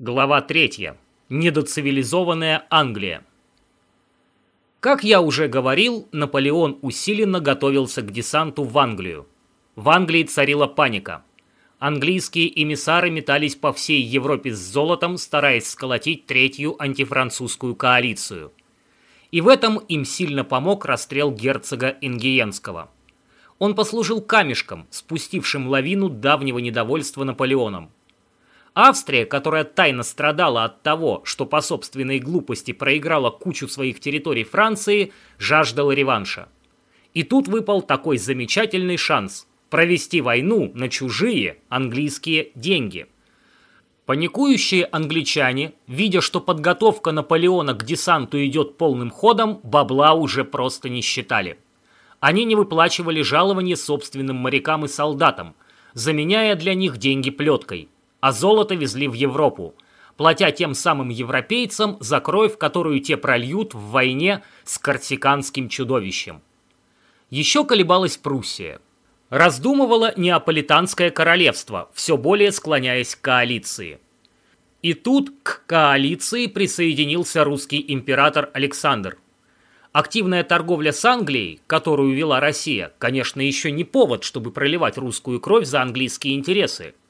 Глава 3. Недоцивилизованная Англия. Как я уже говорил, Наполеон усиленно готовился к десанту в Англию. В Англии царила паника. Английские эмиссары метались по всей Европе с золотом, стараясь сколотить третью антифранцузскую коалицию. И в этом им сильно помог расстрел герцога Ингиенского. Он послужил камешком, спустившим лавину давнего недовольства Наполеоном. Австрия, которая тайно страдала от того, что по собственной глупости проиграла кучу своих территорий Франции, жаждала реванша. И тут выпал такой замечательный шанс провести войну на чужие английские деньги. Паникующие англичане, видя, что подготовка Наполеона к десанту идет полным ходом, бабла уже просто не считали. Они не выплачивали жалования собственным морякам и солдатам, заменяя для них деньги плеткой – а золото везли в Европу, платя тем самым европейцам за кровь, которую те прольют в войне с корсиканским чудовищем. Еще колебалась Пруссия. Раздумывало Неаполитанское королевство, все более склоняясь к коалиции. И тут к коалиции присоединился русский император Александр. Активная торговля с Англией, которую вела Россия, конечно, еще не повод, чтобы проливать русскую кровь за английские интересы –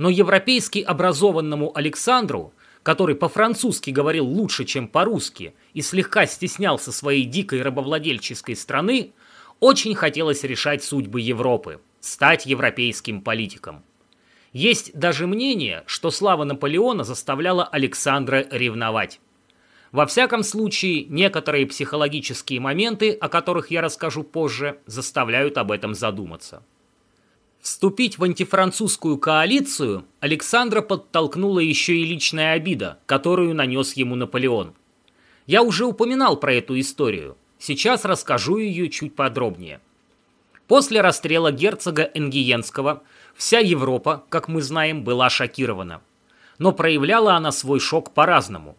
но европейски образованному Александру, который по-французски говорил лучше, чем по-русски, и слегка стеснялся своей дикой рабовладельческой страны, очень хотелось решать судьбы Европы, стать европейским политиком. Есть даже мнение, что слава Наполеона заставляла Александра ревновать. Во всяком случае, некоторые психологические моменты, о которых я расскажу позже, заставляют об этом задуматься. Вступить в антифранцузскую коалицию Александра подтолкнула еще и личная обида, которую нанес ему Наполеон. Я уже упоминал про эту историю, сейчас расскажу ее чуть подробнее. После расстрела герцога Энгиенского вся Европа, как мы знаем, была шокирована. Но проявляла она свой шок по-разному.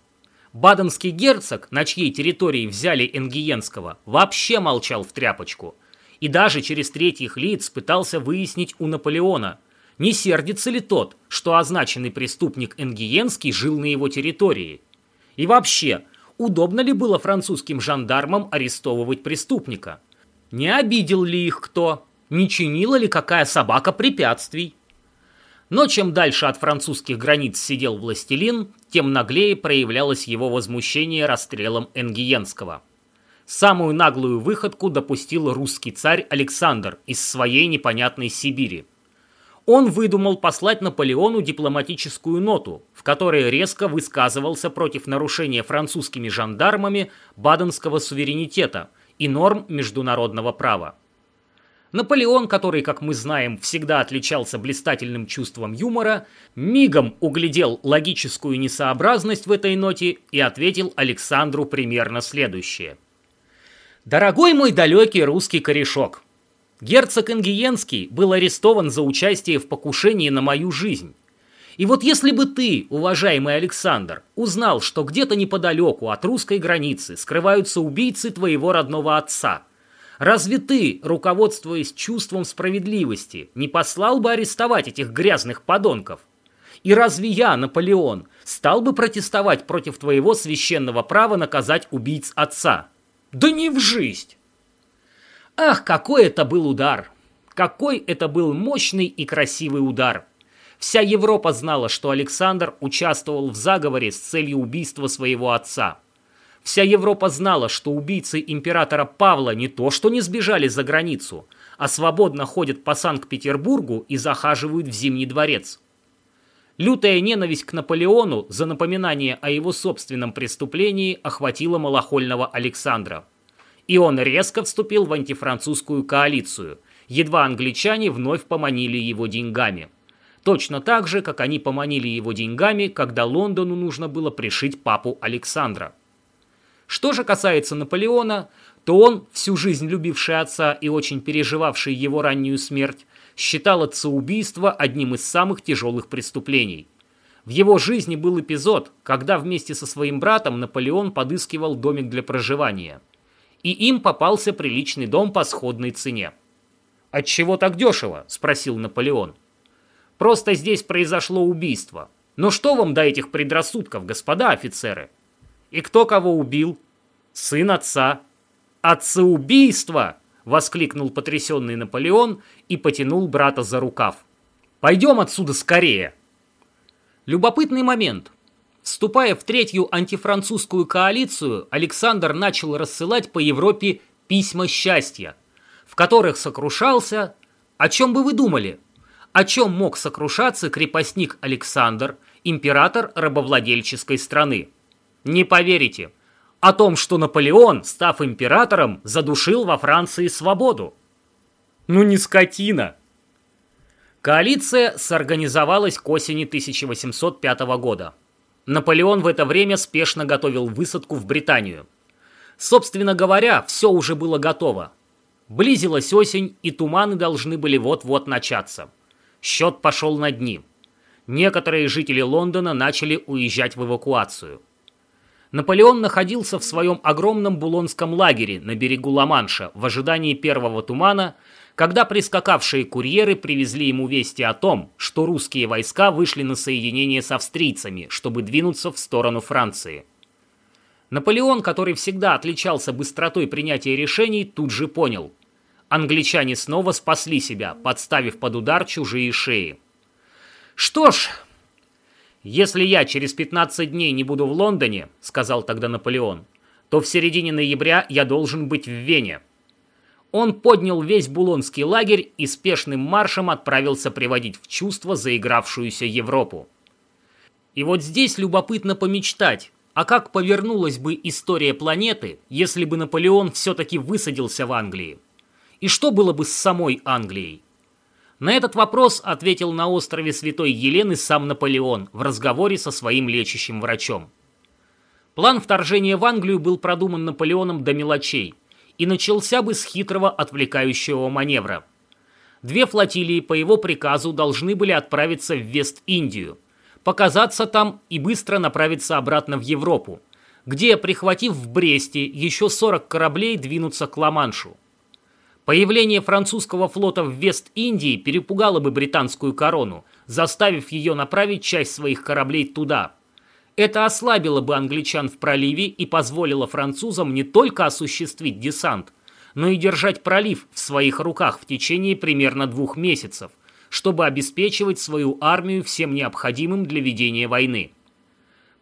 Баденский герцог, на чьей территории взяли Энгиенского, вообще молчал в тряпочку – и даже через третьих лиц пытался выяснить у Наполеона, не сердится ли тот, что означенный преступник Энгиенский жил на его территории. И вообще, удобно ли было французским жандармам арестовывать преступника? Не обидел ли их кто? Не чинила ли какая собака препятствий? Но чем дальше от французских границ сидел властелин, тем наглее проявлялось его возмущение расстрелом Энгиенского. Самую наглую выходку допустил русский царь Александр из своей непонятной Сибири. Он выдумал послать Наполеону дипломатическую ноту, в которой резко высказывался против нарушения французскими жандармами баденского суверенитета и норм международного права. Наполеон, который, как мы знаем, всегда отличался блистательным чувством юмора, мигом углядел логическую несообразность в этой ноте и ответил Александру примерно следующее – Дорогой мой далекий русский корешок, герцог Ингиенский был арестован за участие в покушении на мою жизнь. И вот если бы ты, уважаемый Александр, узнал, что где-то неподалеку от русской границы скрываются убийцы твоего родного отца, разве ты, руководствуясь чувством справедливости, не послал бы арестовать этих грязных подонков? И разве я, Наполеон, стал бы протестовать против твоего священного права наказать убийц отца? Да не в жизнь! Ах, какой это был удар! Какой это был мощный и красивый удар! Вся Европа знала, что Александр участвовал в заговоре с целью убийства своего отца. Вся Европа знала, что убийцы императора Павла не то что не сбежали за границу, а свободно ходят по Санкт-Петербургу и захаживают в Зимний дворец. Лютая ненависть к Наполеону за напоминание о его собственном преступлении охватила малохольного Александра. И он резко вступил в антифранцузскую коалицию, едва англичане вновь поманили его деньгами. Точно так же, как они поманили его деньгами, когда Лондону нужно было пришить папу Александра. Что же касается Наполеона, то он, всю жизнь любивший отца и очень переживавший его раннюю смерть, считал отцеубийство одним из самых тяжелых преступлений. В его жизни был эпизод, когда вместе со своим братом Наполеон подыскивал домик для проживания. И им попался приличный дом по сходной цене. «Отчего так дешево?» – спросил Наполеон. «Просто здесь произошло убийство. Но что вам до этих предрассудков, господа офицеры? И кто кого убил? Сын отца. Отцеубийство! Воскликнул потрясенный Наполеон и потянул брата за рукав. Пойдем отсюда скорее. Любопытный момент. Вступая в третью антифранцузскую коалицию, Александр начал рассылать по Европе письма счастья, в которых сокрушался... О чем бы вы думали? О чем мог сокрушаться крепостник Александр, император рабовладельческой страны? Не поверите. О том, что Наполеон, став императором, задушил во Франции свободу. Ну не скотина. Коалиция сорганизовалась к осени 1805 года. Наполеон в это время спешно готовил высадку в Британию. Собственно говоря, все уже было готово. Близилась осень, и туманы должны были вот-вот начаться. Счет пошел на дни. Некоторые жители Лондона начали уезжать в эвакуацию. Наполеон находился в своем огромном булонском лагере на берегу Ла-Манша в ожидании первого тумана, когда прискакавшие курьеры привезли ему вести о том, что русские войска вышли на соединение с австрийцами, чтобы двинуться в сторону Франции. Наполеон, который всегда отличался быстротой принятия решений, тут же понял – англичане снова спасли себя, подставив под удар чужие шеи. «Что ж, если я через 15 дней не буду в Лондоне, — сказал тогда Наполеон, — то в середине ноября я должен быть в Вене». Он поднял весь Булонский лагерь и спешным маршем отправился приводить в чувство заигравшуюся Европу. И вот здесь любопытно помечтать, а как повернулась бы история планеты, если бы Наполеон все-таки высадился в Англии? И что было бы с самой Англией? На этот вопрос ответил на острове Святой Елены сам Наполеон в разговоре со своим лечащим врачом. План вторжения в Англию был продуман Наполеоном до мелочей и начался бы с хитрого отвлекающего маневра. Две флотилии по его приказу должны были отправиться в Вест-Индию, показаться там и быстро направиться обратно в Европу, где, прихватив в Бресте еще 40 кораблей, двинуться к Ла-Маншу. Появление французского флота в Вест-Индии перепугало бы британскую корону, заставив ее направить часть своих кораблей туда. Это ослабило бы англичан в проливе и позволило французам не только осуществить десант, но и держать пролив в своих руках в течение примерно двух месяцев, чтобы обеспечивать свою армию всем необходимым для ведения войны.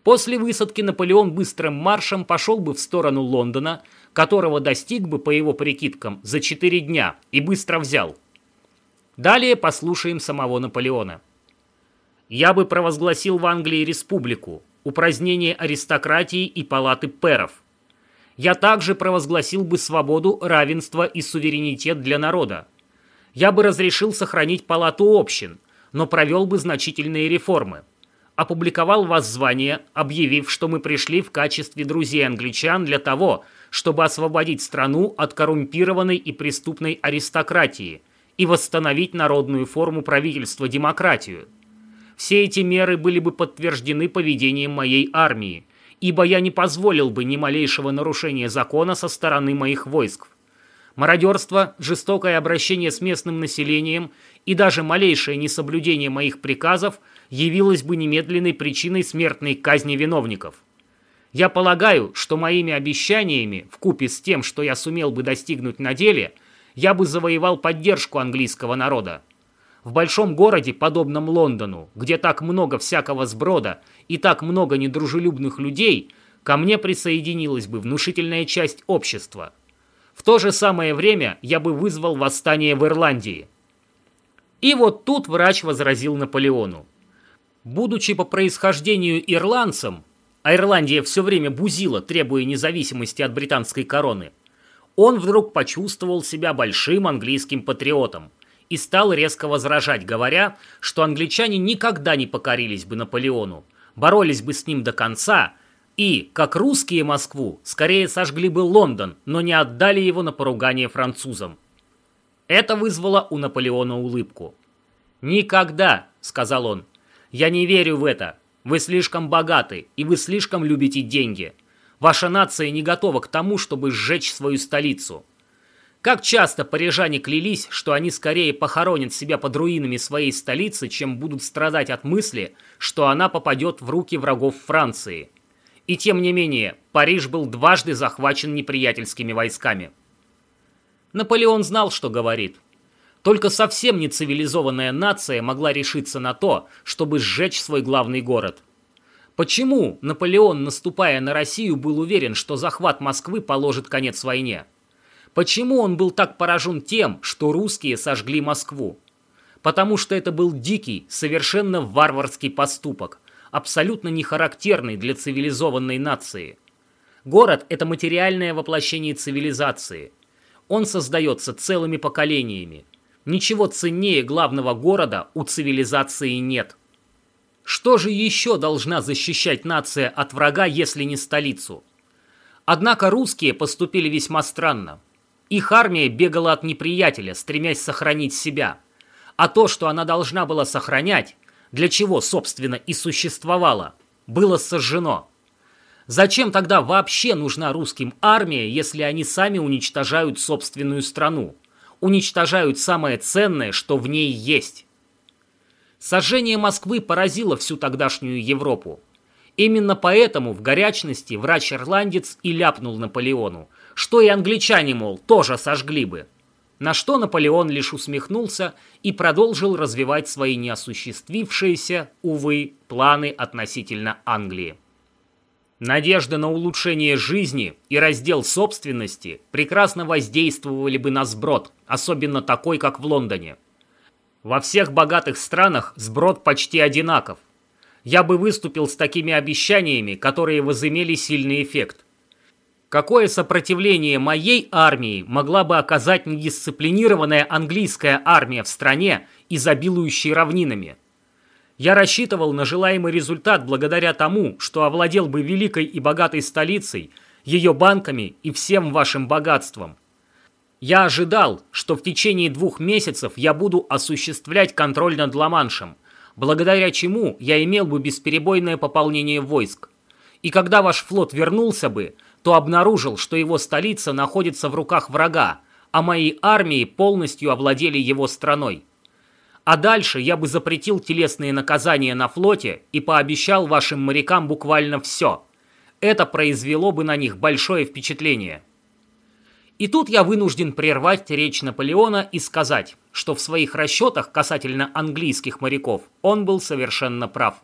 После высадки Наполеон быстрым маршем пошел бы в сторону Лондона, которого достиг бы, по его прикидкам, за 4 дня и быстро взял. Далее послушаем самого Наполеона. «Я бы провозгласил в Англии республику, упразднение аристократии и палаты перов. Я также провозгласил бы свободу, равенство и суверенитет для народа. Я бы разрешил сохранить палату общин, но провел бы значительные реформы опубликовал воззвание, объявив, что мы пришли в качестве друзей англичан для того, чтобы освободить страну от коррумпированной и преступной аристократии и восстановить народную форму правительства демократию. Все эти меры были бы подтверждены поведением моей армии, ибо я не позволил бы ни малейшего нарушения закона со стороны моих войск. Мародерство, жестокое обращение с местным населением и даже малейшее несоблюдение моих приказов явилось бы немедленной причиной смертной казни виновников. Я полагаю, что моими обещаниями, вкупе с тем, что я сумел бы достигнуть на деле, я бы завоевал поддержку английского народа. В большом городе, подобном Лондону, где так много всякого сброда и так много недружелюбных людей, ко мне присоединилась бы внушительная часть общества – в то же самое время я бы вызвал восстание в Ирландии. И вот тут врач возразил Наполеону. Будучи по происхождению ирландцем, а Ирландия все время бузила, требуя независимости от британской короны, он вдруг почувствовал себя большим английским патриотом и стал резко возражать, говоря, что англичане никогда не покорились бы Наполеону, боролись бы с ним до конца – и, как русские Москву, скорее сожгли бы Лондон, но не отдали его на поругание французам. Это вызвало у Наполеона улыбку. «Никогда», — сказал он, — «я не верю в это. Вы слишком богаты, и вы слишком любите деньги. Ваша нация не готова к тому, чтобы сжечь свою столицу. Как часто парижане клялись, что они скорее похоронят себя под руинами своей столицы, чем будут страдать от мысли, что она попадет в руки врагов Франции. И тем не менее, Париж был дважды захвачен неприятельскими войсками. Наполеон знал, что говорит. Только совсем нецивилизованная нация могла решиться на то, чтобы сжечь свой главный город. Почему Наполеон, наступая на Россию, был уверен, что захват Москвы положит конец войне? Почему он был так поражен тем, что русские сожгли Москву? Потому что это был дикий, совершенно варварский поступок, абсолютно не характерный для цивилизованной нации. Город – это материальное воплощение цивилизации. Он создается целыми поколениями. Ничего ценнее главного города у цивилизации нет. Что же еще должна защищать нация от врага, если не столицу? Однако русские поступили весьма странно. Их армия бегала от неприятеля, стремясь сохранить себя. А то, что она должна была сохранять, для чего, собственно, и существовала, было сожжено. Зачем тогда вообще нужна русским армия, если они сами уничтожают собственную страну? Уничтожают самое ценное, что в ней есть. Сожжение Москвы поразило всю тогдашнюю Европу. Именно поэтому в горячности врач-ирландец и ляпнул Наполеону – что и англичане, мол, тоже сожгли бы. На что Наполеон лишь усмехнулся и продолжил развивать свои неосуществившиеся, увы, планы относительно Англии. Надежда на улучшение жизни и раздел собственности прекрасно воздействовали бы на сброд, особенно такой, как в Лондоне. Во всех богатых странах сброд почти одинаков. Я бы выступил с такими обещаниями, которые возымели сильный эффект. Какое сопротивление моей армии могла бы оказать недисциплинированная английская армия в стране, изобилующей равнинами? Я рассчитывал на желаемый результат благодаря тому, что овладел бы великой и богатой столицей, ее банками и всем вашим богатством. Я ожидал, что в течение двух месяцев я буду осуществлять контроль над Ла-Маншем, благодаря чему я имел бы бесперебойное пополнение войск. И когда ваш флот вернулся бы – то обнаружил, что его столица находится в руках врага, а мои армии полностью овладели его страной. А дальше я бы запретил телесные наказания на флоте и пообещал вашим морякам буквально все. Это произвело бы на них большое впечатление. И тут я вынужден прервать речь Наполеона и сказать, что в своих расчетах касательно английских моряков он был совершенно прав.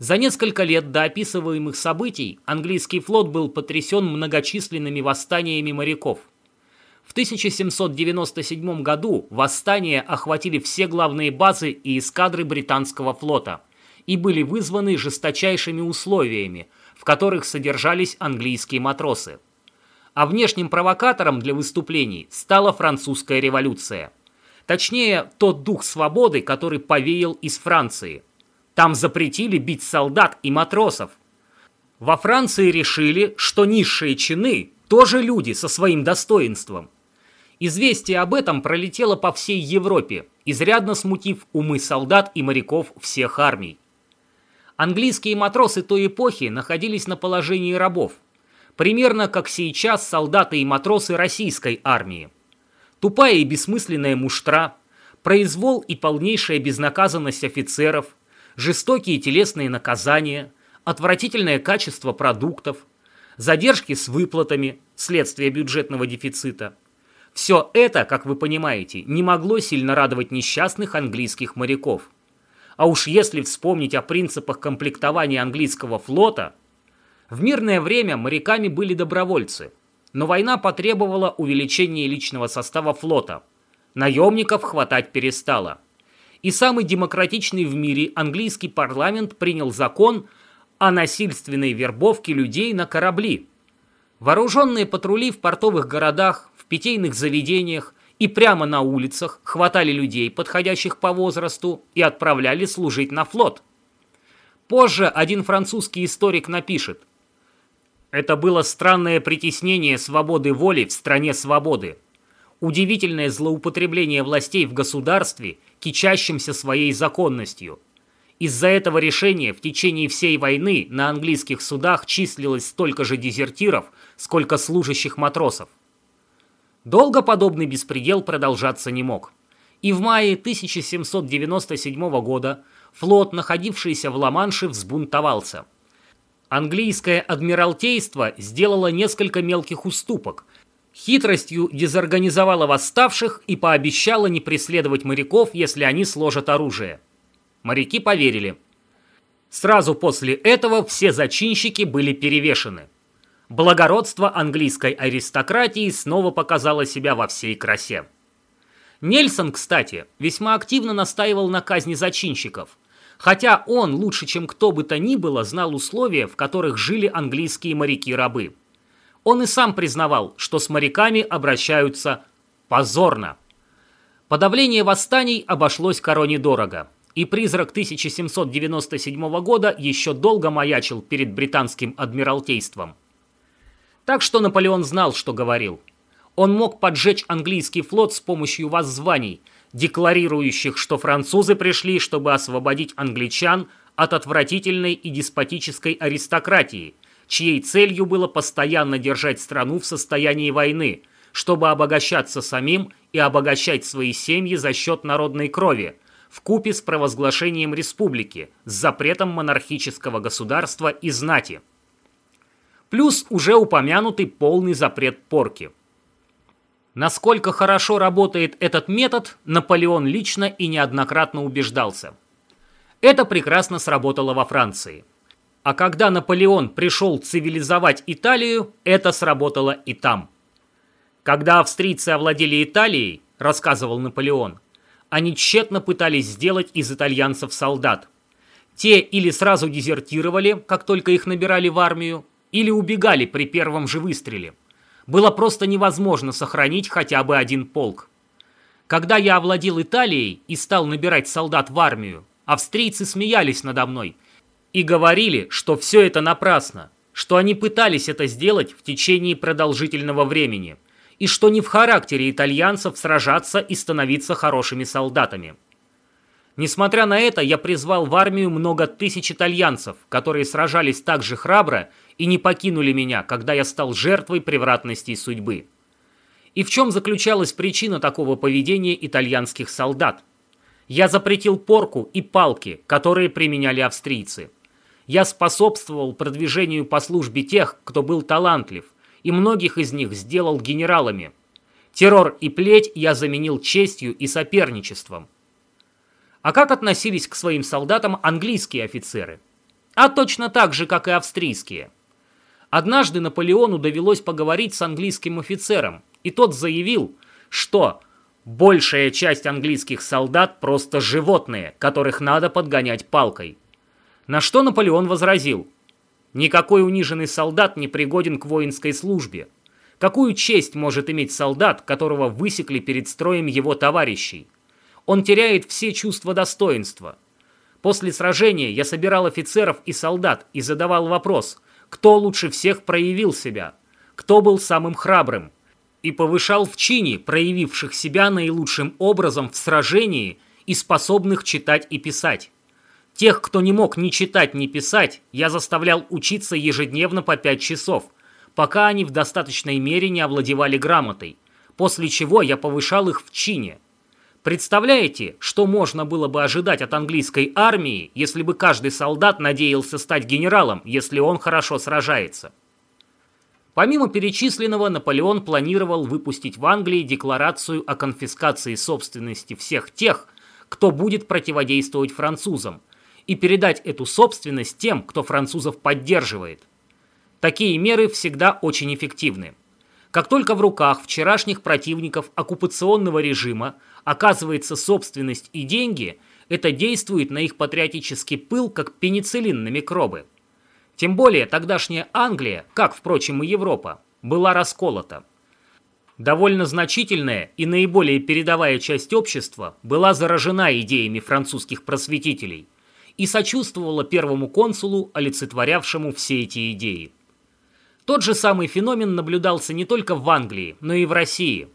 За несколько лет до описываемых событий английский флот был потрясен многочисленными восстаниями моряков. В 1797 году восстания охватили все главные базы и эскадры британского флота и были вызваны жесточайшими условиями, в которых содержались английские матросы. А внешним провокатором для выступлений стала французская революция. Точнее, тот дух свободы, который повеял из Франции – там запретили бить солдат и матросов. Во Франции решили, что низшие чины тоже люди со своим достоинством. Известие об этом пролетело по всей Европе, изрядно смутив умы солдат и моряков всех армий. Английские матросы той эпохи находились на положении рабов, примерно как сейчас солдаты и матросы российской армии. Тупая и бессмысленная муштра, произвол и полнейшая безнаказанность офицеров – жестокие телесные наказания, отвратительное качество продуктов, задержки с выплатами, следствие бюджетного дефицита. Все это, как вы понимаете, не могло сильно радовать несчастных английских моряков. А уж если вспомнить о принципах комплектования английского флота, в мирное время моряками были добровольцы, но война потребовала увеличения личного состава флота. Наемников хватать перестало и самый демократичный в мире английский парламент принял закон о насильственной вербовке людей на корабли. Вооруженные патрули в портовых городах, питейных заведениях и прямо на улицах хватали людей, подходящих по возрасту, и отправляли служить на флот. Позже один французский историк напишет «Это было странное притеснение свободы воли в стране свободы. Удивительное злоупотребление властей в государстве – кичащимся своей законностью. Из-за этого решения в течение всей войны на английских судах числилось столько же дезертиров, сколько служащих матросов. Долго подобный беспредел продолжаться не мог. И в мае 1797 года флот, находившийся в Ла-Манше, взбунтовался. Английское адмиралтейство сделало несколько мелких уступок, хитростью дезорганизовало восставших и пообещало не преследовать моряков, если они сложат оружие. Моряки поверили. Сразу после этого все зачинщики были перевешены. Благородство английской аристократии снова показало себя во всей красе. Нельсон, кстати, весьма активно настаивал на казни зачинщиков, хотя он лучше, чем кто бы то ни было, знал условия, в которых жили английские моряки-рабы. Он и сам признавал, что с моряками обращаются позорно. Подавление восстаний обошлось короне дорого, и призрак 1797 года еще долго маячил перед британским адмиралтейством. Так что Наполеон знал, что говорил. Он мог поджечь английский флот с помощью воззваний, декларирующих, что французы пришли, чтобы освободить англичан от отвратительной и деспотической аристократии – чьей целью было постоянно держать страну в состоянии войны, чтобы обогащаться самим и обогащать свои семьи за счет народной крови, в купе с провозглашением республики, с запретом монархического государства и знати. Плюс уже упомянутый полный запрет порки. Насколько хорошо работает этот метод, Наполеон лично и неоднократно убеждался. Это прекрасно сработало во Франции – а когда Наполеон пришел цивилизовать Италию, это сработало и там. Когда австрийцы овладели Италией, рассказывал Наполеон, они тщетно пытались сделать из итальянцев солдат. Те или сразу дезертировали, как только их набирали в армию, или убегали при первом же выстреле. Было просто невозможно сохранить хотя бы один полк. Когда я овладел Италией и стал набирать солдат в армию, австрийцы смеялись надо мной – и говорили, что все это напрасно, что они пытались это сделать в течение продолжительного времени, и что не в характере итальянцев сражаться и становиться хорошими солдатами. Несмотря на это, я призвал в армию много тысяч итальянцев, которые сражались так же храбро и не покинули меня, когда я стал жертвой превратностей судьбы. И в чем заключалась причина такого поведения итальянских солдат? Я запретил порку и палки, которые применяли австрийцы – я способствовал продвижению по службе тех, кто был талантлив, и многих из них сделал генералами. Террор и плеть я заменил честью и соперничеством. А как относились к своим солдатам английские офицеры? А точно так же, как и австрийские. Однажды Наполеону довелось поговорить с английским офицером, и тот заявил, что большая часть английских солдат просто животные, которых надо подгонять палкой. На что Наполеон возразил, «Никакой униженный солдат не пригоден к воинской службе. Какую честь может иметь солдат, которого высекли перед строем его товарищей? Он теряет все чувства достоинства. После сражения я собирал офицеров и солдат и задавал вопрос, кто лучше всех проявил себя, кто был самым храбрым, и повышал в чине проявивших себя наилучшим образом в сражении и способных читать и писать. Тех, кто не мог ни читать, ни писать, я заставлял учиться ежедневно по 5 часов, пока они в достаточной мере не овладевали грамотой, после чего я повышал их в чине. Представляете, что можно было бы ожидать от английской армии, если бы каждый солдат надеялся стать генералом, если он хорошо сражается? Помимо перечисленного, Наполеон планировал выпустить в Англии декларацию о конфискации собственности всех тех, кто будет противодействовать французам – и передать эту собственность тем, кто французов поддерживает. Такие меры всегда очень эффективны. Как только в руках вчерашних противников оккупационного режима оказывается собственность и деньги, это действует на их патриотический пыл, как пенициллин на микробы. Тем более тогдашняя Англия, как, впрочем, и Европа, была расколота. Довольно значительная и наиболее передовая часть общества была заражена идеями французских просветителей – и сочувствовала первому консулу, олицетворявшему все эти идеи. Тот же самый феномен наблюдался не только в Англии, но и в России.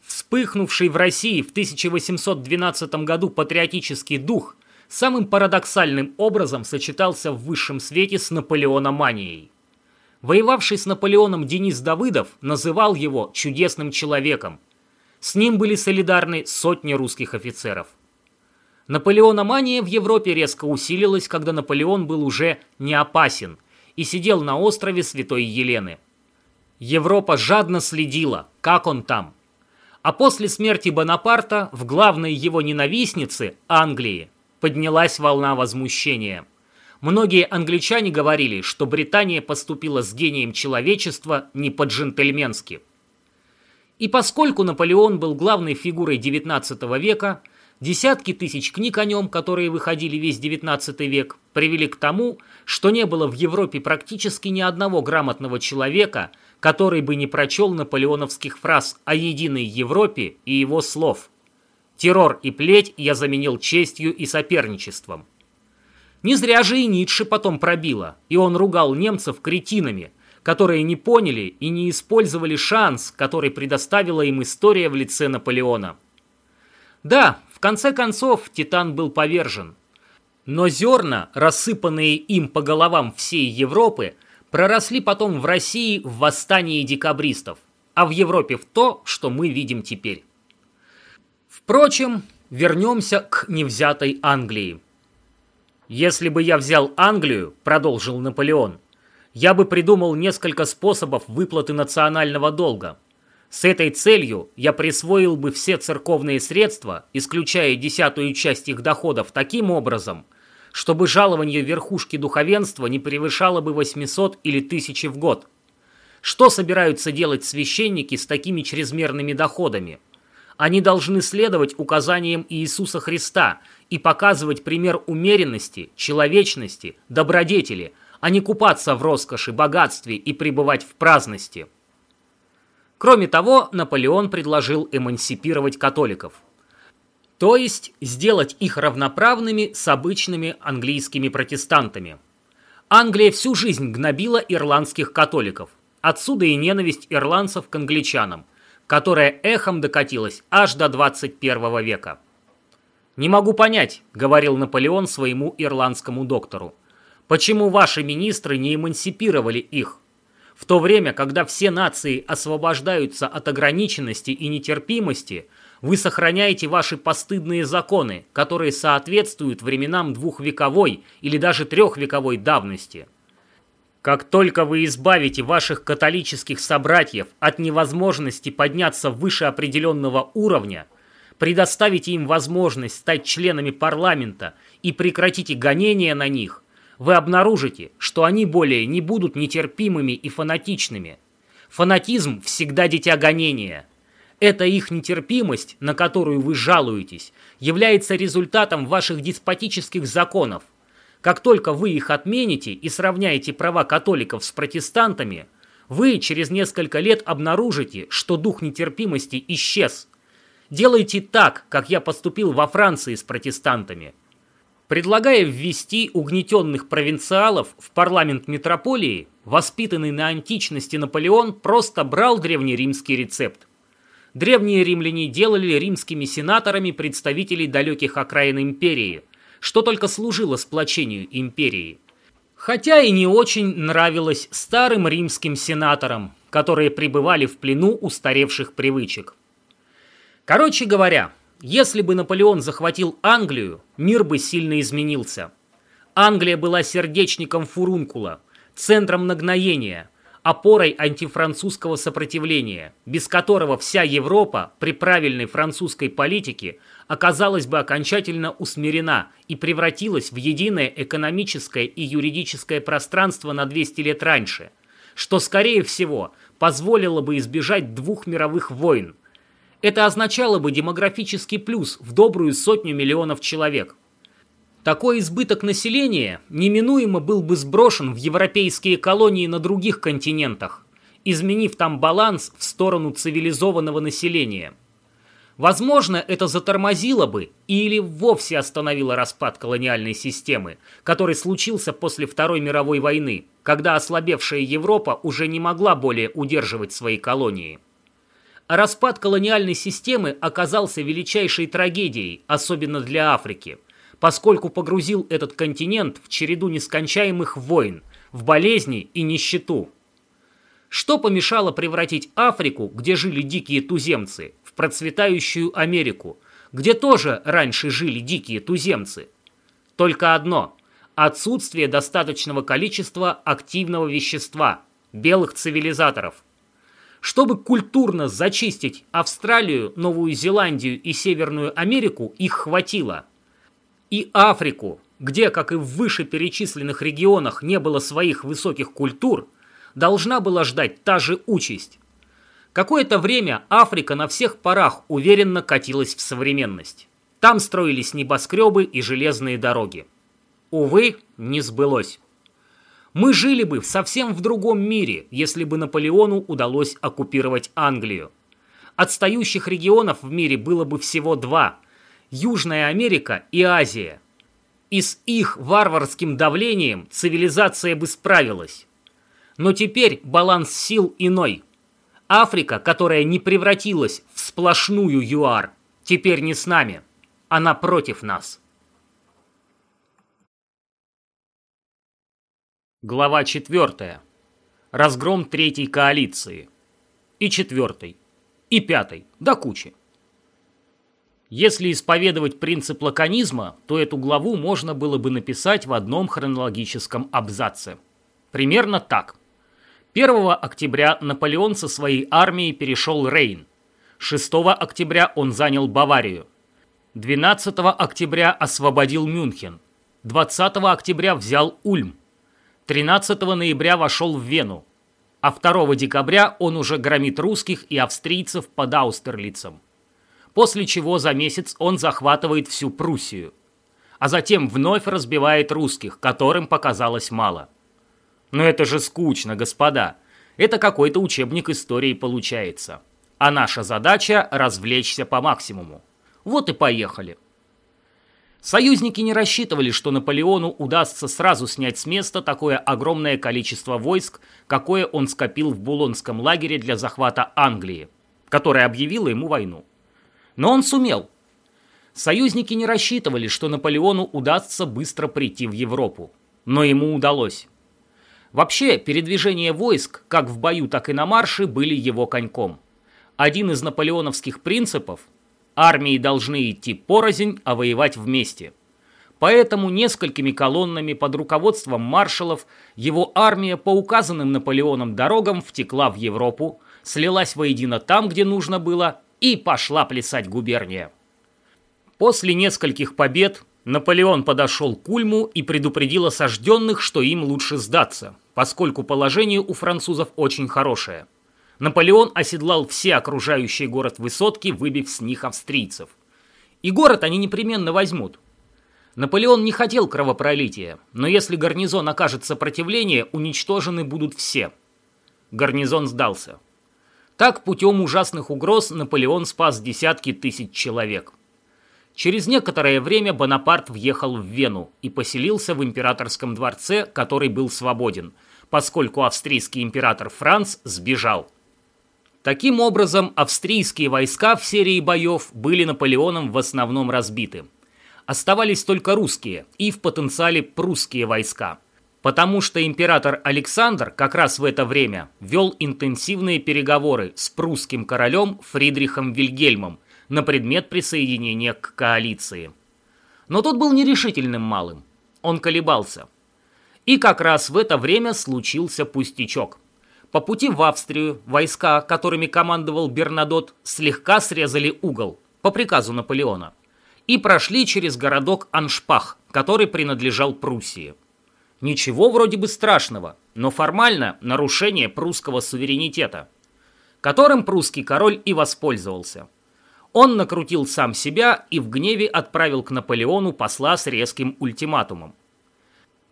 Вспыхнувший в России в 1812 году патриотический дух самым парадоксальным образом сочетался в высшем свете с наполеономанией. Воевавший с Наполеоном Денис Давыдов называл его чудесным человеком. С ним были солидарны сотни русских офицеров. Наполеономания в Европе резко усилилась, когда Наполеон был уже не опасен и сидел на острове Святой Елены. Европа жадно следила, как он там. А после смерти Бонапарта в главной его ненавистнице, Англии, поднялась волна возмущения. Многие англичане говорили, что Британия поступила с гением человечества не по-джентльменски. И поскольку Наполеон был главной фигурой XIX века – Десятки тысяч книг о нем, которые выходили весь XIX век, привели к тому, что не было в Европе практически ни одного грамотного человека, который бы не прочел наполеоновских фраз о единой Европе и его слов. «Террор и плеть я заменил честью и соперничеством». Не зря же и Ницше потом пробило, и он ругал немцев кретинами, которые не поняли и не использовали шанс, который предоставила им история в лице Наполеона. Да, в конце концов, Титан был повержен. Но зерна, рассыпанные им по головам всей Европы, проросли потом в России в восстании декабристов, а в Европе в то, что мы видим теперь. Впрочем, вернемся к невзятой Англии. «Если бы я взял Англию», – продолжил Наполеон, – «я бы придумал несколько способов выплаты национального долга. С этой целью я присвоил бы все церковные средства, исключая десятую часть их доходов, таким образом, чтобы жалование верхушки духовенства не превышало бы 800 или 1000 в год. Что собираются делать священники с такими чрезмерными доходами? Они должны следовать указаниям Иисуса Христа и показывать пример умеренности, человечности, добродетели, а не купаться в роскоши, богатстве и пребывать в праздности. Кроме того, Наполеон предложил эмансипировать католиков. То есть сделать их равноправными с обычными английскими протестантами. Англия всю жизнь гнобила ирландских католиков. Отсюда и ненависть ирландцев к англичанам, которая эхом докатилась аж до 21 века. «Не могу понять», — говорил Наполеон своему ирландскому доктору, «почему ваши министры не эмансипировали их?» В то время, когда все нации освобождаются от ограниченности и нетерпимости, вы сохраняете ваши постыдные законы, которые соответствуют временам двухвековой или даже трехвековой давности. Как только вы избавите ваших католических собратьев от невозможности подняться выше определенного уровня, предоставите им возможность стать членами парламента и прекратите гонения на них, вы обнаружите, что они более не будут нетерпимыми и фанатичными. Фанатизм всегда дитя гонения. Эта их нетерпимость, на которую вы жалуетесь, является результатом ваших деспотических законов. Как только вы их отмените и сравняете права католиков с протестантами, вы через несколько лет обнаружите, что дух нетерпимости исчез. Делайте так, как я поступил во Франции с протестантами – Предлагая ввести угнетенных провинциалов в парламент метрополии, воспитанный на античности Наполеон просто брал древнеримский рецепт. Древние римляне делали римскими сенаторами представителей далеких окраин империи, что только служило сплочению империи. Хотя и не очень нравилось старым римским сенаторам, которые пребывали в плену устаревших привычек. Короче говоря, если бы Наполеон захватил Англию, мир бы сильно изменился. Англия была сердечником фурункула, центром нагноения, опорой антифранцузского сопротивления, без которого вся Европа при правильной французской политике оказалась бы окончательно усмирена и превратилась в единое экономическое и юридическое пространство на 200 лет раньше, что, скорее всего, позволило бы избежать двух мировых войн – это означало бы демографический плюс в добрую сотню миллионов человек. Такой избыток населения неминуемо был бы сброшен в европейские колонии на других континентах, изменив там баланс в сторону цивилизованного населения. Возможно, это затормозило бы или вовсе остановило распад колониальной системы, который случился после Второй мировой войны, когда ослабевшая Европа уже не могла более удерживать свои колонии. Распад колониальной системы оказался величайшей трагедией, особенно для Африки, поскольку погрузил этот континент в череду нескончаемых войн, в болезни и нищету. Что помешало превратить Африку, где жили дикие туземцы, в процветающую Америку, где тоже раньше жили дикие туземцы? Только одно – отсутствие достаточного количества активного вещества, белых цивилизаторов. Чтобы культурно зачистить Австралию, Новую Зеландию и Северную Америку, их хватило. И Африку, где, как и в вышеперечисленных регионах, не было своих высоких культур, должна была ждать та же участь. Какое-то время Африка на всех парах уверенно катилась в современность. Там строились небоскребы и железные дороги. Увы, не сбылось. Мы жили бы совсем в другом мире, если бы Наполеону удалось оккупировать Англию. Отстающих регионов в мире было бы всего два – Южная Америка и Азия. И с их варварским давлением цивилизация бы справилась. Но теперь баланс сил иной. Африка, которая не превратилась в сплошную ЮАР, теперь не с нами. Она против нас. Глава 4. Разгром третьей коалиции. И четвертой. И пятой. До кучи. Если исповедовать принцип лаконизма, то эту главу можно было бы написать в одном хронологическом абзаце. Примерно так. 1 октября Наполеон со своей армией перешел Рейн. 6 октября он занял Баварию. 12 октября освободил Мюнхен. 20 октября взял Ульм. 13 ноября вошел в Вену. А 2 декабря он уже громит русских и австрийцев под Аустерлицем. После чего за месяц он захватывает всю Пруссию. А затем вновь разбивает русских, которым показалось мало. Но это же скучно, господа. Это какой-то учебник истории получается. А наша задача – развлечься по максимуму. Вот и поехали. Союзники не рассчитывали, что Наполеону удастся сразу снять с места такое огромное количество войск, какое он скопил в Булонском лагере для захвата Англии, которая объявила ему войну. Но он сумел. Союзники не рассчитывали, что Наполеону удастся быстро прийти в Европу. Но ему удалось. Вообще, передвижение войск, как в бою, так и на марше, были его коньком. Один из наполеоновских принципов Армии должны идти порознь, а воевать вместе. Поэтому несколькими колоннами под руководством маршалов его армия по указанным Наполеоном дорогам втекла в Европу, слилась воедино там, где нужно было, и пошла плясать губерния. После нескольких побед Наполеон подошел к Ульму и предупредил осажденных, что им лучше сдаться, поскольку положение у французов очень хорошее – Наполеон оседлал все окружающие город высотки, выбив с них австрийцев. И город они непременно возьмут. Наполеон не хотел кровопролития, но если гарнизон окажет сопротивление, уничтожены будут все. Гарнизон сдался. Так, путем ужасных угроз, Наполеон спас десятки тысяч человек. Через некоторое время Бонапарт въехал в Вену и поселился в императорском дворце, который был свободен, поскольку австрийский император Франц сбежал. Таким образом, австрийские войска в серии боев были Наполеоном в основном разбиты. Оставались только русские и в потенциале прусские войска. Потому что император Александр как раз в это время вел интенсивные переговоры с прусским королем Фридрихом Вильгельмом на предмет присоединения к коалиции. Но тот был нерешительным малым. Он колебался. И как раз в это время случился пустячок – по пути в Австрию войска, которыми командовал Бернадот, слегка срезали угол по приказу Наполеона и прошли через городок Аншпах, который принадлежал Пруссии. Ничего вроде бы страшного, но формально нарушение прусского суверенитета, которым прусский король и воспользовался. Он накрутил сам себя и в гневе отправил к Наполеону посла с резким ультиматумом.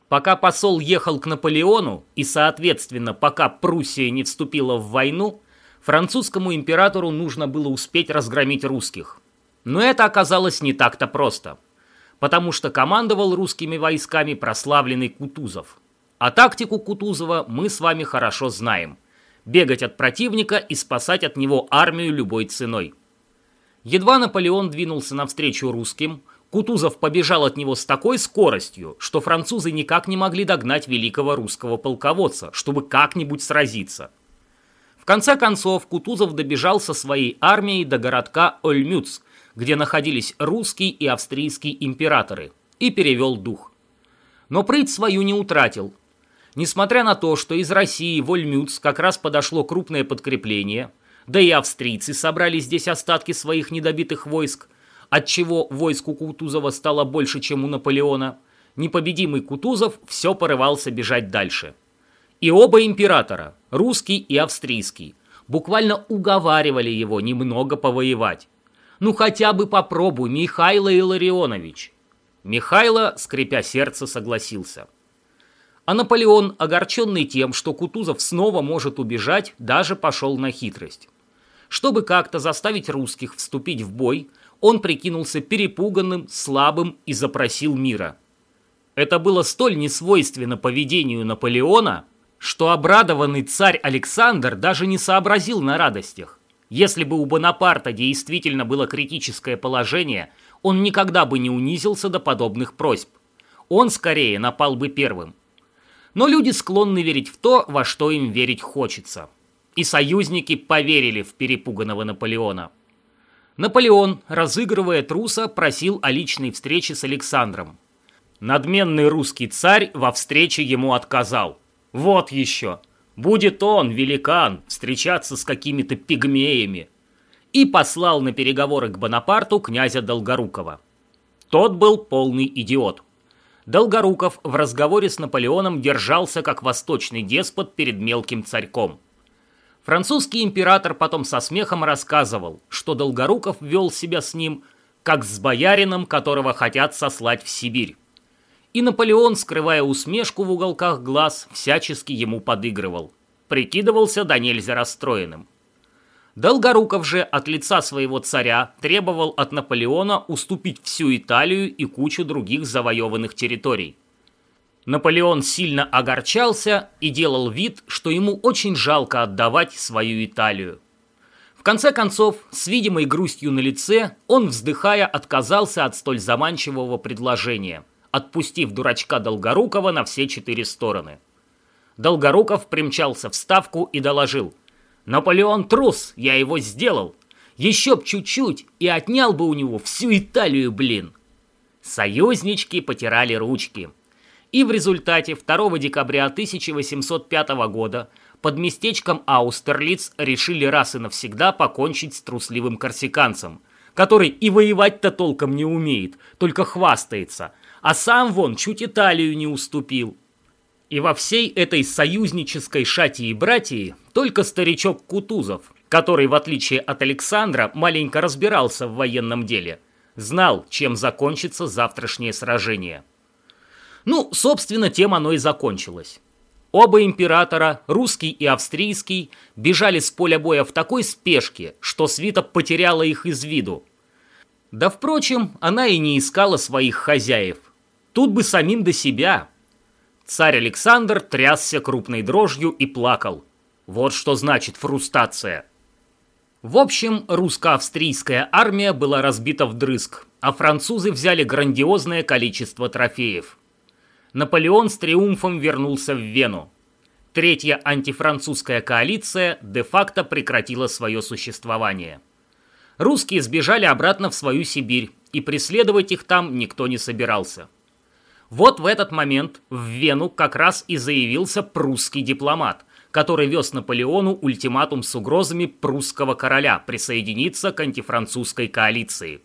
Пока посол ехал к Наполеону, и, соответственно, пока Пруссия не вступила в войну, французскому императору нужно было успеть разгромить русских. Но это оказалось не так-то просто, потому что командовал русскими войсками прославленный Кутузов. А тактику Кутузова мы с вами хорошо знаем. Бегать от противника и спасать от него армию любой ценой. Едва Наполеон двинулся навстречу русским – Кутузов побежал от него с такой скоростью, что французы никак не могли догнать великого русского полководца, чтобы как-нибудь сразиться. В конце концов, Кутузов добежал со своей армией до городка Ольмюц, где находились русский и австрийский императоры, и перевел дух. Но прыть свою не утратил. Несмотря на то, что из России в Ольмюц как раз подошло крупное подкрепление, да и австрийцы собрали здесь остатки своих недобитых войск, отчего войск у Кутузова стало больше, чем у Наполеона, непобедимый Кутузов все порывался бежать дальше – и оба императора, русский и австрийский, буквально уговаривали его немного повоевать. «Ну хотя бы попробуй, Михайло Илларионович!» Михайло, скрипя сердце, согласился. А Наполеон, огорченный тем, что Кутузов снова может убежать, даже пошел на хитрость. Чтобы как-то заставить русских вступить в бой, он прикинулся перепуганным, слабым и запросил мира. Это было столь несвойственно поведению Наполеона, что обрадованный царь Александр даже не сообразил на радостях. Если бы у Бонапарта действительно было критическое положение, он никогда бы не унизился до подобных просьб. Он скорее напал бы первым. Но люди склонны верить в то, во что им верить хочется. И союзники поверили в перепуганного Наполеона. Наполеон, разыгрывая труса, просил о личной встрече с Александром. Надменный русский царь во встрече ему отказал – вот еще. Будет он, великан, встречаться с какими-то пигмеями. И послал на переговоры к Бонапарту князя Долгорукова. Тот был полный идиот. Долгоруков в разговоре с Наполеоном держался как восточный деспот перед мелким царьком. Французский император потом со смехом рассказывал, что Долгоруков вел себя с ним как с боярином, которого хотят сослать в Сибирь и Наполеон, скрывая усмешку в уголках глаз, всячески ему подыгрывал. Прикидывался до нельзя расстроенным. Долгоруков же от лица своего царя требовал от Наполеона уступить всю Италию и кучу других завоеванных территорий. Наполеон сильно огорчался и делал вид, что ему очень жалко отдавать свою Италию. В конце концов, с видимой грустью на лице, он, вздыхая, отказался от столь заманчивого предложения – отпустив дурачка Долгорукова на все четыре стороны. Долгоруков примчался в ставку и доложил. «Наполеон трус, я его сделал. Еще б чуть-чуть и отнял бы у него всю Италию, блин!» Союзнички потирали ручки. И в результате 2 декабря 1805 года под местечком Аустерлиц решили раз и навсегда покончить с трусливым корсиканцем, который и воевать-то толком не умеет, только хвастается – а сам вон чуть Италию не уступил. И во всей этой союзнической шати и братьи только старичок Кутузов, который, в отличие от Александра, маленько разбирался в военном деле, знал, чем закончится завтрашнее сражение. Ну, собственно, тем оно и закончилось. Оба императора, русский и австрийский, бежали с поля боя в такой спешке, что свита потеряла их из виду. Да, впрочем, она и не искала своих хозяев – Тут бы самим до себя. Царь Александр трясся крупной дрожью и плакал. Вот что значит фрустация. В общем, русско-австрийская армия была разбита вдрызг, а французы взяли грандиозное количество трофеев. Наполеон с триумфом вернулся в Вену. Третья антифранцузская коалиция де-факто прекратила свое существование. Русские сбежали обратно в свою Сибирь, и преследовать их там никто не собирался. Вот в этот момент в Вену как раз и заявился прусский дипломат, который вез Наполеону ультиматум с угрозами прусского короля присоединиться к антифранцузской коалиции.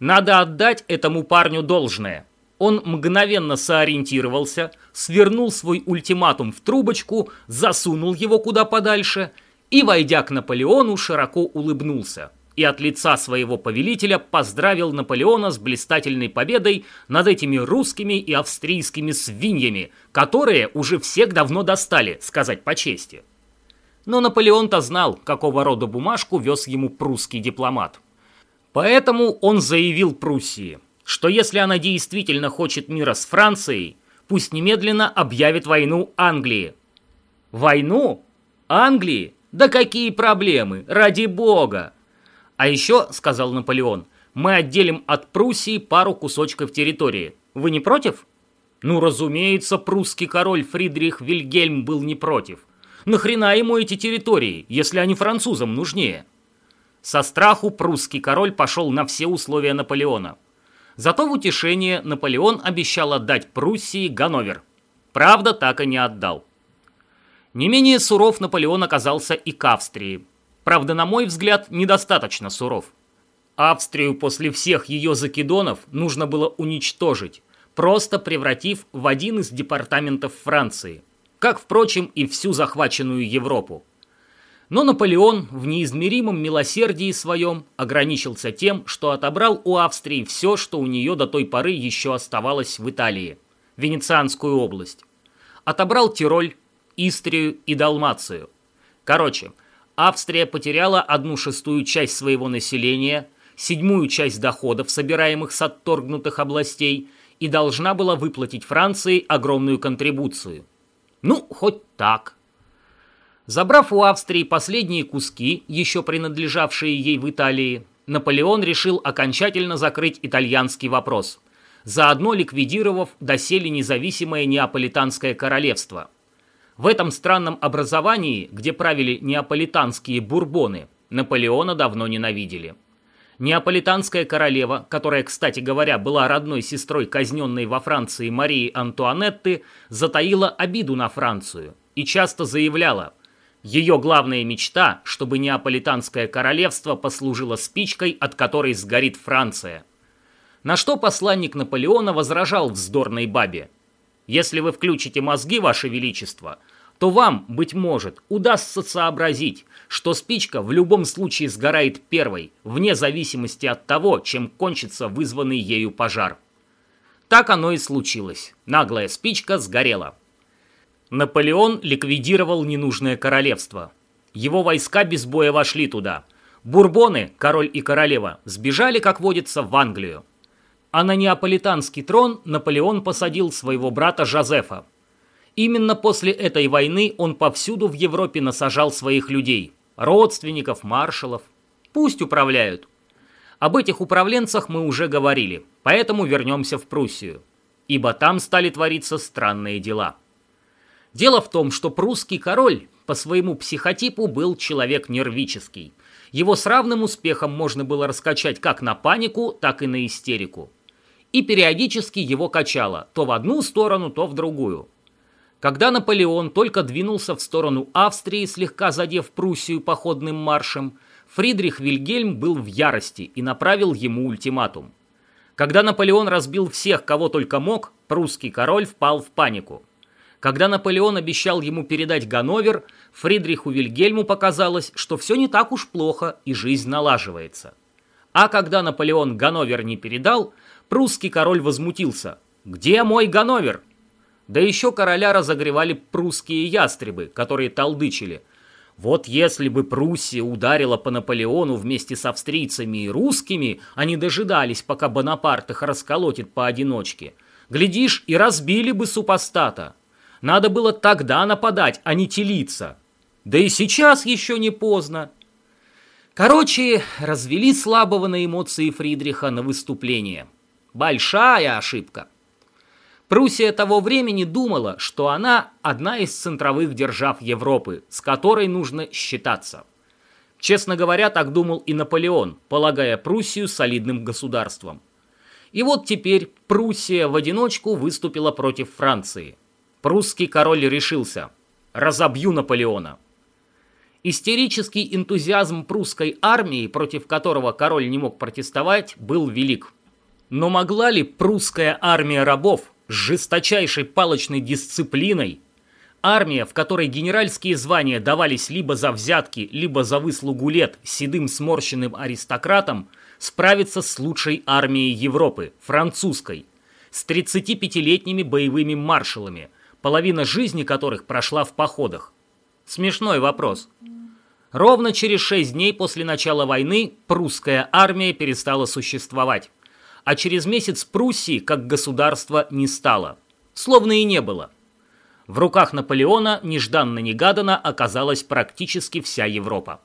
Надо отдать этому парню должное. Он мгновенно соориентировался, свернул свой ультиматум в трубочку, засунул его куда подальше и, войдя к Наполеону, широко улыбнулся – и от лица своего повелителя поздравил Наполеона с блистательной победой над этими русскими и австрийскими свиньями, которые уже всех давно достали, сказать по чести. Но Наполеон-то знал, какого рода бумажку вез ему прусский дипломат. Поэтому он заявил Пруссии, что если она действительно хочет мира с Францией, пусть немедленно объявит войну Англии. Войну? Англии? Да какие проблемы, ради бога! «А еще, — сказал Наполеон, — мы отделим от Пруссии пару кусочков территории. Вы не против?» Ну, разумеется, прусский король Фридрих Вильгельм был не против. Нахрена ему эти территории, если они французам нужнее? Со страху прусский король пошел на все условия Наполеона. Зато в утешение Наполеон обещал отдать Пруссии Ганновер. Правда, так и не отдал. Не менее суров Наполеон оказался и к Австрии. Правда, на мой взгляд, недостаточно суров. Австрию после всех ее закидонов нужно было уничтожить, просто превратив в один из департаментов Франции, как, впрочем, и всю захваченную Европу. Но Наполеон в неизмеримом милосердии своем ограничился тем, что отобрал у Австрии все, что у нее до той поры еще оставалось в Италии – Венецианскую область. Отобрал Тироль, Истрию и Далмацию. Короче, Австрия потеряла одну шестую часть своего населения, седьмую часть доходов, собираемых с отторгнутых областей, и должна была выплатить Франции огромную контрибуцию. Ну, хоть так. Забрав у Австрии последние куски, еще принадлежавшие ей в Италии, Наполеон решил окончательно закрыть итальянский вопрос, заодно ликвидировав доселе независимое Неаполитанское королевство. В этом странном образовании, где правили неаполитанские бурбоны, Наполеона давно ненавидели. Неаполитанская королева, которая, кстати говоря, была родной сестрой казненной во Франции Марии Антуанетты, затаила обиду на Францию и часто заявляла – ее главная мечта, чтобы Неаполитанское королевство послужило спичкой, от которой сгорит Франция. На что посланник Наполеона возражал вздорной бабе. «Если вы включите мозги, Ваше Величество, то вам, быть может, удастся сообразить, что спичка в любом случае сгорает первой, вне зависимости от того, чем кончится вызванный ею пожар». Так оно и случилось. Наглая спичка сгорела. Наполеон ликвидировал ненужное королевство. Его войска без боя вошли туда. Бурбоны, король и королева, сбежали, как водится, в Англию. А на неаполитанский трон Наполеон посадил своего брата Жозефа. Именно после этой войны он повсюду в Европе насажал своих людей, родственников, маршалов. Пусть управляют. Об этих управленцах мы уже говорили, поэтому вернемся в Пруссию. Ибо там стали твориться странные дела. Дело в том, что прусский король по своему психотипу был человек нервический. Его с равным успехом можно было раскачать как на панику, так и на истерику. И периодически его качало то в одну сторону, то в другую. Когда Наполеон только двинулся в сторону Австрии, слегка задев Пруссию походным маршем, Фридрих Вильгельм был в ярости и направил ему ультиматум. Когда Наполеон разбил всех, кого только мог, прусский король впал в панику. Когда Наполеон обещал ему передать Ганновер, Фридриху Вильгельму показалось, что все не так уж плохо и жизнь налаживается. А когда Наполеон Ганновер не передал, прусский король возмутился. «Где мой Ганновер?» Да еще короля разогревали прусские ястребы, которые толдычили. Вот если бы Пруссия ударила по Наполеону вместе с австрийцами и русскими, они дожидались, пока Бонапарт их расколотит поодиночке. Глядишь, и разбили бы супостата. Надо было тогда нападать, а не телиться. Да и сейчас еще не поздно. Короче, развели слабого на эмоции Фридриха на выступление. Большая ошибка. Пруссия того времени думала, что она одна из центровых держав Европы, с которой нужно считаться. Честно говоря, так думал и Наполеон, полагая Пруссию солидным государством. И вот теперь Пруссия в одиночку выступила против Франции – Прусский король решился. Разобью Наполеона. Истерический энтузиазм прусской армии, против которого король не мог протестовать, был велик. Но могла ли прусская армия рабов с жесточайшей палочной дисциплиной, армия, в которой генеральские звания давались либо за взятки, либо за выслугу лет седым сморщенным аристократам, справиться с лучшей армией Европы, французской, с 35-летними боевыми маршалами – половина жизни которых прошла в походах. Смешной вопрос. Ровно через шесть дней после начала войны прусская армия перестала существовать, а через месяц Пруссии как государства не стало. Словно и не было. В руках Наполеона нежданно-негаданно оказалась практически вся Европа.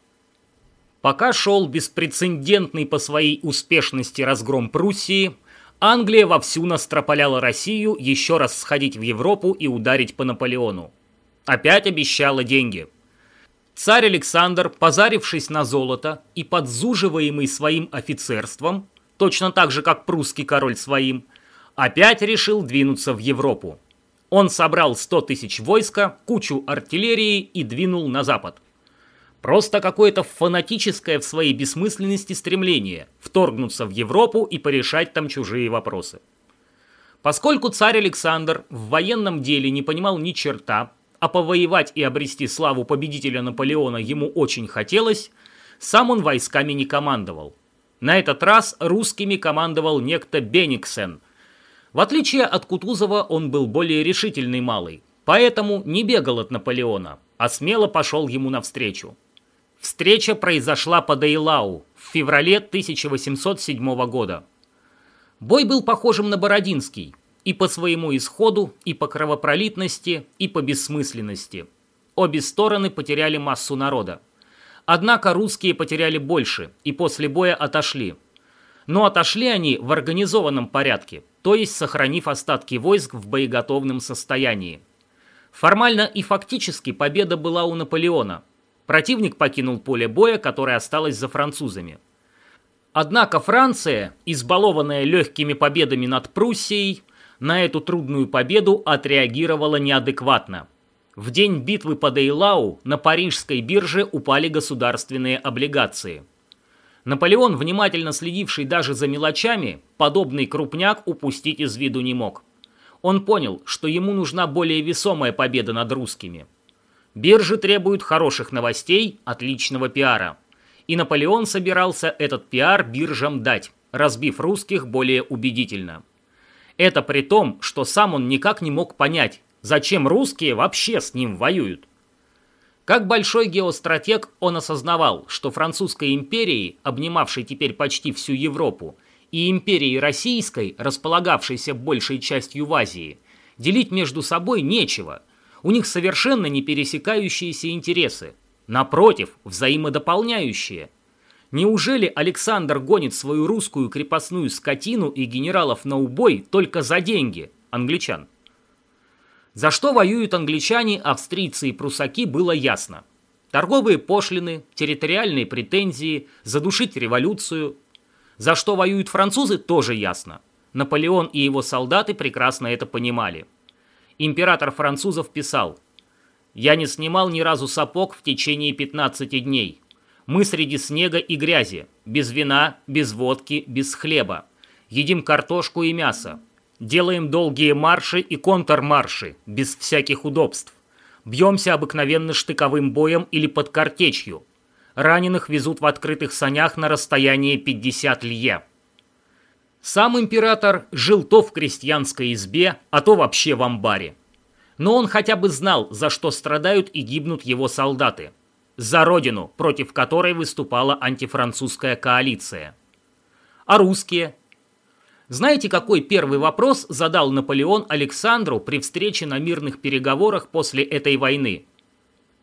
Пока шел беспрецедентный по своей успешности разгром Пруссии, Англия вовсю настропаляла Россию еще раз сходить в Европу и ударить по Наполеону. Опять обещала деньги. Царь Александр, позарившись на золото и подзуживаемый своим офицерством, точно так же, как прусский король своим, опять решил двинуться в Европу. Он собрал 100 тысяч войска, кучу артиллерии и двинул на запад. Просто какое-то фанатическое в своей бессмысленности стремление вторгнуться в Европу и порешать там чужие вопросы. Поскольку царь Александр в военном деле не понимал ни черта, а повоевать и обрести славу победителя Наполеона ему очень хотелось, сам он войсками не командовал. На этот раз русскими командовал некто Бениксен. В отличие от Кутузова, он был более решительный малый, поэтому не бегал от Наполеона, а смело пошел ему навстречу. Встреча произошла под Эйлау в феврале 1807 года. Бой был похожим на Бородинский, и по своему исходу, и по кровопролитности, и по бессмысленности. Обе стороны потеряли массу народа. Однако русские потеряли больше и после боя отошли. Но отошли они в организованном порядке, то есть сохранив остатки войск в боеготовном состоянии. Формально и фактически победа была у Наполеона. Противник покинул поле боя, которое осталось за французами. Однако Франция, избалованная легкими победами над Пруссией, на эту трудную победу отреагировала неадекватно. В день битвы под Эйлау на парижской бирже упали государственные облигации. Наполеон, внимательно следивший даже за мелочами, подобный крупняк упустить из виду не мог. Он понял, что ему нужна более весомая победа над русскими. Биржи требуют хороших новостей, отличного пиара. И Наполеон собирался этот пиар биржам дать, разбив русских более убедительно. Это при том, что сам он никак не мог понять, зачем русские вообще с ним воюют. Как большой геостратег он осознавал, что французской империи, обнимавшей теперь почти всю Европу, и империи российской, располагавшейся большей частью в Азии, делить между собой нечего. У них совершенно не пересекающиеся интересы. Напротив, взаимодополняющие – Неужели Александр гонит свою русскую крепостную скотину и генералов на убой только за деньги англичан? За что воюют англичане, австрийцы и прусаки, было ясно. Торговые пошлины, территориальные претензии, задушить революцию. За что воюют французы, тоже ясно. Наполеон и его солдаты прекрасно это понимали. Император французов писал «Я не снимал ни разу сапог в течение 15 дней. Мы среди снега и грязи, без вина, без водки, без хлеба. Едим картошку и мясо. Делаем долгие марши и контрмарши, без всяких удобств. Бьемся обыкновенно штыковым боем или под картечью. Раненых везут в открытых санях на расстоянии 50 лье. Сам император жил то в крестьянской избе, а то вообще в амбаре. Но он хотя бы знал, за что страдают и гибнут его солдаты – за родину, против которой выступала антифранцузская коалиция. А русские? Знаете, какой первый вопрос задал Наполеон Александру при встрече на мирных переговорах после этой войны?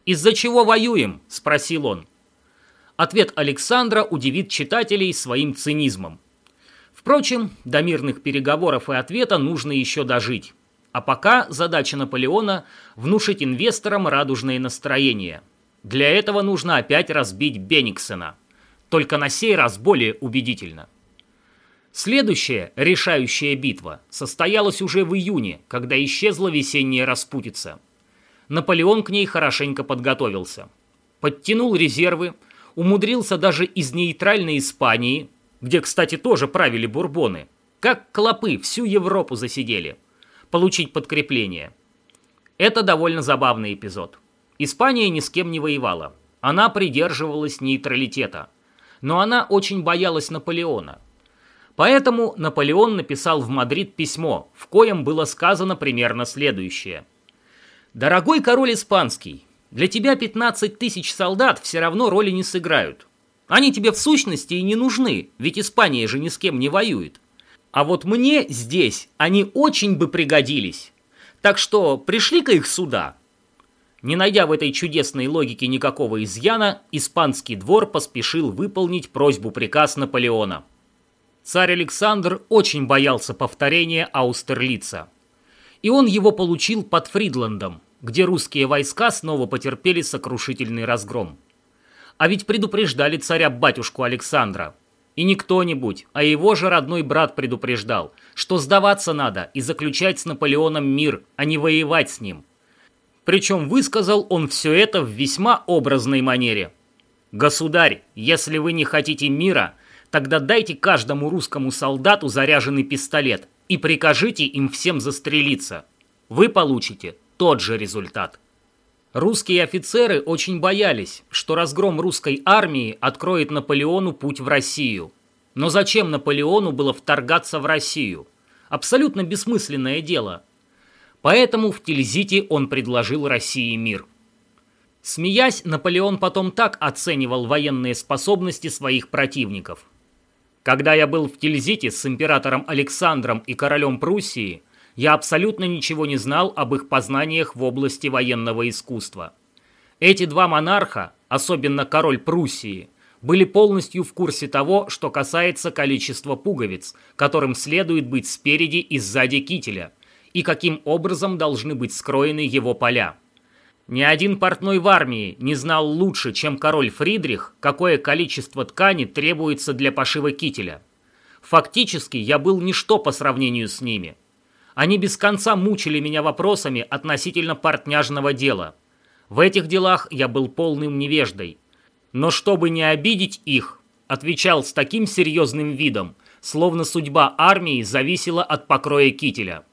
«Из-за чего воюем?» – спросил он. Ответ Александра удивит читателей своим цинизмом. Впрочем, до мирных переговоров и ответа нужно еще дожить. А пока задача Наполеона – внушить инвесторам радужные настроения – для этого нужно опять разбить Бениксена, только на сей раз более убедительно. Следующая решающая битва состоялась уже в июне, когда исчезла весенняя распутица. Наполеон к ней хорошенько подготовился. Подтянул резервы, умудрился даже из нейтральной Испании, где, кстати, тоже правили бурбоны, как клопы всю Европу засидели, получить подкрепление. Это довольно забавный эпизод. Испания ни с кем не воевала. Она придерживалась нейтралитета. Но она очень боялась Наполеона. Поэтому Наполеон написал в Мадрид письмо, в коем было сказано примерно следующее. «Дорогой король испанский, для тебя 15 тысяч солдат все равно роли не сыграют. Они тебе в сущности и не нужны, ведь Испания же ни с кем не воюет. А вот мне здесь они очень бы пригодились. Так что пришли-ка их сюда, не найдя в этой чудесной логике никакого изъяна, испанский двор поспешил выполнить просьбу-приказ Наполеона. Царь Александр очень боялся повторения Аустерлица. И он его получил под Фридландом, где русские войска снова потерпели сокрушительный разгром. А ведь предупреждали царя-батюшку Александра. И не кто-нибудь, а его же родной брат предупреждал, что сдаваться надо и заключать с Наполеоном мир, а не воевать с ним. Причем высказал он все это в весьма образной манере. «Государь, если вы не хотите мира, тогда дайте каждому русскому солдату заряженный пистолет и прикажите им всем застрелиться. Вы получите тот же результат». Русские офицеры очень боялись, что разгром русской армии откроет Наполеону путь в Россию. Но зачем Наполеону было вторгаться в Россию? Абсолютно бессмысленное дело. Поэтому в Тильзите он предложил России мир. Смеясь, Наполеон потом так оценивал военные способности своих противников. Когда я был в Тильзите с императором Александром и королем Пруссии – я абсолютно ничего не знал об их познаниях в области военного искусства. Эти два монарха, особенно король Пруссии, были полностью в курсе того, что касается количества пуговиц, которым следует быть спереди и сзади кителя, и каким образом должны быть скроены его поля. Ни один портной в армии не знал лучше, чем король Фридрих, какое количество ткани требуется для пошива кителя. Фактически я был ничто по сравнению с ними. Они без конца мучили меня вопросами относительно портняжного дела. В этих делах я был полным невеждой. Но чтобы не обидеть их, отвечал с таким серьезным видом, словно судьба армии зависела от покроя кителя.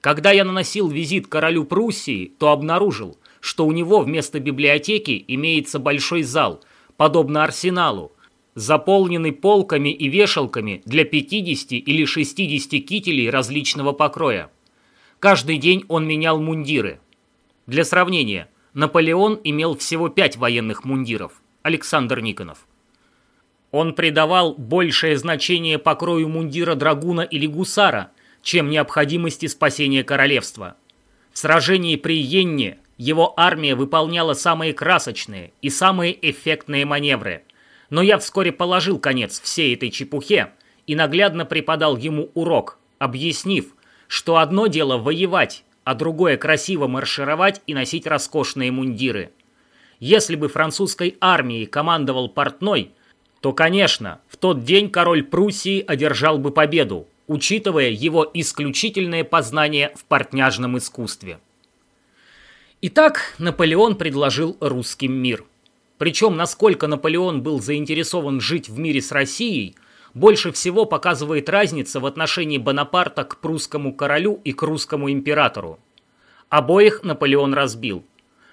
Когда я наносил визит королю Пруссии, то обнаружил, что у него вместо библиотеки имеется большой зал, подобно арсеналу, заполненный полками и вешалками для 50 или 60 кителей различного покроя. Каждый день он менял мундиры. Для сравнения, Наполеон имел всего пять военных мундиров, Александр Никонов. Он придавал большее значение покрою мундира драгуна или гусара, чем необходимости спасения королевства. В сражении при Йенне его армия выполняла самые красочные и самые эффектные маневры – но я вскоре положил конец всей этой чепухе и наглядно преподал ему урок, объяснив, что одно дело воевать, а другое красиво маршировать и носить роскошные мундиры. Если бы французской армией командовал портной, то, конечно, в тот день король Пруссии одержал бы победу, учитывая его исключительное познание в портняжном искусстве. Итак, Наполеон предложил русским мир – причем, насколько Наполеон был заинтересован жить в мире с Россией, больше всего показывает разница в отношении Бонапарта к прусскому королю и к русскому императору. Обоих Наполеон разбил.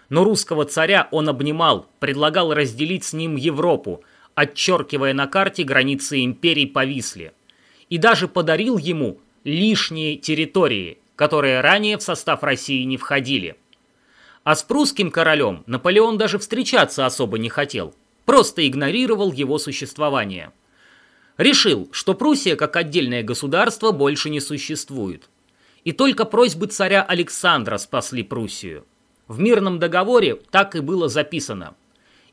Но русского царя он обнимал, предлагал разделить с ним Европу, отчеркивая на карте границы империй повисли. И даже подарил ему лишние территории, которые ранее в состав России не входили – а с прусским королем Наполеон даже встречаться особо не хотел, просто игнорировал его существование. Решил, что Пруссия как отдельное государство больше не существует. И только просьбы царя Александра спасли Пруссию. В мирном договоре так и было записано.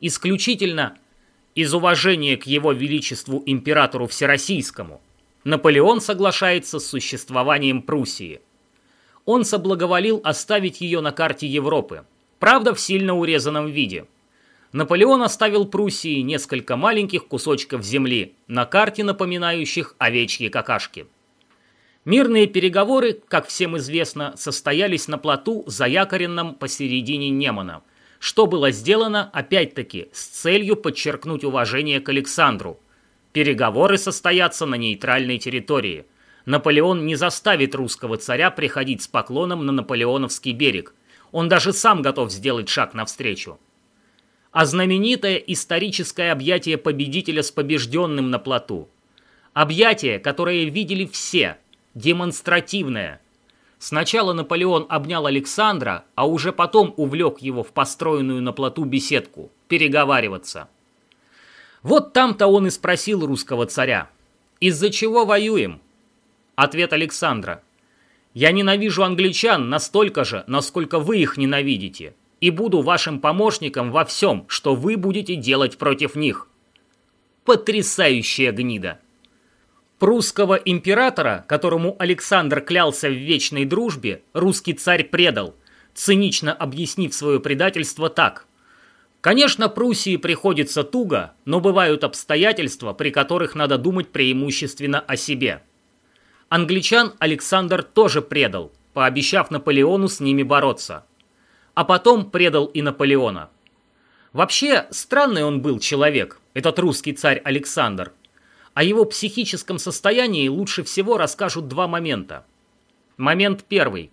Исключительно из уважения к его величеству императору Всероссийскому Наполеон соглашается с существованием Пруссии он соблаговолил оставить ее на карте Европы, правда в сильно урезанном виде. Наполеон оставил Пруссии несколько маленьких кусочков земли, на карте напоминающих овечьи какашки. Мирные переговоры, как всем известно, состоялись на плоту, заякоренном посередине Немана, что было сделано, опять-таки, с целью подчеркнуть уважение к Александру. Переговоры состоятся на нейтральной территории – Наполеон не заставит русского царя приходить с поклоном на Наполеоновский берег. Он даже сам готов сделать шаг навстречу. А знаменитое историческое объятие победителя с побежденным на плоту. Объятие, которое видели все, демонстративное. Сначала Наполеон обнял Александра, а уже потом увлек его в построенную на плоту беседку, переговариваться. Вот там-то он и спросил русского царя, «Из-за чего воюем?» Ответ Александра. «Я ненавижу англичан настолько же, насколько вы их ненавидите, и буду вашим помощником во всем, что вы будете делать против них». Потрясающая гнида! Прусского императора, которому Александр клялся в вечной дружбе, русский царь предал, цинично объяснив свое предательство так. Конечно, Пруссии приходится туго, но бывают обстоятельства, при которых надо думать преимущественно о себе. Англичан Александр тоже предал, пообещав Наполеону с ними бороться. А потом предал и Наполеона. Вообще, странный он был человек, этот русский царь Александр. О его психическом состоянии лучше всего расскажут два момента. Момент первый.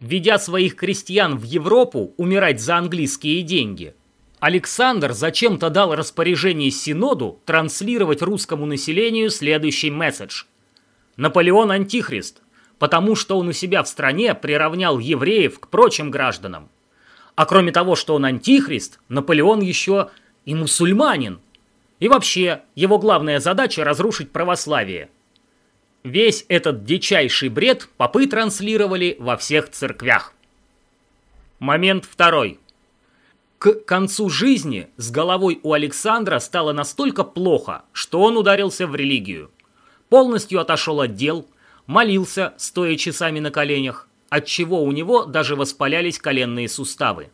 Ведя своих крестьян в Европу умирать за английские деньги, Александр зачем-то дал распоряжение Синоду транслировать русскому населению следующий месседж. Наполеон антихрист, потому что он у себя в стране приравнял евреев к прочим гражданам. А кроме того, что он антихрист, Наполеон еще и мусульманин. И вообще, его главная задача – разрушить православие. Весь этот дичайший бред попы транслировали во всех церквях. Момент второй. К концу жизни с головой у Александра стало настолько плохо, что он ударился в религию. Полностью отошел от дел, молился, стоя часами на коленях, отчего у него даже воспалялись коленные суставы.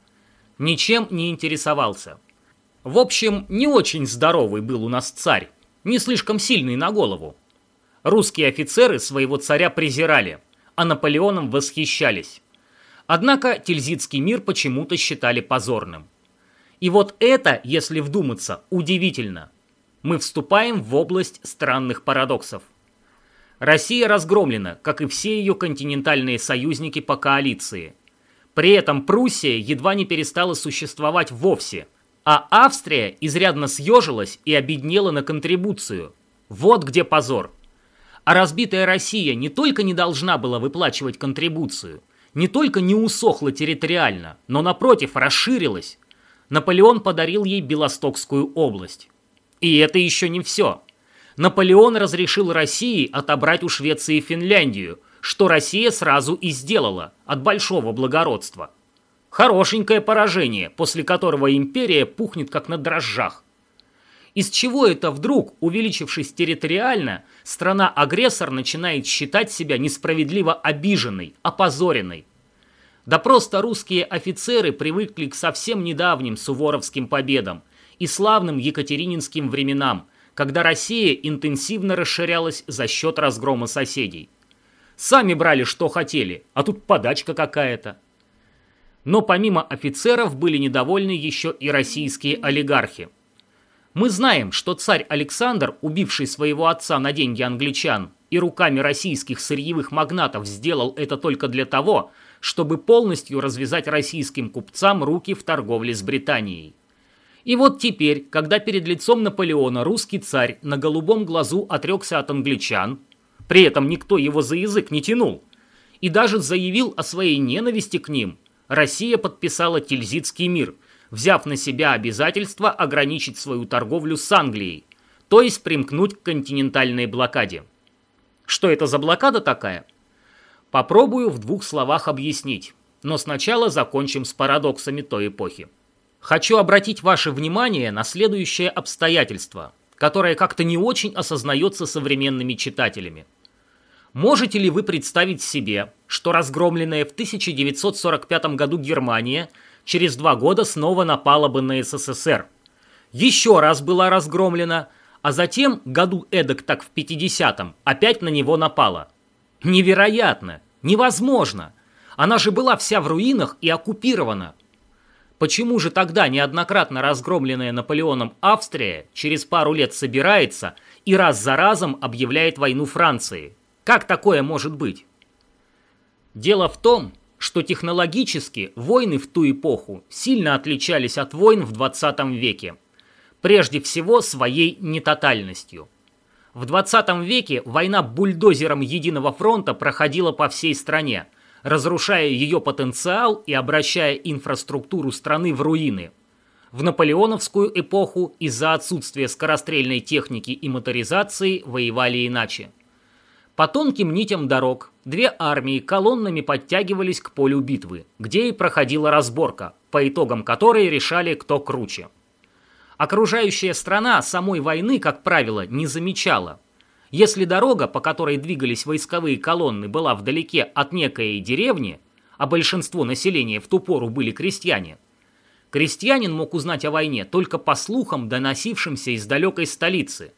Ничем не интересовался. В общем, не очень здоровый был у нас царь, не слишком сильный на голову. Русские офицеры своего царя презирали, а Наполеоном восхищались. Однако Тильзитский мир почему-то считали позорным. И вот это, если вдуматься, удивительно. Мы вступаем в область странных парадоксов. Россия разгромлена, как и все ее континентальные союзники по коалиции. При этом Пруссия едва не перестала существовать вовсе, а Австрия изрядно съежилась и обеднела на контрибуцию. Вот где позор. А разбитая Россия не только не должна была выплачивать контрибуцию, не только не усохла территориально, но напротив расширилась, Наполеон подарил ей Белостокскую область. И это еще не все. Наполеон разрешил России отобрать у Швеции Финляндию, что Россия сразу и сделала, от большого благородства. Хорошенькое поражение, после которого империя пухнет как на дрожжах. Из чего это вдруг, увеличившись территориально, страна-агрессор начинает считать себя несправедливо обиженной, опозоренной? Да просто русские офицеры привыкли к совсем недавним суворовским победам и славным екатерининским временам, когда Россия интенсивно расширялась за счет разгрома соседей. Сами брали, что хотели, а тут подачка какая-то. Но помимо офицеров были недовольны еще и российские олигархи. Мы знаем, что царь Александр, убивший своего отца на деньги англичан, и руками российских сырьевых магнатов сделал это только для того, чтобы полностью развязать российским купцам руки в торговле с Британией. И вот теперь, когда перед лицом Наполеона русский царь на голубом глазу отрекся от англичан, при этом никто его за язык не тянул, и даже заявил о своей ненависти к ним, Россия подписала Тильзитский мир, взяв на себя обязательство ограничить свою торговлю с Англией, то есть примкнуть к континентальной блокаде. Что это за блокада такая? Попробую в двух словах объяснить, но сначала закончим с парадоксами той эпохи. Хочу обратить ваше внимание на следующее обстоятельство, которое как-то не очень осознается современными читателями. Можете ли вы представить себе, что разгромленная в 1945 году Германия через два года снова напала бы на СССР? Еще раз была разгромлена, а затем, году эдак так в 50-м, опять на него напала – Невероятно! Невозможно! Она же была вся в руинах и оккупирована. Почему же тогда неоднократно разгромленная Наполеоном Австрия через пару лет собирается и раз за разом объявляет войну Франции? Как такое может быть? Дело в том, что технологически войны в ту эпоху сильно отличались от войн в 20 веке. Прежде всего своей нетотальностью – в 20 веке война бульдозером Единого фронта проходила по всей стране, разрушая ее потенциал и обращая инфраструктуру страны в руины. В наполеоновскую эпоху из-за отсутствия скорострельной техники и моторизации воевали иначе. По тонким нитям дорог две армии колоннами подтягивались к полю битвы, где и проходила разборка, по итогам которой решали, кто круче. Окружающая страна самой войны, как правило, не замечала. Если дорога, по которой двигались войсковые колонны, была вдалеке от некой деревни, а большинство населения в ту пору были крестьяне. Крестьянин мог узнать о войне только по слухам, доносившимся из далекой столицы.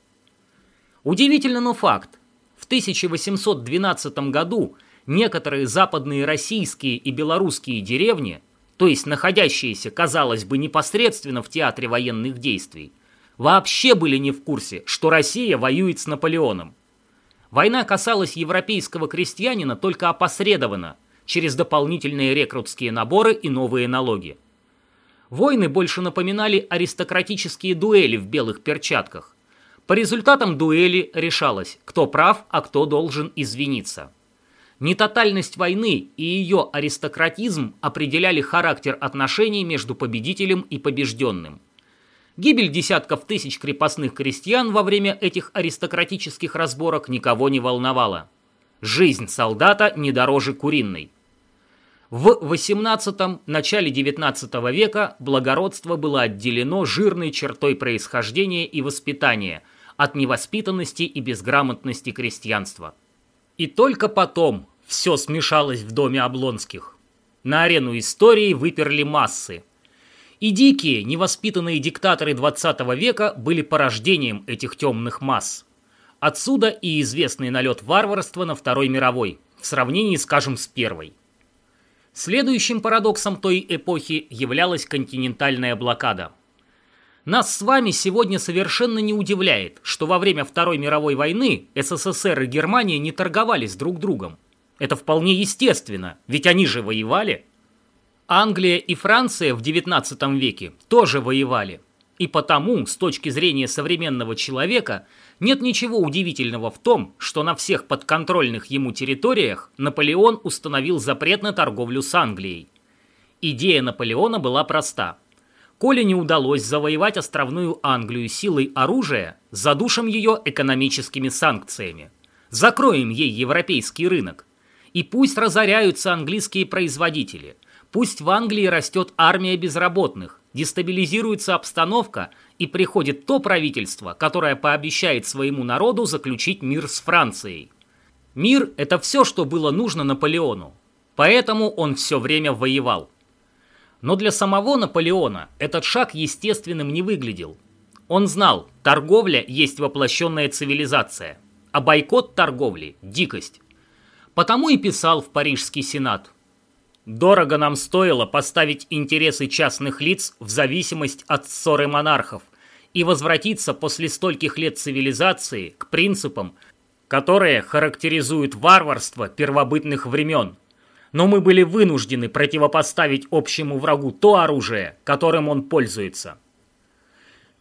Удивительно, но факт. В 1812 году некоторые западные российские и белорусские деревни, то есть находящиеся, казалось бы, непосредственно в театре военных действий, вообще были не в курсе, что Россия воюет с Наполеоном. Война касалась европейского крестьянина только опосредованно, через дополнительные рекрутские наборы и новые налоги. Войны больше напоминали аристократические дуэли в белых перчатках. По результатам дуэли решалось, кто прав, а кто должен извиниться. Нетотальность войны и ее аристократизм определяли характер отношений между победителем и побежденным. Гибель десятков тысяч крепостных крестьян во время этих аристократических разборок никого не волновала. Жизнь солдата не дороже куриной. В XVIII – начале XIX века благородство было отделено жирной чертой происхождения и воспитания от невоспитанности и безграмотности крестьянства. И только потом все смешалось в доме Облонских. На арену истории выперли массы – и дикие, невоспитанные диктаторы 20 века были порождением этих темных масс. Отсюда и известный налет варварства на Второй мировой, в сравнении, скажем, с Первой. Следующим парадоксом той эпохи являлась континентальная блокада. Нас с вами сегодня совершенно не удивляет, что во время Второй мировой войны СССР и Германия не торговались друг другом. Это вполне естественно, ведь они же воевали – Англия и Франция в XIX веке тоже воевали. И потому, с точки зрения современного человека, нет ничего удивительного в том, что на всех подконтрольных ему территориях Наполеон установил запрет на торговлю с Англией. Идея Наполеона была проста. Коли не удалось завоевать островную Англию силой оружия, задушим ее экономическими санкциями. Закроем ей европейский рынок. И пусть разоряются английские производители – Пусть в Англии растет армия безработных, дестабилизируется обстановка и приходит то правительство, которое пообещает своему народу заключить мир с Францией. Мир – это все, что было нужно Наполеону. Поэтому он все время воевал. Но для самого Наполеона этот шаг естественным не выглядел. Он знал, торговля есть воплощенная цивилизация, а бойкот торговли – дикость. Потому и писал в Парижский сенат – Дорого нам стоило поставить интересы частных лиц в зависимость от ссоры монархов и возвратиться после стольких лет цивилизации к принципам, которые характеризуют варварство первобытных времен. Но мы были вынуждены противопоставить общему врагу то оружие, которым он пользуется.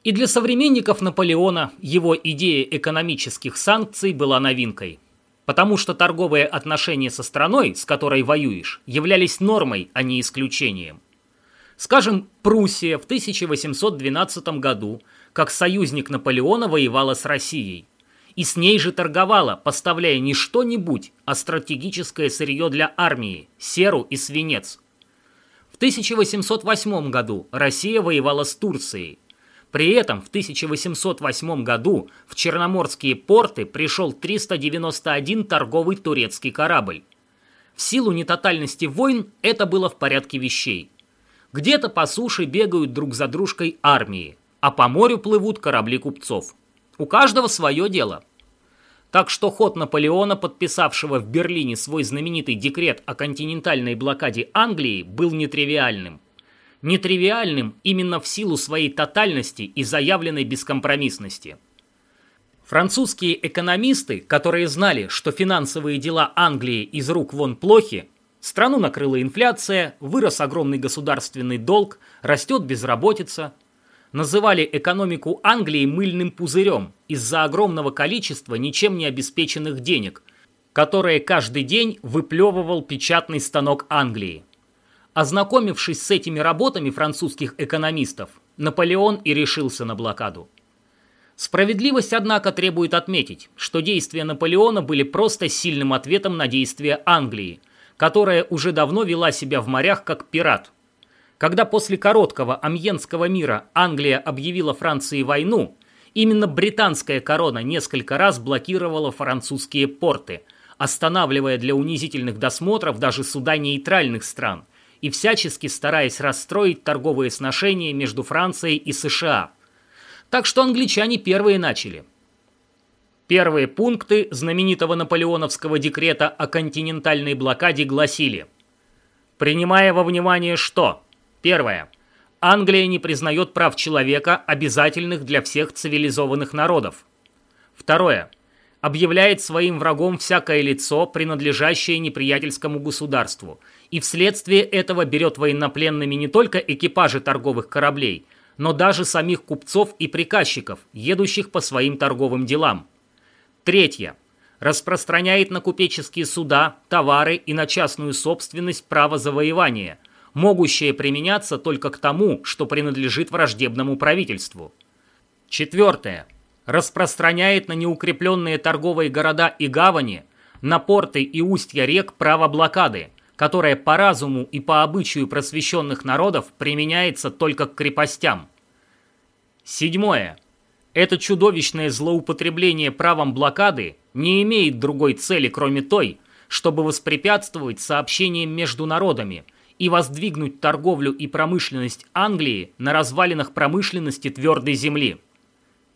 И для современников Наполеона его идея экономических санкций была новинкой – потому что торговые отношения со страной, с которой воюешь, являлись нормой, а не исключением. Скажем, Пруссия в 1812 году, как союзник Наполеона, воевала с Россией. И с ней же торговала, поставляя не что-нибудь, а стратегическое сырье для армии – серу и свинец. В 1808 году Россия воевала с Турцией – при этом в 1808 году в Черноморские порты пришел 391 торговый турецкий корабль. В силу нетотальности войн это было в порядке вещей. Где-то по суше бегают друг за дружкой армии, а по морю плывут корабли купцов. У каждого свое дело. Так что ход Наполеона, подписавшего в Берлине свой знаменитый декрет о континентальной блокаде Англии, был нетривиальным – нетривиальным именно в силу своей тотальности и заявленной бескомпромиссности. Французские экономисты, которые знали, что финансовые дела Англии из рук вон плохи, страну накрыла инфляция, вырос огромный государственный долг, растет безработица, называли экономику Англии мыльным пузырем из-за огромного количества ничем не обеспеченных денег, которые каждый день выплевывал печатный станок Англии. Ознакомившись с этими работами французских экономистов, Наполеон и решился на блокаду. Справедливость, однако, требует отметить, что действия Наполеона были просто сильным ответом на действия Англии, которая уже давно вела себя в морях как пират. Когда после короткого Амьенского мира Англия объявила Франции войну, именно британская корона несколько раз блокировала французские порты, останавливая для унизительных досмотров даже суда нейтральных стран и всячески стараясь расстроить торговые сношения между Францией и США. Так что англичане первые начали. Первые пункты знаменитого наполеоновского декрета о континентальной блокаде гласили «Принимая во внимание что? Первое. Англия не признает прав человека, обязательных для всех цивилизованных народов. Второе. Объявляет своим врагом всякое лицо, принадлежащее неприятельскому государству, и вследствие этого берет военнопленными не только экипажи торговых кораблей, но даже самих купцов и приказчиков, едущих по своим торговым делам. Третье. Распространяет на купеческие суда, товары и на частную собственность право завоевания, могущее применяться только к тому, что принадлежит враждебному правительству. Четвертое. Распространяет на неукрепленные торговые города и гавани, на порты и устья рек право блокады, которое по разуму и по обычаю просвещенных народов применяется только к крепостям. Седьмое. Это чудовищное злоупотребление правом блокады не имеет другой цели, кроме той, чтобы воспрепятствовать сообщениям между народами и воздвигнуть торговлю и промышленность Англии на развалинах промышленности твердой земли.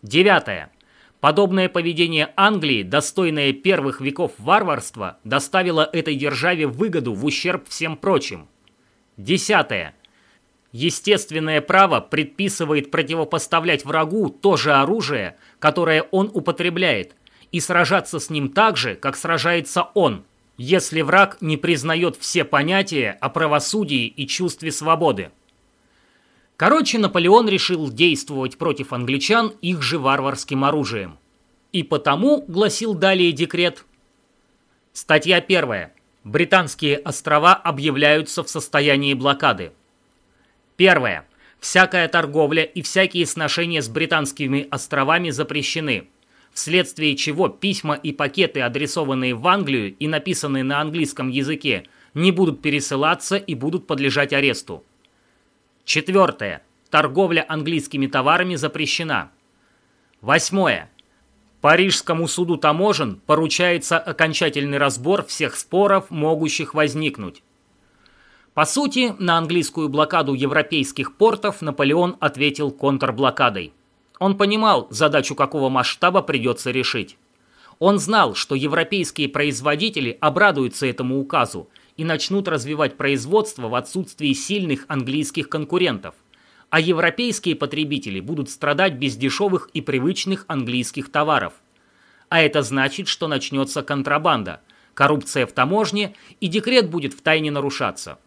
Девятое. Подобное поведение Англии, достойное первых веков варварства, доставило этой державе выгоду в ущерб всем прочим. Десятое. Естественное право предписывает противопоставлять врагу то же оружие, которое он употребляет, и сражаться с ним так же, как сражается он, если враг не признает все понятия о правосудии и чувстве свободы. Короче, Наполеон решил действовать против англичан их же варварским оружием. И потому, гласил далее декрет, статья первая. Британские острова объявляются в состоянии блокады. Первое. Всякая торговля и всякие сношения с британскими островами запрещены, вследствие чего письма и пакеты, адресованные в Англию и написанные на английском языке, не будут пересылаться и будут подлежать аресту. Четвертое. Торговля английскими товарами запрещена. Восьмое. Парижскому суду таможен поручается окончательный разбор всех споров, могущих возникнуть. По сути, на английскую блокаду европейских портов Наполеон ответил контрблокадой. Он понимал, задачу какого масштаба придется решить. Он знал, что европейские производители обрадуются этому указу и начнут развивать производство в отсутствии сильных английских конкурентов, а европейские потребители будут страдать без дешевых и привычных английских товаров. А это значит, что начнется контрабанда, коррупция в таможне и декрет будет втайне нарушаться.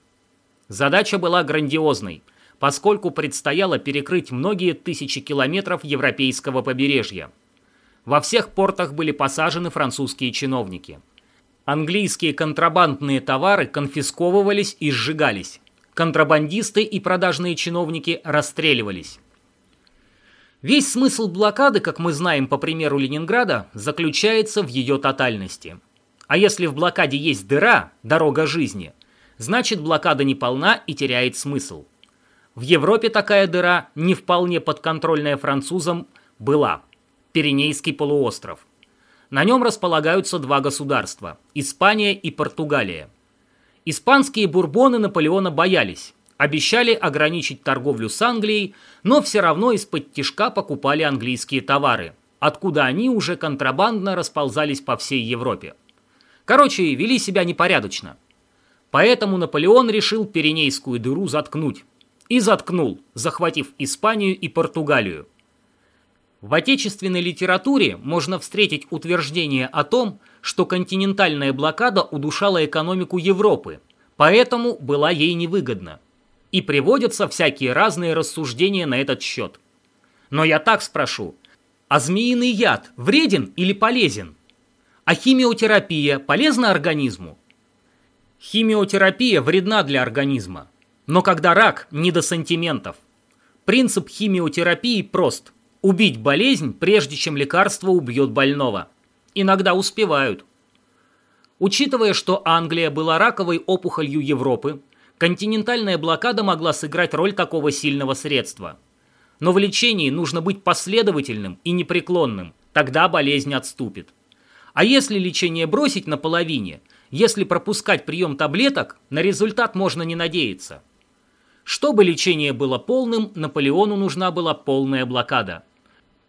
Задача была грандиозной, поскольку предстояло перекрыть многие тысячи километров европейского побережья. Во всех портах были посажены французские чиновники. Английские контрабандные товары конфисковывались и сжигались. Контрабандисты и продажные чиновники расстреливались. Весь смысл блокады, как мы знаем по примеру Ленинграда, заключается в ее тотальности. А если в блокаде есть дыра, дорога жизни – значит блокада не полна и теряет смысл. В Европе такая дыра, не вполне подконтрольная французам, была. Пиренейский полуостров. На нем располагаются два государства – Испания и Португалия. Испанские бурбоны Наполеона боялись, обещали ограничить торговлю с Англией, но все равно из-под тишка покупали английские товары, откуда они уже контрабандно расползались по всей Европе. Короче, вели себя непорядочно – Поэтому Наполеон решил Пиренейскую дыру заткнуть. И заткнул, захватив Испанию и Португалию. В отечественной литературе можно встретить утверждение о том, что континентальная блокада удушала экономику Европы, поэтому была ей невыгодна. И приводятся всякие разные рассуждения на этот счет. Но я так спрошу, а змеиный яд вреден или полезен? А химиотерапия полезна организму? Химиотерапия вредна для организма. Но когда рак, не до сантиментов. Принцип химиотерапии прост. Убить болезнь, прежде чем лекарство убьет больного. Иногда успевают. Учитывая, что Англия была раковой опухолью Европы, континентальная блокада могла сыграть роль такого сильного средства. Но в лечении нужно быть последовательным и непреклонным, тогда болезнь отступит. А если лечение бросить на половине, если пропускать прием таблеток, на результат можно не надеяться. Чтобы лечение было полным, Наполеону нужна была полная блокада.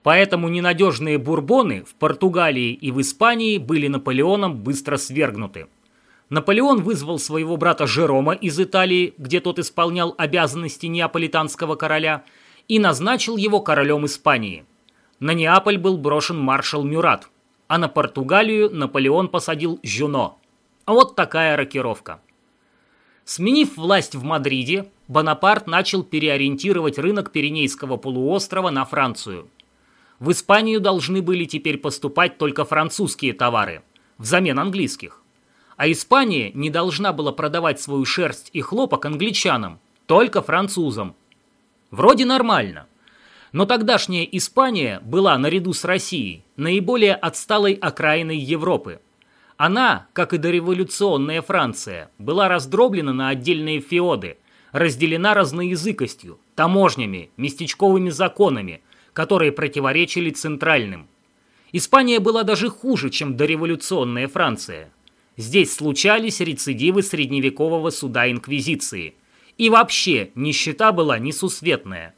Поэтому ненадежные бурбоны в Португалии и в Испании были Наполеоном быстро свергнуты. Наполеон вызвал своего брата Жерома из Италии, где тот исполнял обязанности неаполитанского короля, и назначил его королем Испании. На Неаполь был брошен маршал Мюрат – а на Португалию Наполеон посадил Жюно. Вот такая рокировка. Сменив власть в Мадриде, Бонапарт начал переориентировать рынок Пиренейского полуострова на Францию. В Испанию должны были теперь поступать только французские товары, взамен английских. А Испания не должна была продавать свою шерсть и хлопок англичанам, только французам. Вроде нормально – но тогдашняя Испания была, наряду с Россией, наиболее отсталой окраиной Европы. Она, как и дореволюционная Франция, была раздроблена на отдельные феоды, разделена разноязыкостью, таможнями, местечковыми законами, которые противоречили центральным. Испания была даже хуже, чем дореволюционная Франция. Здесь случались рецидивы средневекового суда Инквизиции. И вообще нищета была несусветная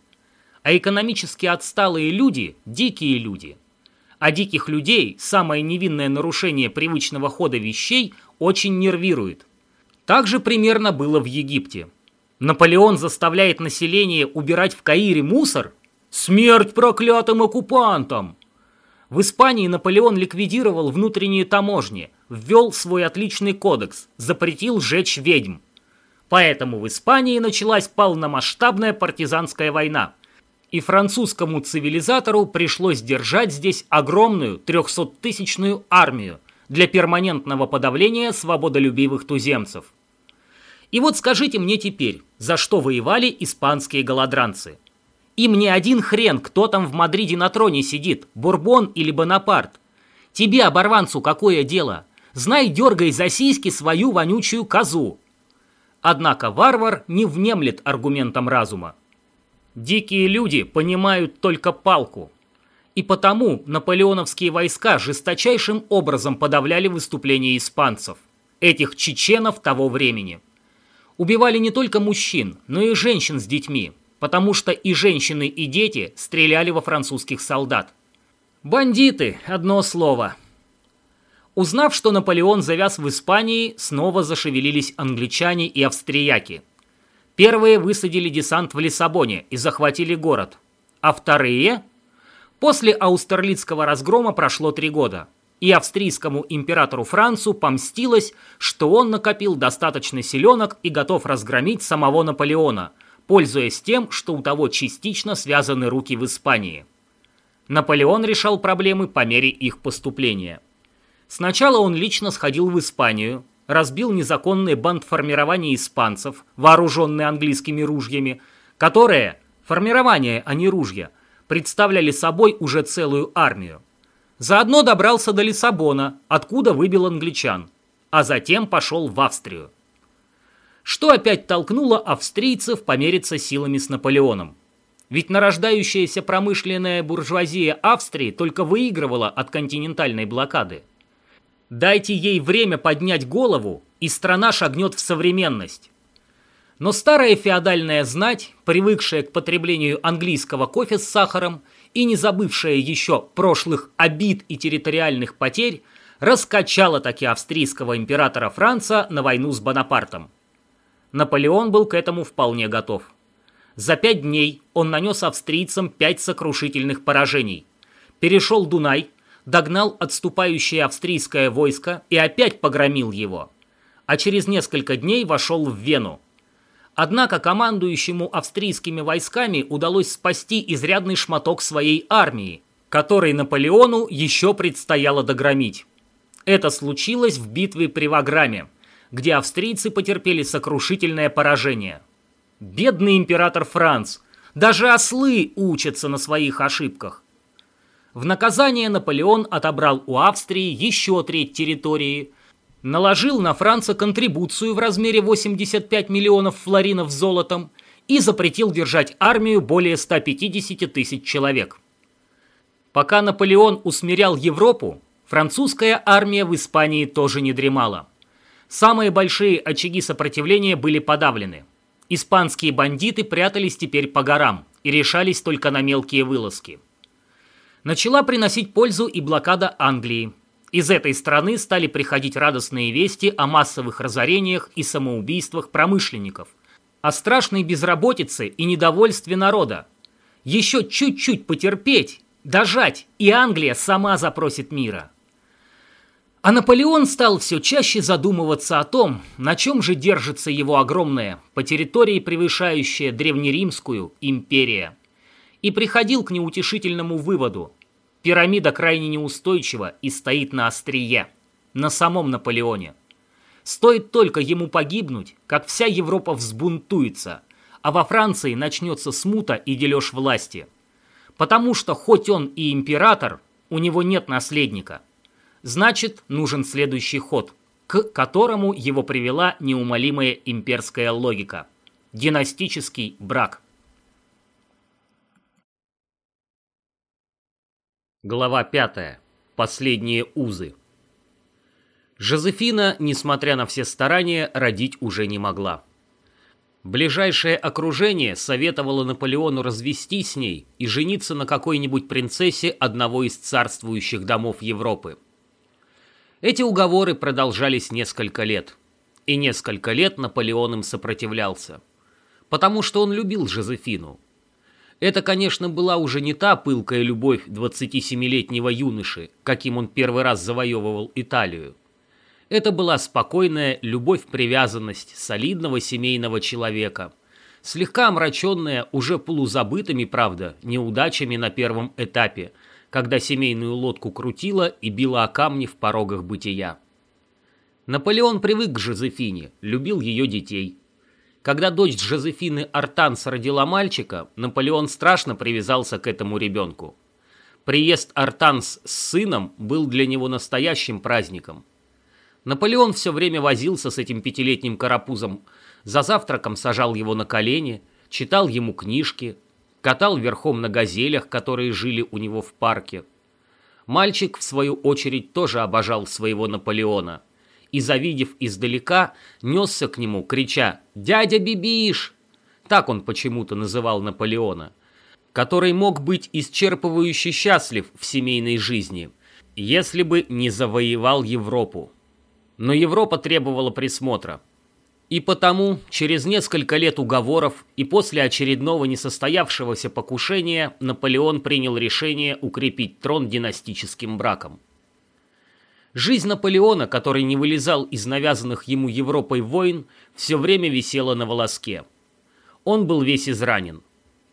а экономически отсталые люди – дикие люди. А диких людей самое невинное нарушение привычного хода вещей очень нервирует. Так же примерно было в Египте. Наполеон заставляет население убирать в Каире мусор? Смерть проклятым оккупантам! В Испании Наполеон ликвидировал внутренние таможни, ввел свой отличный кодекс, запретил жечь ведьм. Поэтому в Испании началась полномасштабная партизанская война – и французскому цивилизатору пришлось держать здесь огромную трехсоттысячную армию для перманентного подавления свободолюбивых туземцев. И вот скажите мне теперь, за что воевали испанские голодранцы? И мне один хрен, кто там в Мадриде на троне сидит, Бурбон или Бонапарт. Тебе, оборванцу, какое дело? Знай, дергай за сиськи свою вонючую козу. Однако варвар не внемлет аргументам разума. Дикие люди понимают только палку. И потому наполеоновские войска жесточайшим образом подавляли выступления испанцев, этих чеченов того времени. Убивали не только мужчин, но и женщин с детьми, потому что и женщины, и дети стреляли во французских солдат. Бандиты, одно слово. Узнав, что Наполеон завяз в Испании, снова зашевелились англичане и австрияки – Первые высадили десант в Лиссабоне и захватили город. А вторые? После Аустерлицкого разгрома прошло три года. И австрийскому императору Францу помстилось, что он накопил достаточно селенок и готов разгромить самого Наполеона, пользуясь тем, что у того частично связаны руки в Испании. Наполеон решал проблемы по мере их поступления. Сначала он лично сходил в Испанию, разбил незаконные бандформирования испанцев, вооруженные английскими ружьями, которые, формирование, а не ружья, представляли собой уже целую армию. Заодно добрался до Лиссабона, откуда выбил англичан, а затем пошел в Австрию. Что опять толкнуло австрийцев помериться силами с Наполеоном? Ведь нарождающаяся промышленная буржуазия Австрии только выигрывала от континентальной блокады. Дайте ей время поднять голову, и страна шагнет в современность. Но старая феодальная знать, привыкшая к потреблению английского кофе с сахаром и не забывшая еще прошлых обид и территориальных потерь, раскачала таки австрийского императора Франца на войну с Бонапартом. Наполеон был к этому вполне готов. За пять дней он нанес австрийцам пять сокрушительных поражений. Перешел Дунай, догнал отступающее австрийское войско и опять погромил его, а через несколько дней вошел в Вену. Однако командующему австрийскими войсками удалось спасти изрядный шматок своей армии, который Наполеону еще предстояло догромить. Это случилось в битве при Ваграме, где австрийцы потерпели сокрушительное поражение. Бедный император Франц, даже ослы учатся на своих ошибках. В наказание Наполеон отобрал у Австрии еще треть территории, наложил на Франца контрибуцию в размере 85 миллионов флоринов золотом и запретил держать армию более 150 тысяч человек. Пока Наполеон усмирял Европу, Французская армия в Испании тоже не дремала. Самые большие очаги сопротивления были подавлены. Испанские бандиты прятались теперь по горам и решались только на мелкие вылазки. Начала приносить пользу и блокада Англии. Из этой страны стали приходить радостные вести о массовых разорениях и самоубийствах промышленников, о страшной безработице и недовольстве народа. Еще чуть-чуть потерпеть, дожать, и Англия сама запросит мира. А Наполеон стал все чаще задумываться о том, на чем же держится его огромная, по территории превышающая древнеримскую, империя. И приходил к неутешительному выводу. Пирамида крайне неустойчива и стоит на острие, на самом Наполеоне. Стоит только ему погибнуть, как вся Европа взбунтуется, а во Франции начнется смута и дележ власти. Потому что хоть он и император, у него нет наследника – Значит, нужен следующий ход, к которому его привела неумолимая имперская логика – династический брак. Глава 5. Последние узы. Жозефина, несмотря на все старания, родить уже не могла. Ближайшее окружение советовало Наполеону развестись с ней и жениться на какой-нибудь принцессе одного из царствующих домов Европы – эти уговоры продолжались несколько лет. И несколько лет Наполеон им сопротивлялся. Потому что он любил Жозефину. Это, конечно, была уже не та пылкая любовь 27-летнего юноши, каким он первый раз завоевывал Италию. Это была спокойная любовь-привязанность солидного семейного человека, слегка омраченная уже полузабытыми, правда, неудачами на первом этапе – когда семейную лодку крутила и била о камни в порогах бытия. Наполеон привык к Жозефине, любил ее детей. Когда дочь Жозефины Артанс родила мальчика, Наполеон страшно привязался к этому ребенку. Приезд Артанс с сыном был для него настоящим праздником. Наполеон все время возился с этим пятилетним карапузом, за завтраком сажал его на колени, читал ему книжки, катал верхом на газелях, которые жили у него в парке. Мальчик, в свою очередь, тоже обожал своего Наполеона. И, завидев издалека, несся к нему, крича «Дядя Бибиш!» Так он почему-то называл Наполеона, который мог быть исчерпывающе счастлив в семейной жизни, если бы не завоевал Европу. Но Европа требовала присмотра – и потому, через несколько лет уговоров и после очередного несостоявшегося покушения, Наполеон принял решение укрепить трон династическим браком. Жизнь Наполеона, который не вылезал из навязанных ему Европой войн, все время висела на волоске. Он был весь изранен.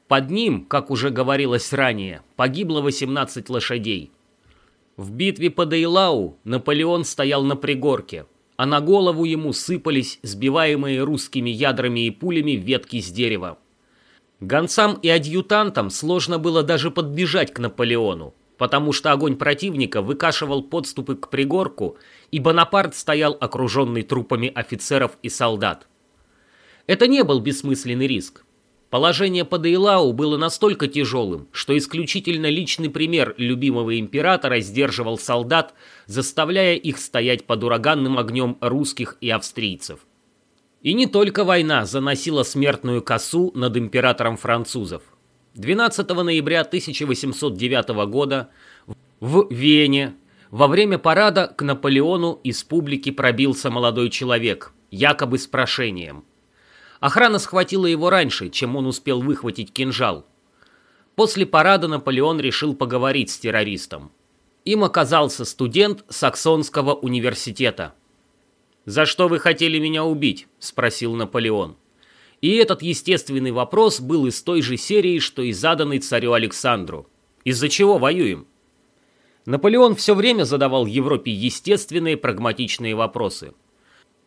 Под ним, как уже говорилось ранее, погибло 18 лошадей. В битве под Эйлау Наполеон стоял на пригорке – а на голову ему сыпались сбиваемые русскими ядрами и пулями ветки с дерева. Гонцам и адъютантам сложно было даже подбежать к Наполеону, потому что огонь противника выкашивал подступы к пригорку, и Бонапарт стоял окруженный трупами офицеров и солдат. Это не был бессмысленный риск. Положение под Эйлау было настолько тяжелым, что исключительно личный пример любимого императора сдерживал солдат, заставляя их стоять под ураганным огнем русских и австрийцев. И не только война заносила смертную косу над императором французов. 12 ноября 1809 года в Вене во время парада к Наполеону из публики пробился молодой человек, якобы с прошением – Охрана схватила его раньше, чем он успел выхватить кинжал. После парада Наполеон решил поговорить с террористом. Им оказался студент Саксонского университета. «За что вы хотели меня убить?» – спросил Наполеон. И этот естественный вопрос был из той же серии, что и заданный царю Александру. «Из-за чего воюем?» Наполеон все время задавал Европе естественные прагматичные вопросы –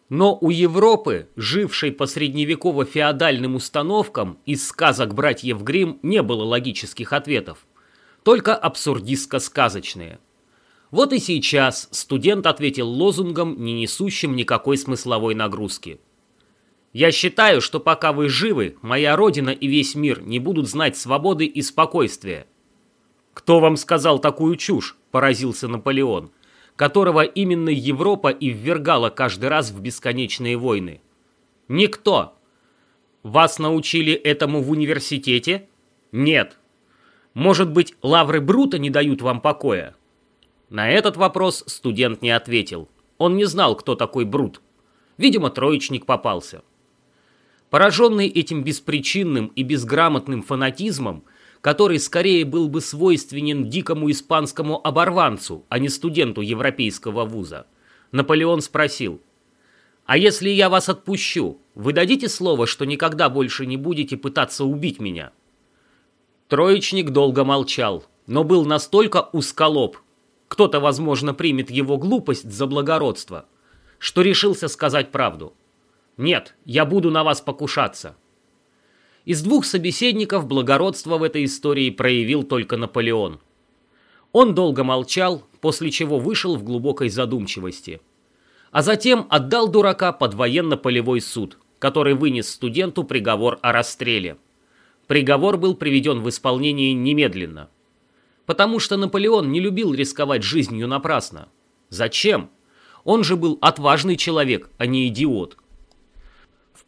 но у Европы, жившей по средневеково-феодальным установкам, из сказок братьев Гримм не было логических ответов, только абсурдистско-сказочные. Вот и сейчас студент ответил лозунгом, не несущим никакой смысловой нагрузки. «Я считаю, что пока вы живы, моя родина и весь мир не будут знать свободы и спокойствия». «Кто вам сказал такую чушь?» – поразился Наполеон. которого именно Европа и ввергала каждый раз в бесконечные войны? Никто. Вас научили этому в университете? Нет. Может быть, лавры Брута не дают вам покоя? На этот вопрос студент не ответил. Он не знал, кто такой Брут. Видимо, троечник попался. Пораженный этим беспричинным и безграмотным фанатизмом, который скорее был бы свойственен дикому испанскому оборванцу, а не студенту европейского вуза, Наполеон спросил, «А если я вас отпущу, вы дадите слово, что никогда больше не будете пытаться убить меня?» Троечник долго молчал, но был настолько узколоб, кто-то, возможно, примет его глупость за благородство, что решился сказать правду. «Нет, я буду на вас покушаться». Из двух собеседников благородство в этой истории проявил только Наполеон. Он долго молчал, после чего вышел в глубокой задумчивости. А затем отдал дурака под военно-полевой суд, который вынес студенту приговор о расстреле – Приговор был приведен в исполнение немедленно. Потому что Наполеон не любил рисковать жизнью напрасно. Зачем? Он же был отважный человек, а не идиот.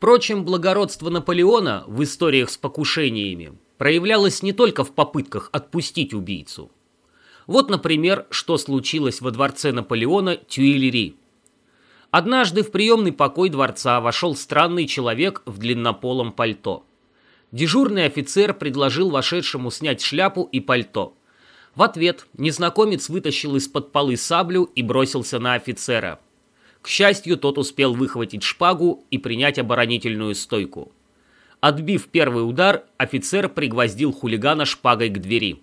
Впрочем, благородство Наполеона в историях с покушениями проявлялось не только в попытках отпустить убийцу. Вот, например, что случилось во дворце Наполеона Тюильри. Однажды в приемный покой дворца вошел странный человек в длиннополом пальто – Дежурный офицер предложил вошедшему снять шляпу и пальто. В ответ незнакомец вытащил из-под полы саблю и бросился на офицера. К счастью, тот успел выхватить шпагу и принять оборонительную стойку. Отбив первый удар, офицер пригвоздил хулигана шпагой к двери.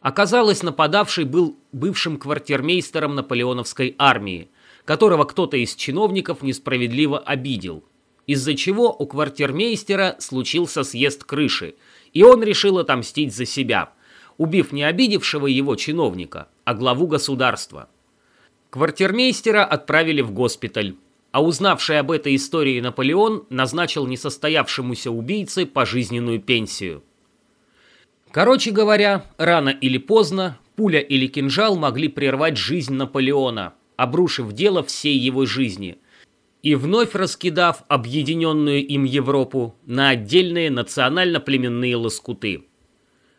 Оказалось, нападавший был бывшим квартирмейстером наполеоновской армии, которого кто-то из чиновников несправедливо обидел – из-за чего у квартирмейстера случился съезд крыши, и он решил отомстить за себя, убив не обидевшего его чиновника, а главу государства. Квартирмейстера отправили в госпиталь, а узнавший об этой истории Наполеон назначил несостоявшемуся убийце пожизненную пенсию. Короче говоря, рано или поздно пуля или кинжал могли прервать жизнь Наполеона, обрушив дело всей его жизни – и вновь раскидав объединенную им Европу на отдельные национально-племенные лоскуты.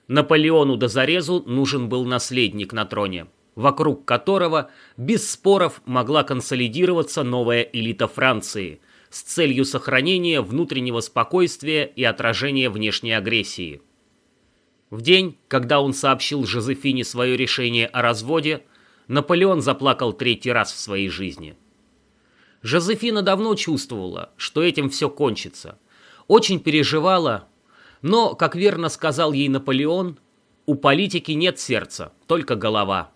Наполеону до зарезу нужен был наследник на троне, вокруг которого без споров могла консолидироваться новая элита Франции с целью сохранения внутреннего спокойствия и отражения внешней агрессии. В день, когда он сообщил Жозефине свое решение о разводе, Наполеон заплакал третий раз в своей жизни – Жозефина давно чувствовала, что этим все кончится. Очень переживала, но, как верно сказал ей Наполеон, у политики нет сердца, только голова.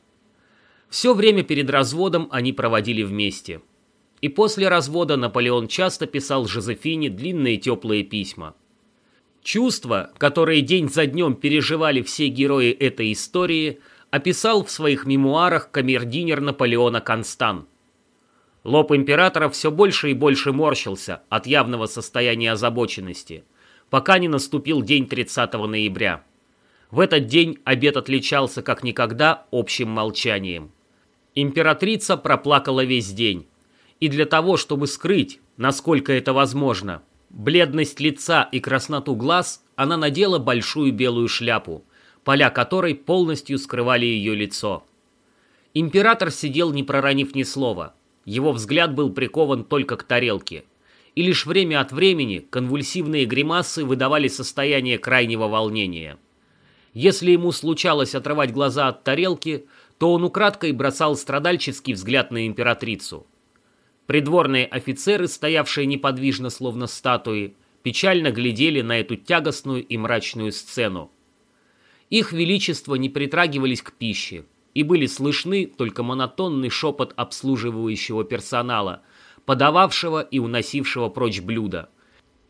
Все время перед разводом они проводили вместе. И после развода Наполеон часто писал Жозефине длинные теплые письма. Чувства, которые день за днем переживали все герои этой истории, описал в своих мемуарах камердинер Наполеона Констант. Лоб императора все больше и больше морщился от явного состояния озабоченности, пока не наступил день 30 ноября. В этот день обед отличался как никогда общим молчанием. Императрица проплакала весь день. И для того, чтобы скрыть, насколько это возможно, бледность лица и красноту глаз, она надела большую белую шляпу, поля которой полностью скрывали ее лицо. Император сидел, не проронив ни слова – его взгляд был прикован только к тарелке. И лишь время от времени конвульсивные гримасы выдавали состояние крайнего волнения. Если ему случалось отрывать глаза от тарелки, то он украдкой бросал страдальческий взгляд на императрицу. Придворные офицеры, стоявшие неподвижно, словно статуи, печально глядели на эту тягостную и мрачную сцену. Их величество не притрагивались к пище, и были слышны только монотонный шепот обслуживающего персонала, подававшего и уносившего прочь блюда,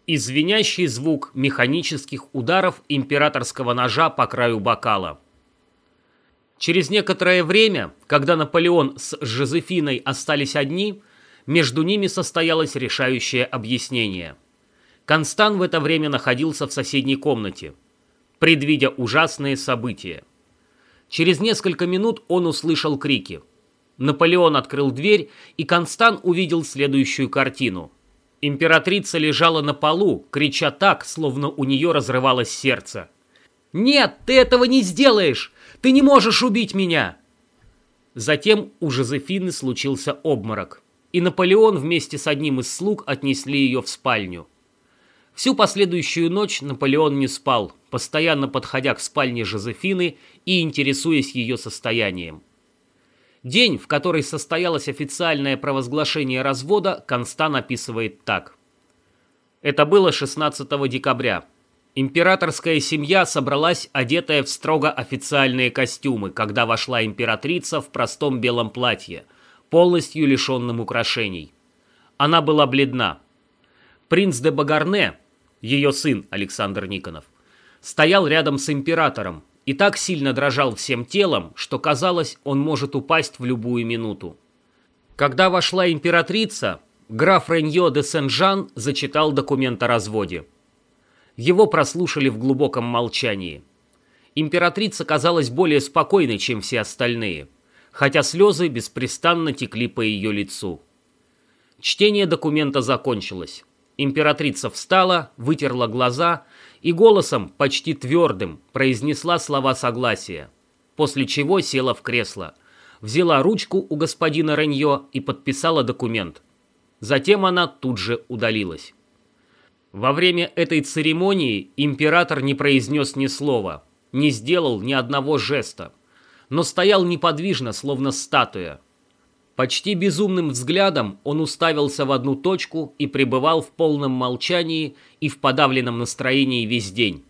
и звенящий звук механических ударов императорского ножа по краю бокала. Через некоторое время, когда Наполеон с Жозефиной остались одни, между ними состоялось решающее объяснение. Констан в это время находился в соседней комнате, предвидя ужасные события. Через несколько минут он услышал крики. Наполеон открыл дверь, и Констан увидел следующую картину. Императрица лежала на полу, крича так, словно у нее разрывалось сердце. «Нет, ты этого не сделаешь! Ты не можешь убить меня!» Затем у Жозефины случился обморок, и Наполеон вместе с одним из слуг отнесли ее в спальню. Всю последующую ночь Наполеон не спал, постоянно подходя к спальне Жозефины и интересуясь ее состоянием. День, в который состоялось официальное провозглашение развода, Констан описывает так. Это было 16 декабря. Императорская семья собралась, одетая в строго официальные костюмы, когда вошла императрица в простом белом платье, полностью лишенном украшений. Она была бледна. Принц де Багарне, ее сын Александр Никонов, стоял рядом с императором, и так сильно дрожал всем телом, что казалось, он может упасть в любую минуту. Когда вошла императрица, граф Реньо де Сен-Жан зачитал документ о разводе. Его прослушали в глубоком молчании. Императрица казалась более спокойной, чем все остальные, хотя слезы беспрестанно текли по ее лицу. Чтение документа закончилось. Императрица встала, вытерла глаза и голосом, почти твердым, произнесла слова согласия, после чего села в кресло, взяла ручку у господина Реньо и подписала документ. Затем она тут же удалилась. Во время этой церемонии император не произнес ни слова, не сделал ни одного жеста, но стоял неподвижно, словно статуя, Почти безумным взглядом он уставился в одну точку и пребывал в полном молчании и в подавленном настроении весь день.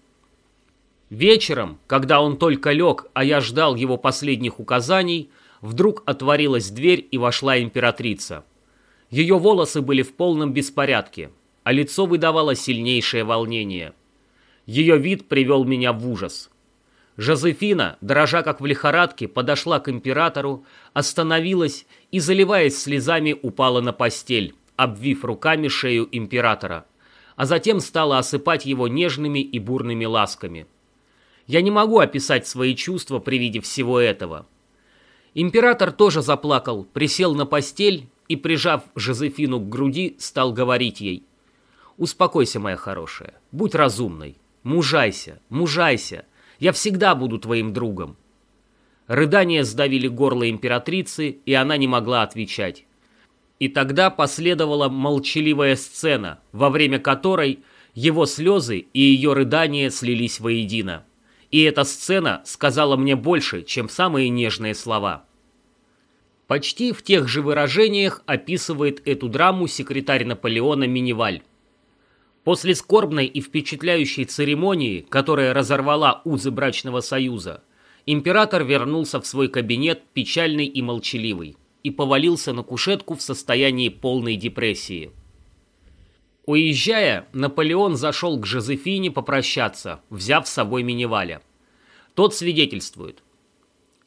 Вечером, когда он только лег, а я ждал его последних указаний, вдруг отворилась дверь и вошла императрица. Ее волосы были в полном беспорядке, а лицо выдавало сильнейшее волнение. Ее вид привел меня в ужас. Жозефина, дрожа как в лихорадке, подошла к императору, остановилась и, заливаясь слезами, упала на постель, обвив руками шею императора, а затем стала осыпать его нежными и бурными ласками. Я не могу описать свои чувства при виде всего этого. Император тоже заплакал, присел на постель и, прижав Жозефину к груди, стал говорить ей. «Успокойся, моя хорошая, будь разумной, мужайся, мужайся, я всегда буду твоим другом». Рыдания сдавили горло императрицы, и она не могла отвечать. И тогда последовала молчаливая сцена, во время которой его слезы и ее рыдания слились воедино. И эта сцена сказала мне больше, чем самые нежные слова. Почти в тех же выражениях описывает эту драму секретарь Наполеона Миниваль. После скорбной и впечатляющей церемонии, которая разорвала узы брачного союза, император вернулся в свой кабинет печальный и молчаливый и повалился на кушетку в состоянии полной депрессии. Уезжая, Наполеон зашел к Жозефине попрощаться, взяв с собой Миниваля. Тот свидетельствует.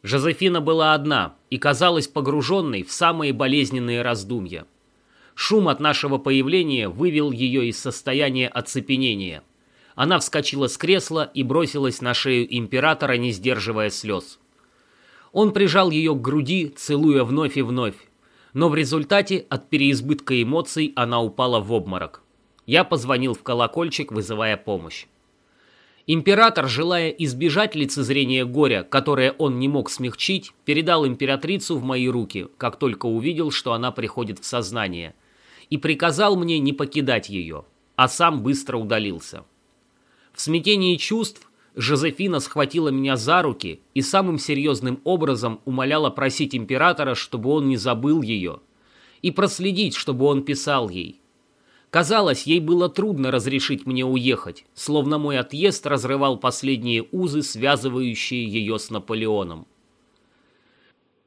Жозефина была одна и казалась погруженной в самые болезненные раздумья – Шум от нашего появления вывел ее из состояния оцепенения. Она вскочила с кресла и бросилась на шею императора, не сдерживая слез. Он прижал ее к груди, целуя вновь и вновь. Но в результате от переизбытка эмоций она упала в обморок. Я позвонил в колокольчик, вызывая помощь. Император, желая избежать лицезрения горя, которое он не мог смягчить, передал императрицу в мои руки, как только увидел, что она приходит в сознание – и приказал мне не покидать ее, а сам быстро удалился. В смятении чувств Жозефина схватила меня за руки и самым серьезным образом умоляла просить императора, чтобы он не забыл ее, и проследить, чтобы он писал ей. Казалось, ей было трудно разрешить мне уехать, словно мой отъезд разрывал последние узы, связывающие ее с Наполеоном.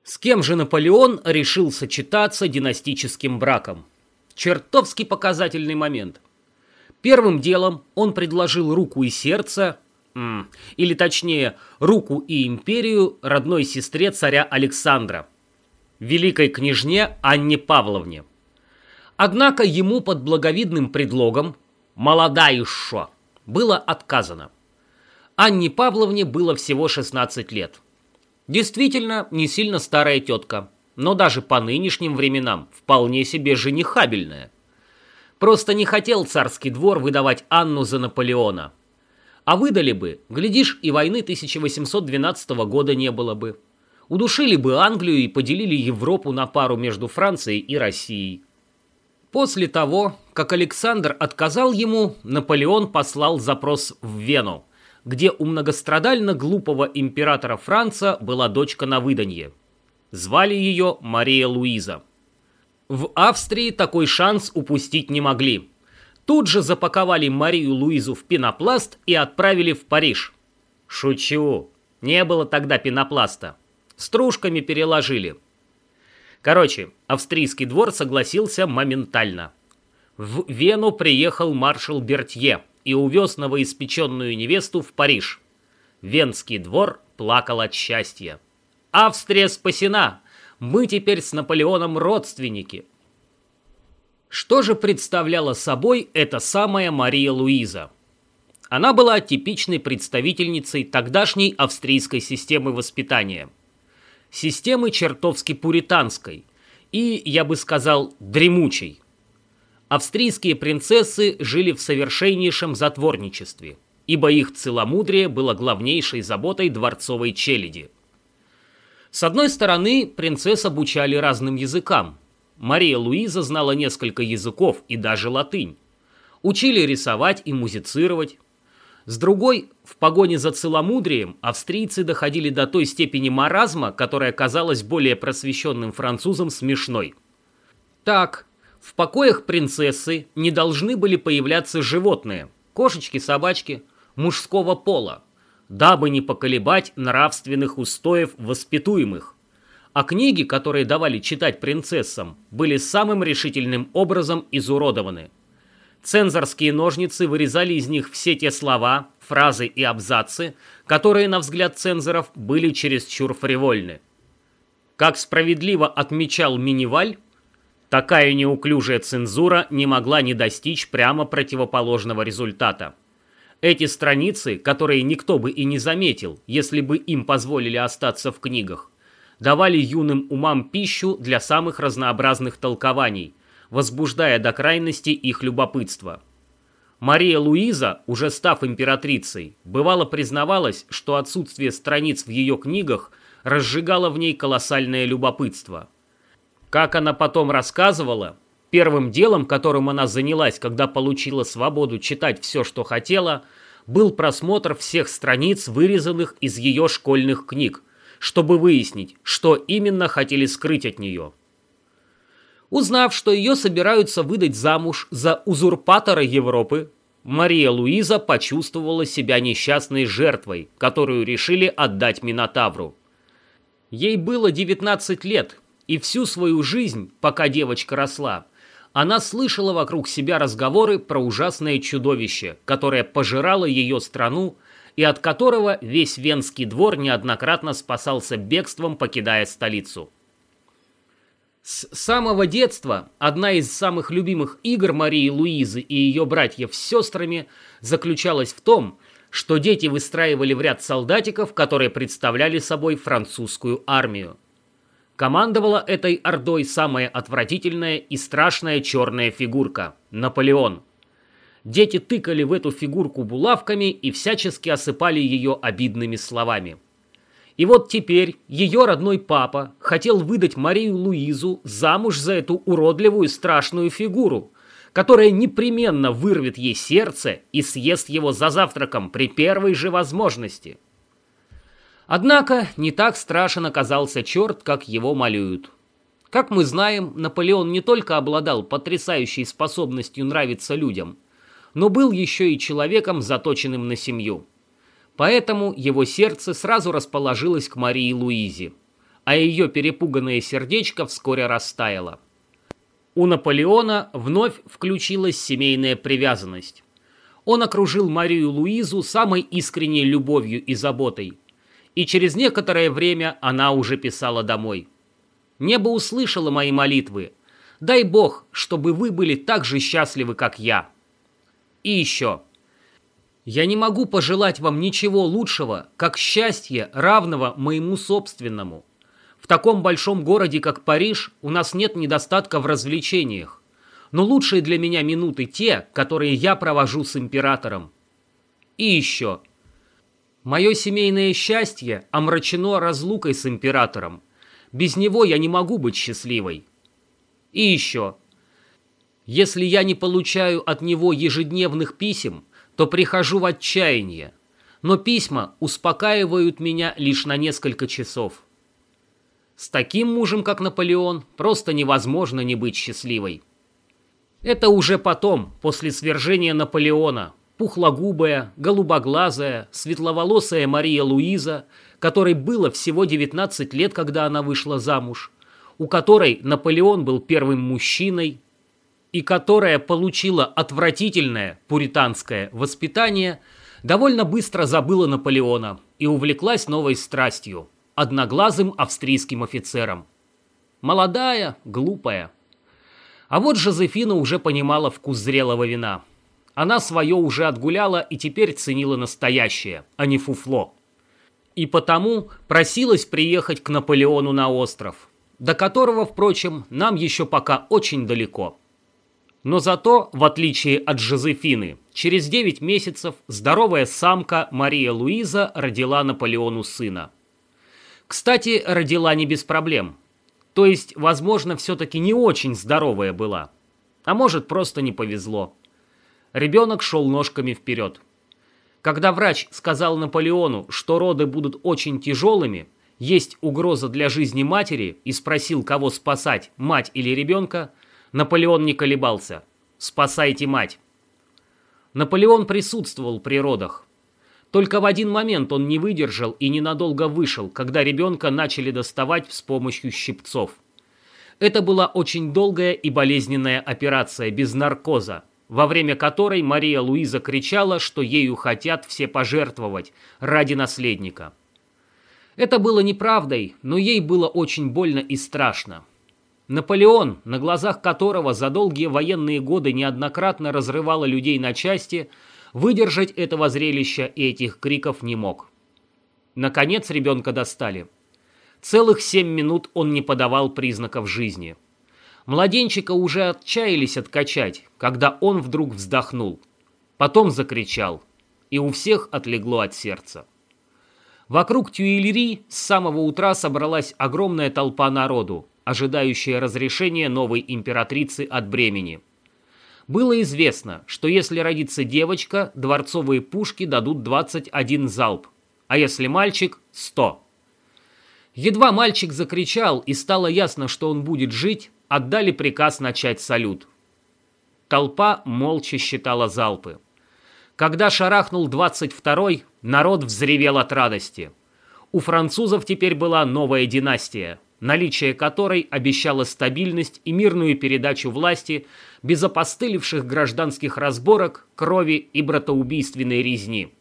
С кем же Наполеон решил сочетаться династическим браком? Чертовски показательный момент. Первым делом он предложил руку и сердце, или точнее, руку и империю родной сестре царя Александра, великой княжне Анне Павловне. Однако ему под благовидным предлогом «молода еще» было отказано. Анне Павловне было всего 16 лет. Действительно, не сильно старая тетка, но даже по нынешним временам вполне себе женихабельная. Просто не хотел царский двор выдавать Анну за Наполеона. А выдали бы, глядишь, и войны 1812 года не было бы. Удушили бы Англию и поделили Европу на пару между Францией и Россией. После того, как Александр отказал ему, Наполеон послал запрос в Вену, где у многострадально глупого императора Франца была дочка на выданье. Звали ее Мария Луиза. В Австрии такой шанс упустить не могли. Тут же запаковали Марию Луизу в пенопласт и отправили в Париж. Шучу. Не было тогда пенопласта. Стружками переложили. Короче, австрийский двор согласился моментально. В Вену приехал маршал Бертье и увез новоиспеченную невесту в Париж. Венский двор плакал от счастья. Австрия спасена! Мы теперь с Наполеоном родственники. Что же представляла собой эта самая Мария Луиза? Она была типичной представительницей тогдашней австрийской системы воспитания. Системы чертовски пуританской и, я бы сказал, дремучей. Австрийские принцессы жили в совершеннейшем затворничестве, ибо их целомудрие было главнейшей заботой дворцовой челяди – с одной стороны, принцесс обучали разным языкам. Мария Луиза знала несколько языков и даже латынь. Учили рисовать и музицировать. С другой, в погоне за целомудрием австрийцы доходили до той степени маразма, которая казалась более просвещенным французам смешной. Так, в покоях принцессы не должны были появляться животные – кошечки, собачки, мужского пола – дабы не поколебать нравственных устоев воспитуемых. А книги, которые давали читать принцессам, были самым решительным образом изуродованы. Цензорские ножницы вырезали из них все те слова, фразы и абзацы, которые, на взгляд цензоров, были чересчур фривольны. Как справедливо отмечал Миниваль, такая неуклюжая цензура не могла не достичь прямо противоположного результата – эти страницы, которые никто бы и не заметил, если бы им позволили остаться в книгах, давали юным умам пищу для самых разнообразных толкований, возбуждая до крайности их любопытство. Мария Луиза, уже став императрицей, бывало признавалась, что отсутствие страниц в ее книгах разжигало в ней колоссальное любопытство. Как она потом рассказывала, Первым делом, которым она занялась, когда получила свободу читать все, что хотела, был просмотр всех страниц, вырезанных из ее школьных книг, чтобы выяснить, что именно хотели скрыть от нее. Узнав, что ее собираются выдать замуж за узурпатора Европы, Мария Луиза почувствовала себя несчастной жертвой, которую решили отдать Минотавру. Ей было 19 лет, и всю свою жизнь, пока девочка росла, она слышала вокруг себя разговоры про ужасное чудовище, которое пожирало ее страну и от которого весь Венский двор неоднократно спасался бегством, покидая столицу. С самого детства одна из самых любимых игр Марии Луизы и ее братьев с сестрами заключалась в том, что дети выстраивали в ряд солдатиков, которые представляли собой французскую армию. Командовала этой ордой самая отвратительная и страшная черная фигурка – Наполеон. Дети тыкали в эту фигурку булавками и всячески осыпали ее обидными словами. И вот теперь ее родной папа хотел выдать Марию Луизу замуж за эту уродливую страшную фигуру, которая непременно вырвет ей сердце и съест его за завтраком при первой же возможности – Однако не так страшен оказался черт, как его малюют. Как мы знаем, Наполеон не только обладал потрясающей способностью нравиться людям, но был еще и человеком, заточенным на семью. Поэтому его сердце сразу расположилось к Марии Луизе, а ее перепуганное сердечко вскоре растаяло. У Наполеона вновь включилась семейная привязанность. Он окружил Марию Луизу самой искренней любовью и заботой – и через некоторое время она уже писала домой. Небо услышало мои молитвы. Дай Бог, чтобы вы были так же счастливы, как я. И еще. Я не могу пожелать вам ничего лучшего, как счастье, равного моему собственному. В таком большом городе, как Париж, у нас нет недостатка в развлечениях. Но лучшие для меня минуты те, которые я провожу с императором. И еще. Мое семейное счастье омрачено разлукой с императором. Без него я не могу быть счастливой. И еще. Если я не получаю от него ежедневных писем, то прихожу в отчаяние. Но письма успокаивают меня лишь на несколько часов. С таким мужем, как Наполеон, просто невозможно не быть счастливой. Это уже потом, после свержения Наполеона, пухлогубая, голубоглазая, светловолосая Мария Луиза, которой было всего 19 лет, когда она вышла замуж, у которой Наполеон был первым мужчиной, и которая получила отвратительное пуританское воспитание, довольно быстро забыла Наполеона и увлеклась новой страстью – одноглазым австрийским офицером. Молодая, глупая. А вот Жозефина уже понимала вкус зрелого вина – она свое уже отгуляла и теперь ценила настоящее, а не фуфло. И потому просилась приехать к Наполеону на остров, до которого, впрочем, нам еще пока очень далеко. Но зато, в отличие от Жозефины, через 9 месяцев здоровая самка Мария Луиза родила Наполеону сына. Кстати, родила не без проблем. То есть, возможно, все-таки не очень здоровая была. А может, просто не повезло. Ребенок шел ножками вперед. Когда врач сказал Наполеону, что роды будут очень тяжелыми, есть угроза для жизни матери и спросил, кого спасать, мать или ребенка, Наполеон не колебался. «Спасайте мать!» Наполеон присутствовал при родах. Только в один момент он не выдержал и ненадолго вышел, когда ребенка начали доставать с помощью щипцов. Это была очень долгая и болезненная операция без наркоза, во время которой Мария Луиза кричала, что ею хотят все пожертвовать ради наследника. Это было неправдой, но ей было очень больно и страшно. Наполеон, на глазах которого за долгие военные годы неоднократно разрывало людей на части, выдержать этого зрелища и этих криков не мог. Наконец ребенка достали. Целых семь минут он не подавал признаков жизни – Младенчика уже отчаялись откачать, когда он вдруг вздохнул. Потом закричал, и у всех отлегло от сердца. Вокруг Тюильри с самого утра собралась огромная толпа народу, ожидающая разрешения новой императрицы от бремени. Было известно, что если родится девочка, дворцовые пушки дадут 21 залп, а если мальчик – 100. Едва мальчик закричал и стало ясно, что он будет жить, отдали приказ начать салют. Толпа молча считала залпы. Когда шарахнул 22-й, народ взревел от радости. У французов теперь была новая династия, наличие которой обещало стабильность и мирную передачу власти без опостылевших гражданских разборок, крови и братоубийственной резни.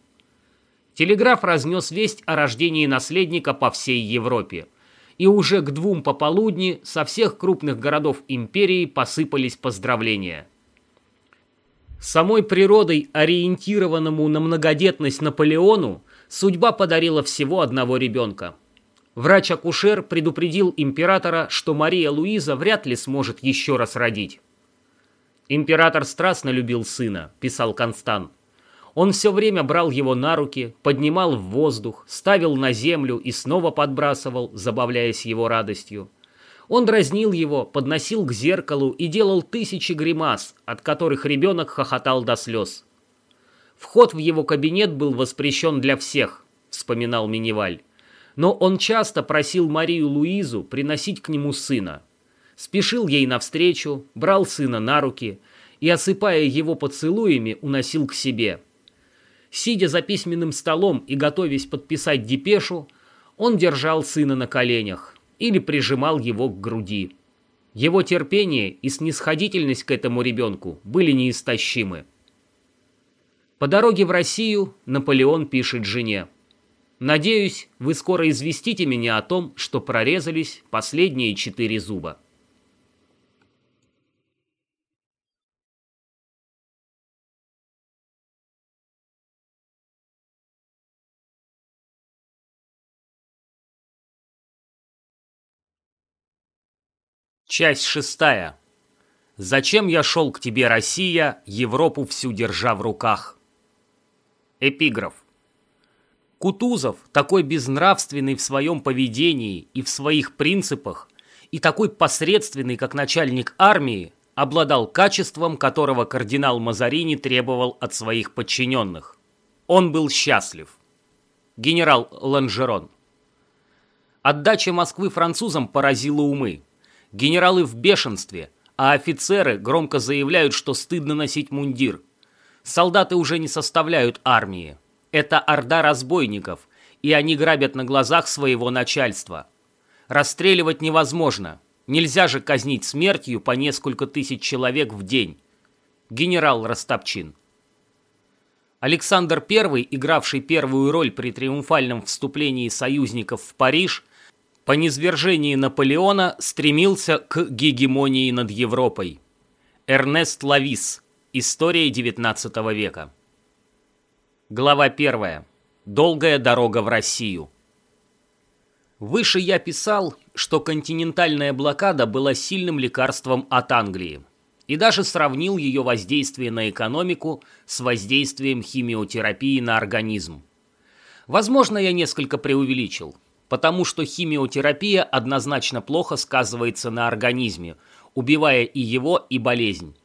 Телеграф разнес весть о рождении наследника по всей Европе – и уже к двум пополудни со всех крупных городов империи посыпались поздравления. Самой природой, ориентированному на многодетность Наполеону, судьба подарила всего одного ребенка. Врач-акушер предупредил императора, что Мария Луиза вряд ли сможет еще раз родить. «Император страстно любил сына», – писал Констант. Он все время брал его на руки, поднимал в воздух, ставил на землю и снова подбрасывал, забавляясь его радостью. Он дразнил его, подносил к зеркалу и делал тысячи гримас, от которых ребенок хохотал до слез. «Вход в его кабинет был воспрещен для всех», — вспоминал Миниваль. Но он часто просил Марию Луизу приносить к нему сына. Спешил ей навстречу, брал сына на руки и, осыпая его поцелуями, уносил к себе — Сидя за письменным столом и готовясь подписать депешу, он держал сына на коленях или прижимал его к груди. Его терпение и снисходительность к этому ребенку были неистощимы. По дороге в Россию Наполеон пишет жене. «Надеюсь, вы скоро известите меня о том, что прорезались последние четыре зуба». Часть шестая. Зачем я шел к тебе, Россия, Европу всю держа в руках? Эпиграф. Кутузов, такой безнравственный в своем поведении и в своих принципах, и такой посредственный, как начальник армии, обладал качеством, которого кардинал Мазарини требовал от своих подчиненных. Он был счастлив. Генерал Ланжерон. Отдача Москвы французам поразила умы. Генералы в бешенстве, а офицеры громко заявляют, что стыдно носить мундир. Солдаты уже не составляют армии. Это орда разбойников, и они грабят на глазах своего начальства. Расстреливать невозможно. Нельзя же казнить смертью по несколько тысяч человек в день. Генерал Растопчин. Александр I, игравший первую роль при триумфальном вступлении союзников в Париж, по низвержении Наполеона стремился к гегемонии над Европой. Эрнест Лавис. История XIX века. Глава 1. Долгая дорога в Россию. Выше я писал, что континентальная блокада была сильным лекарством от Англии, и даже сравнил ее воздействие на экономику с воздействием химиотерапии на организм. Возможно, я несколько преувеличил – потому что химиотерапия однозначно плохо сказывается на организме, убивая и его, и болезнь.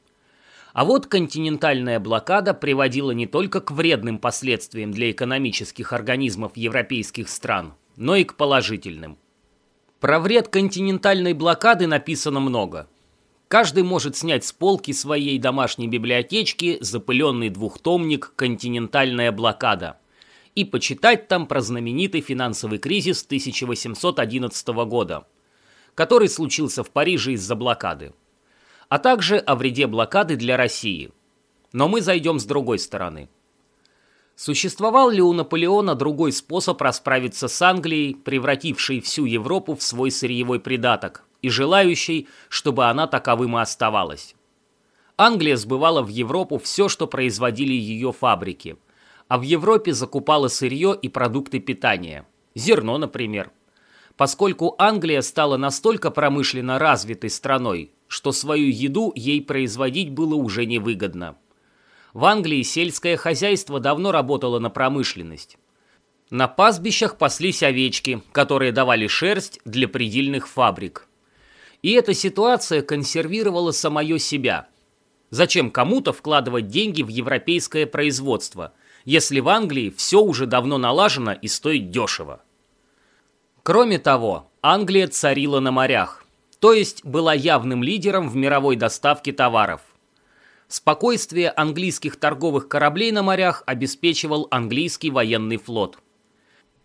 А вот континентальная блокада приводила не только к вредным последствиям для экономических организмов европейских стран, но и к положительным. Про вред континентальной блокады написано много. Каждый может снять с полки своей домашней библиотечки запыленный двухтомник «Континентальная блокада», и почитать там про знаменитый финансовый кризис 1811 года, который случился в Париже из-за блокады, а также о вреде блокады для России. Но мы зайдем с другой стороны. Существовал ли у Наполеона другой способ расправиться с Англией, превратившей всю Европу в свой сырьевой придаток и желающей, чтобы она таковым и оставалась? Англия сбывала в Европу все, что производили ее фабрики – а в Европе закупала сырье и продукты питания. Зерно, например. Поскольку Англия стала настолько промышленно развитой страной, что свою еду ей производить было уже невыгодно. В Англии сельское хозяйство давно работало на промышленность. На пастбищах паслись овечки, которые давали шерсть для предельных фабрик. И эта ситуация консервировала самое себя. Зачем кому-то вкладывать деньги в европейское производство – если в Англии все уже давно налажено и стоит дешево. Кроме того, Англия царила на морях, то есть была явным лидером в мировой доставке товаров. Спокойствие английских торговых кораблей на морях обеспечивал английский военный флот.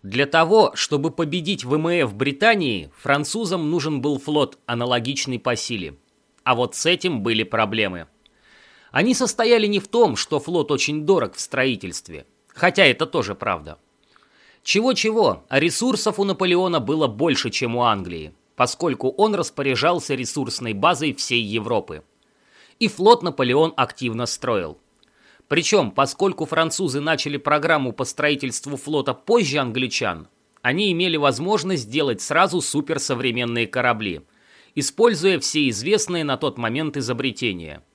Для того, чтобы победить ВМФ Британии, французам нужен был флот, аналогичный по силе. А вот с этим были проблемы. Они состояли не в том, что флот очень дорог в строительстве, хотя это тоже правда. Чего-чего, а ресурсов у Наполеона было больше, чем у Англии, поскольку он распоряжался ресурсной базой всей Европы. И флот Наполеон активно строил. Причем, поскольку французы начали программу по строительству флота позже англичан, они имели возможность сделать сразу суперсовременные корабли, используя все известные на тот момент изобретения –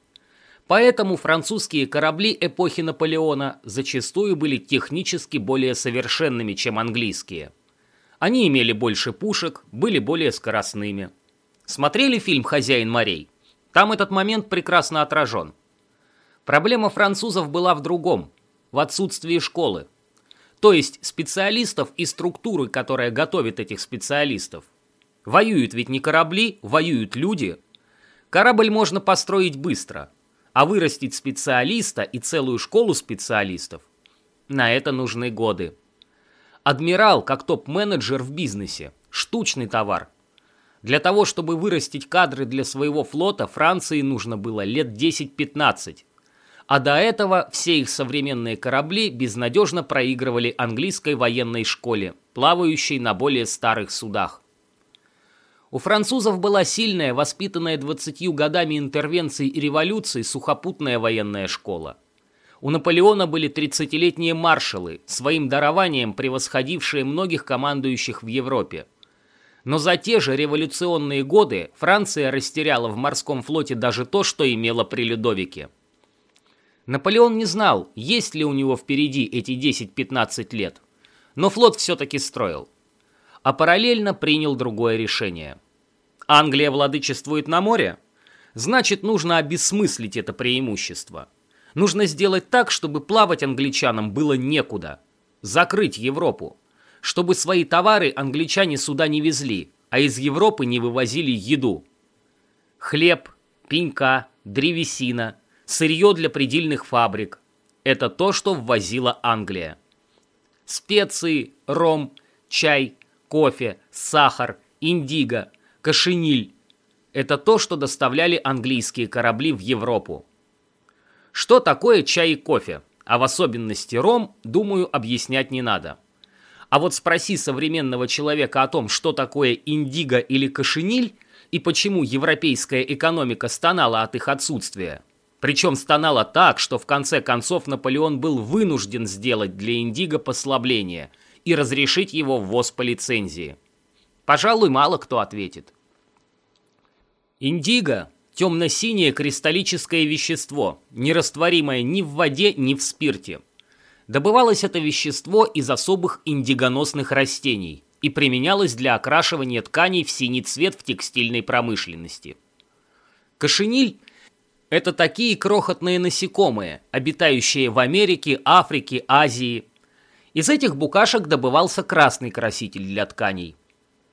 Поэтому французские корабли эпохи Наполеона зачастую были технически более совершенными, чем английские. Они имели больше пушек, были более скоростными. Смотрели фильм «Хозяин морей»? Там этот момент прекрасно отражен. Проблема французов была в другом, в отсутствии школы. То есть специалистов и структуры, которая готовит этих специалистов. Воюют ведь не корабли, воюют люди. Корабль можно построить быстро – а вырастить специалиста и целую школу специалистов – на это нужны годы. Адмирал, как топ-менеджер в бизнесе, штучный товар. Для того, чтобы вырастить кадры для своего флота, Франции нужно было лет 10-15. А до этого все их современные корабли безнадежно проигрывали английской военной школе, плавающей на более старых судах. У французов была сильная, воспитанная 20 годами интервенций и революций сухопутная военная школа. У Наполеона были 30-летние маршалы, своим дарованием превосходившие многих командующих в Европе. Но за те же революционные годы Франция растеряла в морском флоте даже то, что имела при Людовике. Наполеон не знал, есть ли у него впереди эти 10-15 лет, но флот все-таки строил. А параллельно принял другое решение. Англия владычествует на море? Значит, нужно обесмыслить это преимущество. Нужно сделать так, чтобы плавать англичанам было некуда. Закрыть Европу чтобы свои товары англичане сюда не везли, а из Европы не вывозили еду. Хлеб, пенька, древесина, сырье для предельных фабрик – это то, что ввозила Англия. Специи, ром, чай, кофе, сахар, индиго, кошениль – это то, что доставляли английские корабли в Европу. Что такое чай и кофе, а в особенности ром, думаю, объяснять не надо. А вот спроси современного человека о том, что такое индиго или кошениль, и почему европейская экономика стонала от их отсутствия. Причем стонала так, что в конце концов Наполеон был вынужден сделать для индиго послабление и разрешить его ввоз по лицензии. Пожалуй, мало кто ответит. Индиго – темно-синее кристаллическое вещество, нерастворимое ни в воде, ни в спирте – Добывалось это вещество из особых индигоносных растений и применялось для окрашивания тканей в синий цвет в текстильной промышленности. Кошениль – это такие крохотные насекомые, обитающие в Америке, Африке, Азии. Из этих букашек добывался красный краситель для тканей.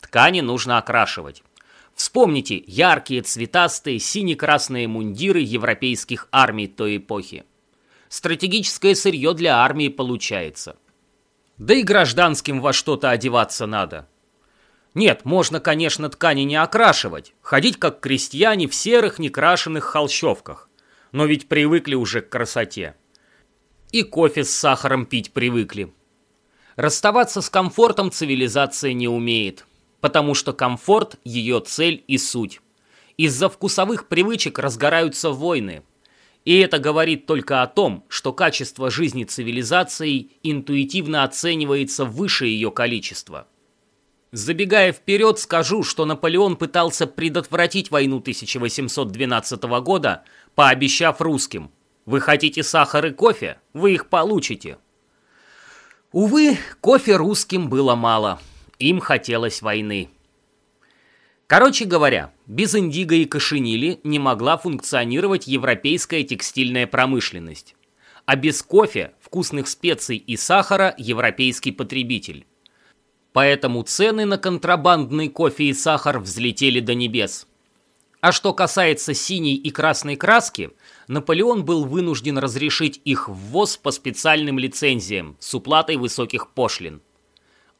Ткани нужно окрашивать. Вспомните яркие цветастые сине-красные мундиры европейских армий той эпохи стратегическое сырье для армии получается. Да и гражданским во что-то одеваться надо. Нет, можно, конечно, ткани не окрашивать, ходить как крестьяне в серых некрашенных холщовках, но ведь привыкли уже к красоте. И кофе с сахаром пить привыкли. Расставаться с комфортом цивилизация не умеет, потому что комфорт – ее цель и суть. Из-за вкусовых привычек разгораются войны – и это говорит только о том, что качество жизни цивилизации интуитивно оценивается выше ее количества. Забегая вперед, скажу, что Наполеон пытался предотвратить войну 1812 года, пообещав русским «Вы хотите сахар и кофе? Вы их получите». Увы, кофе русским было мало. Им хотелось войны. Короче говоря, без индиго и кошенили не могла функционировать европейская текстильная промышленность. А без кофе, вкусных специй и сахара европейский потребитель. Поэтому цены на контрабандный кофе и сахар взлетели до небес. А что касается синей и красной краски, Наполеон был вынужден разрешить их ввоз по специальным лицензиям с уплатой высоких пошлин.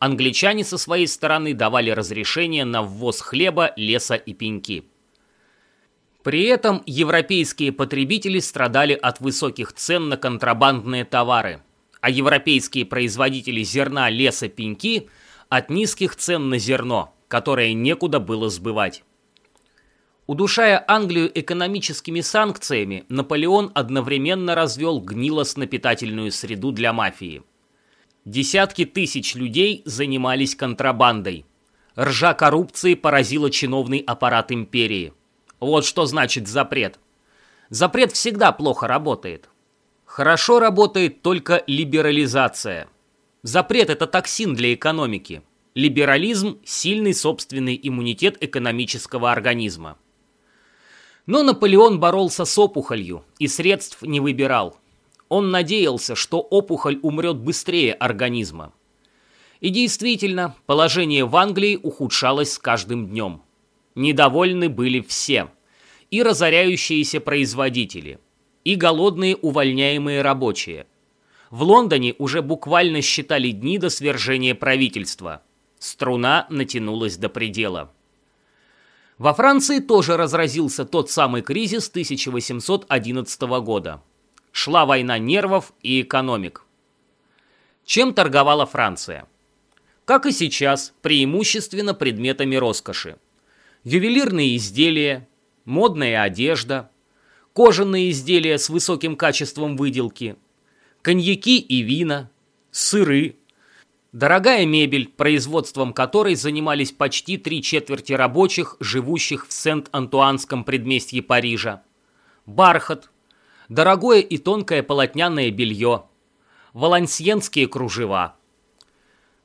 Англичане со своей стороны давали разрешение на ввоз хлеба, леса и пеньки. При этом европейские потребители страдали от высоких цен на контрабандные товары, а европейские производители зерна, леса, пеньки от низких цен на зерно, которое некуда было сбывать. Удушая Англию экономическими санкциями, Наполеон одновременно развел гнилостно-питательную среду для мафии – Десятки тысяч людей занимались контрабандой. Ржа коррупции поразила чиновный аппарат империи. Вот что значит запрет. Запрет всегда плохо работает. Хорошо работает только либерализация. Запрет – это токсин для экономики. Либерализм – сильный собственный иммунитет экономического организма. Но Наполеон боролся с опухолью и средств не выбирал. Он надеялся, что опухоль умрет быстрее организма. И действительно, положение в Англии ухудшалось с каждым днем. Недовольны были все. И разоряющиеся производители, и голодные увольняемые рабочие. В Лондоне уже буквально считали дни до свержения правительства. Струна натянулась до предела. Во Франции тоже разразился тот самый кризис 1811 года. Шла война нервов и экономик. Чем торговала Франция? Как и сейчас, преимущественно предметами роскоши. Ювелирные изделия, модная одежда, кожаные изделия с высоким качеством выделки, коньяки и вина, сыры, Дорогая мебель, производством которой занимались почти три четверти рабочих, живущих в Сент-Антуанском предместье Парижа. Бархат. Дорогое и тонкое полотняное белье. Валансьенские кружева.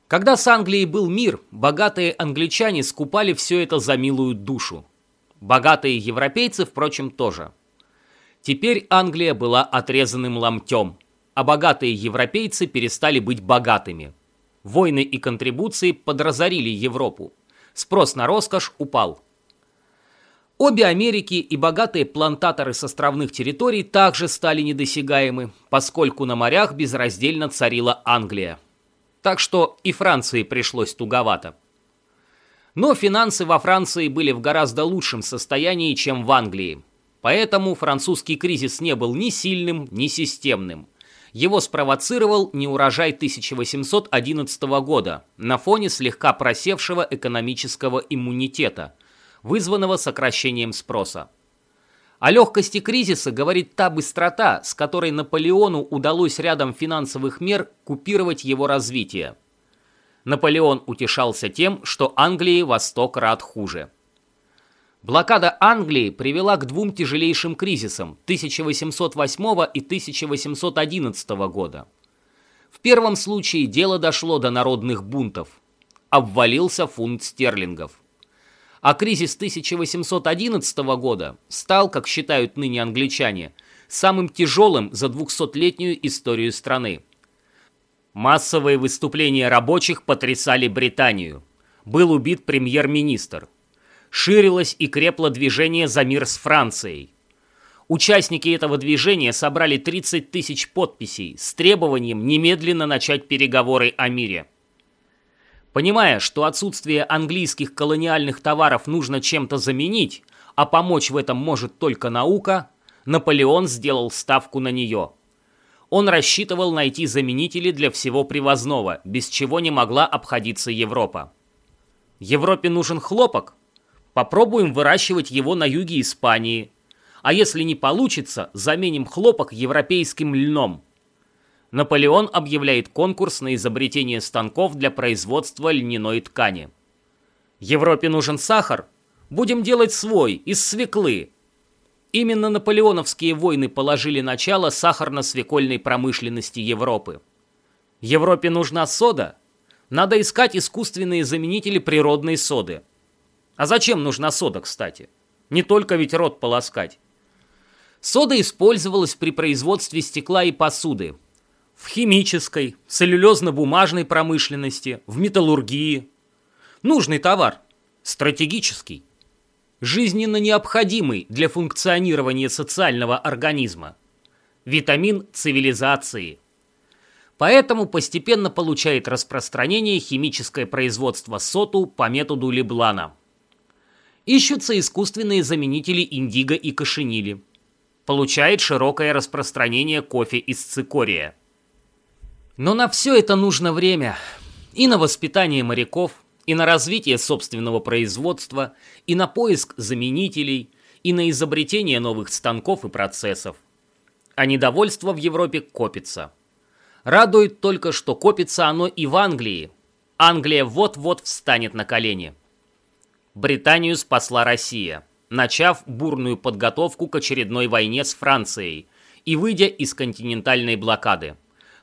Когда с Англией был мир, богатые англичане скупали все это за милую душу. Богатые европейцы, впрочем, тоже. Теперь Англия была отрезанным ломтем, а богатые европейцы перестали быть богатыми. Войны и контрибуции подразорили Европу. Спрос на роскошь упал. Обе Америки и богатые плантаторы с островных территорий также стали недосягаемы, поскольку на морях безраздельно царила Англия. Так что и Франции пришлось туговато. Но финансы во Франции были в гораздо лучшем состоянии, чем в Англии. Поэтому французский кризис не был ни сильным, ни системным. Его спровоцировал неурожай 1811 года на фоне слегка просевшего экономического иммунитета, вызванного сокращением спроса. О легкости кризиса говорит та быстрота, с которой Наполеону удалось рядом финансовых мер купировать его развитие. Наполеон утешался тем, что Англии Восток рад хуже. Блокада Англии привела к двум тяжелейшим кризисам 1808 и 1811 года. В первом случае дело дошло до народных бунтов. Обвалился фунт стерлингов. А кризис 1811 года стал, как считают ныне англичане, самым тяжелым за 200-летнюю историю страны. Массовые выступления рабочих потрясали Британию. Был убит премьер-министр – ширилось и крепло движение за мир с Францией. Участники этого движения собрали 30 тысяч подписей с требованием немедленно начать переговоры о мире. Понимая, что отсутствие английских колониальных товаров нужно чем-то заменить, а помочь в этом может только наука, Наполеон сделал ставку на нее. Он рассчитывал найти заменители для всего привозного, без чего не могла обходиться Европа. Европе нужен хлопок, Попробуем выращивать его на юге Испании. А если не получится, заменим хлопок европейским льном. Наполеон объявляет конкурс на изобретение станков для производства льняной ткани. Европе нужен сахар? Будем делать свой, из свеклы. Именно наполеоновские войны положили начало сахарно-свекольной промышленности Европы. Европе нужна сода? Надо искать искусственные заменители природной соды. А зачем нужна сода, кстати? Не только ведь рот полоскать. Сода использовалась при производстве стекла и посуды. В химической, целлюлезно-бумажной промышленности, в металлургии. Нужный товар. Стратегический. Жизненно необходимый для функционирования социального организма. Витамин цивилизации. Поэтому постепенно получает распространение химическое производство соту по методу Леблана – ищутся искусственные заменители индиго и кошенили. Получает широкое распространение кофе из цикория. Но на все это нужно время. И на воспитание моряков, и на развитие собственного производства, и на поиск заменителей, и на изобретение новых станков и процессов. А недовольство в Европе копится. Радует только, что копится оно и в Англии. Англия вот-вот встанет на колени. Британию спасла Россия, начав бурную подготовку к очередной войне с Францией и выйдя из континентальной блокады,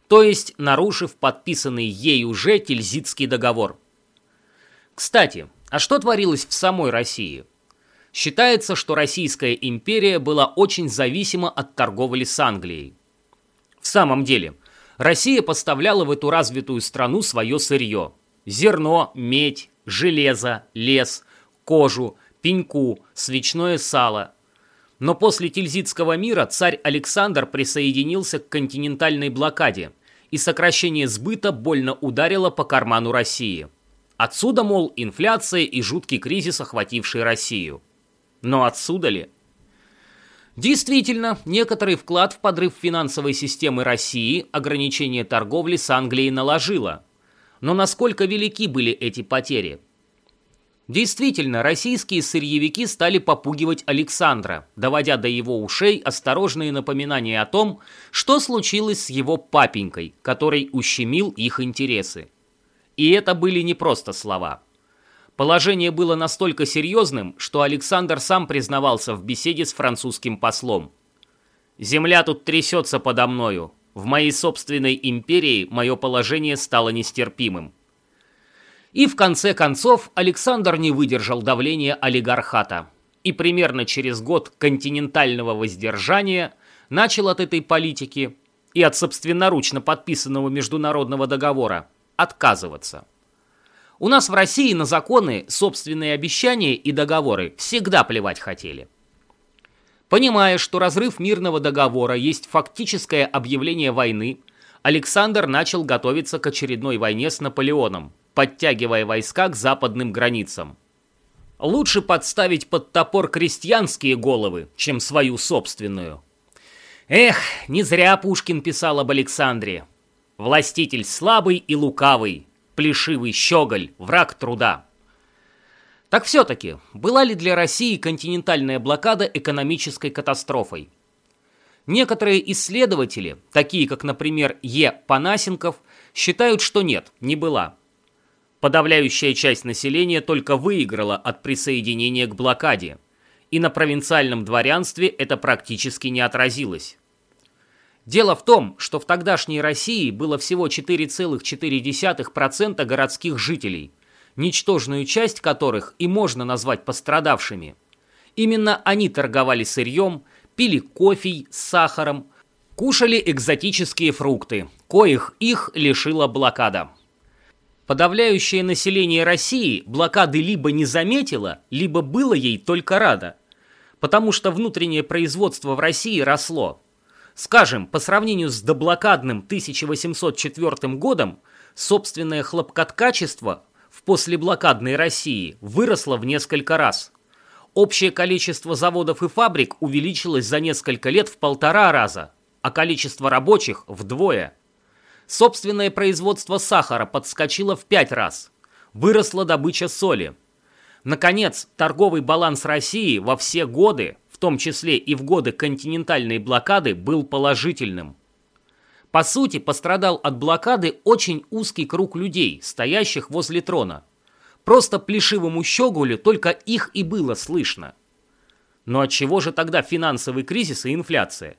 то есть нарушив подписанный ей уже Тильзитский договор. Кстати, а что творилось в самой России? Считается, что Российская империя была очень зависима от торговли с Англией. В самом деле, Россия поставляла в эту развитую страну свое сырье – зерно, медь, железо, лес – кожу, пеньку, свечное сало. Но после Тильзитского мира царь Александр присоединился к континентальной блокаде, и сокращение сбыта больно ударило по карману России. Отсюда, мол, инфляция и жуткий кризис, охвативший Россию. Но отсюда ли? Действительно, некоторый вклад в подрыв финансовой системы России ограничение торговли с Англией наложило. Но насколько велики были эти потери – Действительно, российские сырьевики стали попугивать Александра, доводя до его ушей осторожные напоминания о том, что случилось с его папенькой, который ущемил их интересы. И это были не просто слова. Положение было настолько серьезным, что Александр сам признавался в беседе с французским послом. «Земля тут трясется подо мною. В моей собственной империи мое положение стало нестерпимым». И в конце концов Александр не выдержал давления олигархата. И примерно через год континентального воздержания начал от этой политики и от собственноручно подписанного международного договора отказываться. У нас в России на законы, собственные обещания и договоры всегда плевать хотели. Понимая, что разрыв мирного договора есть фактическое объявление войны, Александр начал готовиться к очередной войне с Наполеоном, подтягивая войска к западным границам. Лучше подставить под топор крестьянские головы, чем свою собственную. Эх, не зря Пушкин писал об Александре. Властитель слабый и лукавый, плешивый щеголь, враг труда. Так все-таки, была ли для России континентальная блокада экономической катастрофой? Некоторые исследователи, такие как, например, Е. Панасенков, считают, что нет, не была. Подавляющая часть населения только выиграла от присоединения к блокаде, и на провинциальном дворянстве это практически не отразилось. Дело в том, что в тогдашней России было всего 4,4% городских жителей, ничтожную часть которых и можно назвать пострадавшими. Именно они торговали сырьем, пили кофе с сахаром, кушали экзотические фрукты, коих их лишила блокада. Подавляющее население России блокады либо не заметило, либо было ей только радо, потому что внутреннее производство в России росло – Скажем, по сравнению с доблокадным 1804 годом, собственное хлопкоткачество в послеблокадной России выросло в несколько раз. Общее количество заводов и фабрик увеличилось за несколько лет в полтора раза, а количество рабочих – вдвое. Собственное производство сахара подскочило в пять раз. Выросла добыча соли. Наконец, торговый баланс России во все годы том числе и в годы континентальной блокады, был положительным. По сути, пострадал от блокады очень узкий круг людей, стоящих возле трона. Просто плешивому щеголю только их и было слышно. Но от чего же тогда финансовый кризис и инфляция?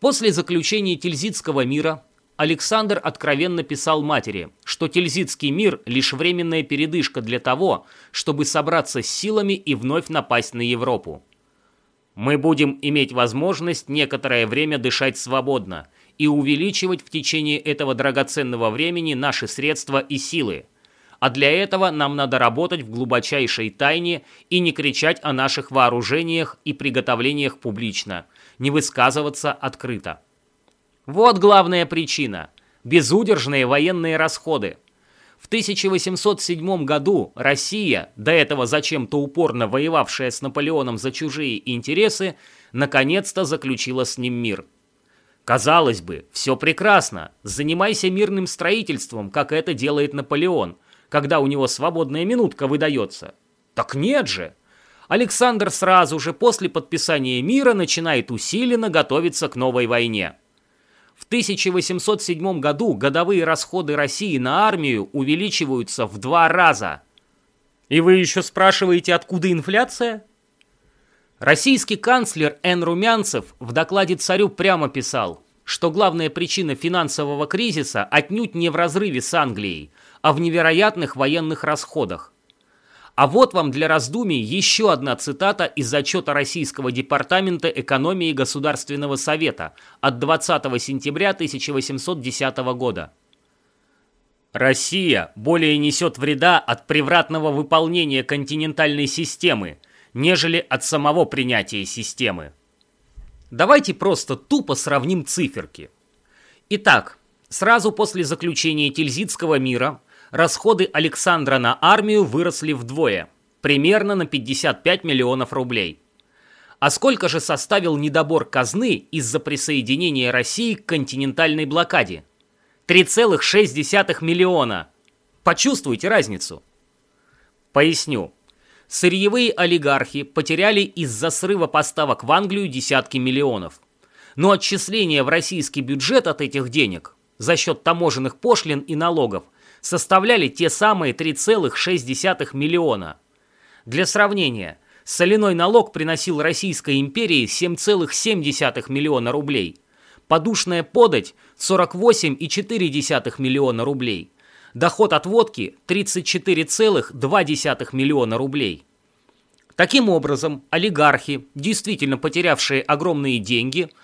После заключения Тильзитского мира Александр откровенно писал матери, что Тильзитский мир – лишь временная передышка для того, чтобы собраться с силами и вновь напасть на Европу. Мы будем иметь возможность некоторое время дышать свободно и увеличивать в течение этого драгоценного времени наши средства и силы. А для этого нам надо работать в глубочайшей тайне и не кричать о наших вооружениях и приготовлениях публично, не высказываться открыто. Вот главная причина – безудержные военные расходы – в 1807 году Россия, до этого зачем-то упорно воевавшая с Наполеоном за чужие интересы, наконец-то заключила с ним мир. Казалось бы, все прекрасно, занимайся мирным строительством, как это делает Наполеон, когда у него свободная минутка выдается. Так нет же! Александр сразу же после подписания мира начинает усиленно готовиться к новой войне. В 1807 году годовые расходы России на армию увеличиваются в два раза. И вы еще спрашиваете, откуда инфляция? Российский канцлер Н. Румянцев в докладе царю прямо писал, что главная причина финансового кризиса отнюдь не в разрыве с Англией, а в невероятных военных расходах. А вот вам для раздумий еще одна цитата из отчета Российского департамента экономии Государственного совета от 20 сентября 1810 года. Россия более несет вреда от превратного выполнения континентальной системы, нежели от самого принятия системы. Давайте просто тупо сравним циферки. Итак, сразу после заключения Тильзитского мира – расходы Александра на армию выросли вдвое, примерно на 55 миллионов рублей. А сколько же составил недобор казны из-за присоединения России к континентальной блокаде? 3,6 миллиона. Почувствуйте разницу. Поясню. Сырьевые олигархи потеряли из-за срыва поставок в Англию десятки миллионов. Но отчисления в российский бюджет от этих денег за счет таможенных пошлин и налогов – составляли те самые 3,6 миллиона. Для сравнения, соляной налог приносил Российской империи 7,7 миллиона рублей, подушная подать – 48,4 миллиона рублей, доход от водки – 34,2 миллиона рублей. Таким образом, олигархи, действительно потерявшие огромные деньги –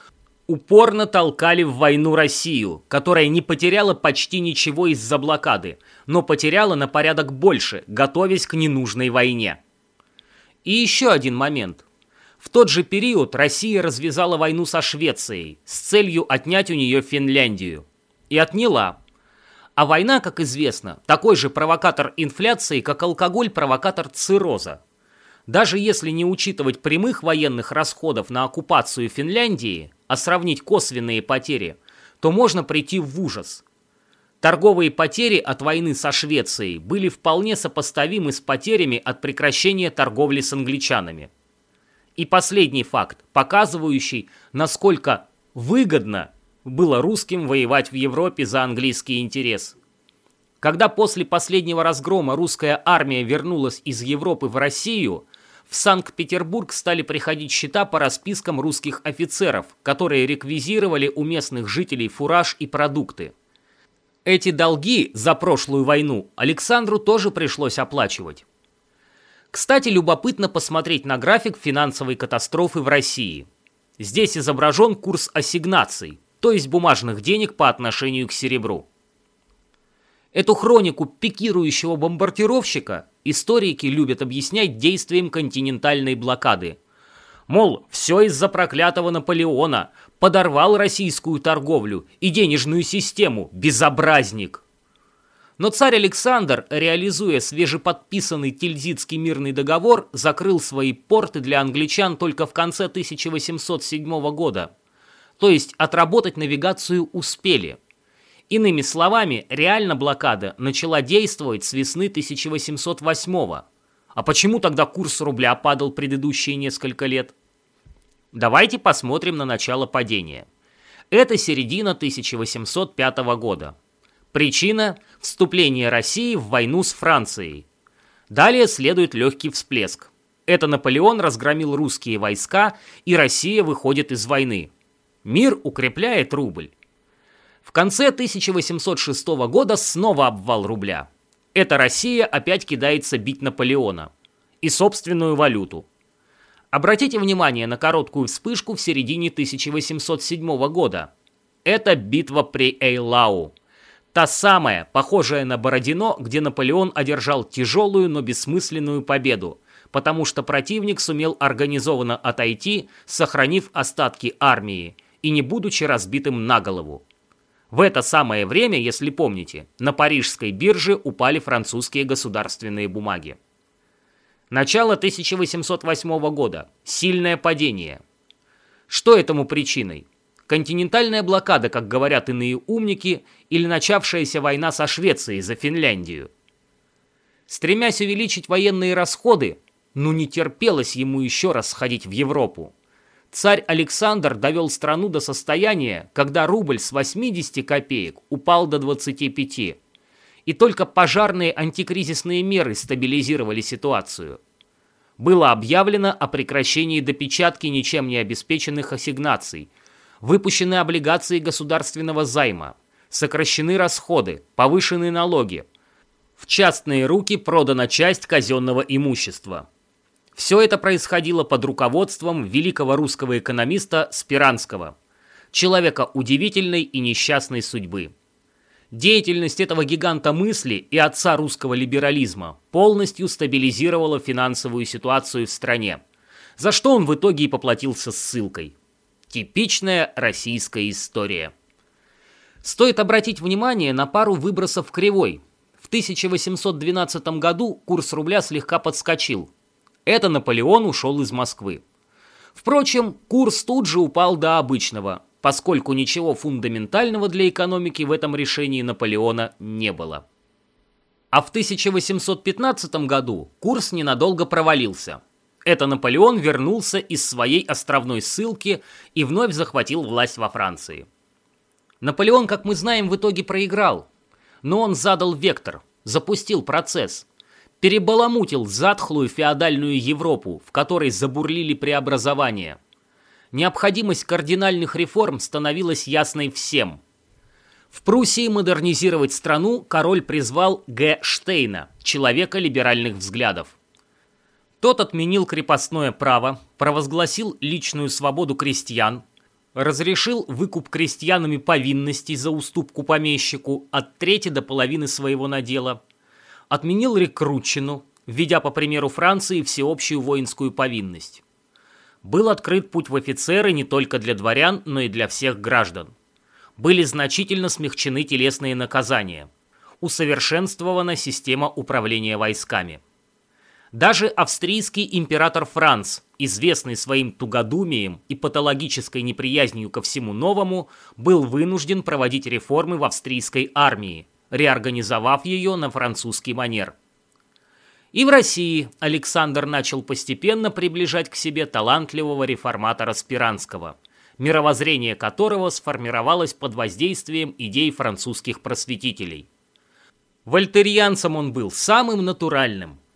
упорно толкали в войну Россию, которая не потеряла почти ничего из-за блокады, но потеряла на порядок больше, готовясь к ненужной войне. И еще один момент. В тот же период Россия развязала войну со Швецией с целью отнять у нее Финляндию. И отняла. А война, как известно, такой же провокатор инфляции, как алкоголь провокатор цирроза. Даже если не учитывать прямых военных расходов на оккупацию Финляндии, а сравнить косвенные потери, то можно прийти в ужас. Торговые потери от войны со Швецией были вполне сопоставимы с потерями от прекращения торговли с англичанами. И последний факт, показывающий, насколько выгодно было русским воевать в Европе за английский интерес. Когда после последнего разгрома русская армия вернулась из Европы в Россию, в Санкт-Петербург стали приходить счета по распискам русских офицеров, которые реквизировали у местных жителей фураж и продукты. Эти долги за прошлую войну Александру тоже пришлось оплачивать. Кстати, любопытно посмотреть на график финансовой катастрофы в России. Здесь изображен курс ассигнаций, то есть бумажных денег по отношению к серебру. Эту хронику пикирующего бомбардировщика историки любят объяснять действием континентальной блокады. Мол, все из-за проклятого Наполеона, подорвал российскую торговлю и денежную систему, безобразник. Но царь Александр, реализуя свежеподписанный Тильзитский мирный договор, закрыл свои порты для англичан только в конце 1807 года. То есть отработать навигацию успели – Иными словами, реально блокада начала действовать с весны 1808 -го. А почему тогда курс рубля падал предыдущие несколько лет? Давайте посмотрим на начало падения. Это середина 1805 года. Причина – вступление России в войну с Францией. Далее следует легкий всплеск. Это Наполеон разгромил русские войска, и Россия выходит из войны. Мир укрепляет рубль. В конце 1806 года снова обвал рубля. Эта Россия опять кидается бить Наполеона. И собственную валюту. Обратите внимание на короткую вспышку в середине 1807 года. Это битва при Эйлау. Та самая, похожая на Бородино, где Наполеон одержал тяжелую, но бессмысленную победу, потому что противник сумел организованно отойти, сохранив остатки армии и не будучи разбитым на голову. В это самое время, если помните, на парижской бирже упали французские государственные бумаги. Начало 1808 года. Сильное падение. Что этому причиной? Континентальная блокада, как говорят иные умники, или начавшаяся война со Швецией за Финляндию. Стремясь увеличить военные расходы, ну не терпелось ему еще раз сходить в Европу. Царь Александр довел страну до состояния, когда рубль с 80 копеек упал до 25. И только пожарные антикризисные меры стабилизировали ситуацию. Было объявлено о прекращении допечатки ничем не обеспеченных ассигнаций, выпущены облигации государственного займа, сокращены расходы, повышены налоги. В частные руки продана часть казенного имущества. Все это происходило под руководством великого русского экономиста Спиранского, человека удивительной и несчастной судьбы. Деятельность этого гиганта мысли и отца русского либерализма полностью стабилизировала финансовую ситуацию в стране, за что он в итоге и поплатился ссылкой. Типичная российская история. Стоит обратить внимание на пару выбросов кривой. В 1812 году курс рубля слегка подскочил – это Наполеон ушел из Москвы. Впрочем, курс тут же упал до обычного, поскольку ничего фундаментального для экономики в этом решении Наполеона не было. А в 1815 году курс ненадолго провалился. Это Наполеон вернулся из своей островной ссылки и вновь захватил власть во Франции. Наполеон, как мы знаем, в итоге проиграл. Но он задал вектор, запустил процесс, перебаламутил затхлую феодальную Европу, в которой забурлили преобразования. Необходимость кардинальных реформ становилась ясной всем. В Пруссии модернизировать страну король призвал Г. Штейна, человека либеральных взглядов. Тот отменил крепостное право, провозгласил личную свободу крестьян, разрешил выкуп крестьянами повинностей за уступку помещику от трети до половины своего надела, отменил рекрутчину, введя, по примеру Франции, всеобщую воинскую повинность. Был открыт путь в офицеры не только для дворян, но и для всех граждан. Были значительно смягчены телесные наказания. Усовершенствована система управления войсками. Даже австрийский император Франц, известный своим тугодумием и патологической неприязнью ко всему новому, был вынужден проводить реформы в австрийской армии, реорганизовав ее на французский манер. И в России Александр начал постепенно приближать к себе талантливого реформатора Спиранского, мировоззрение которого сформировалось под воздействием идей французских просветителей. Вольтерианцем он был самым натуральным –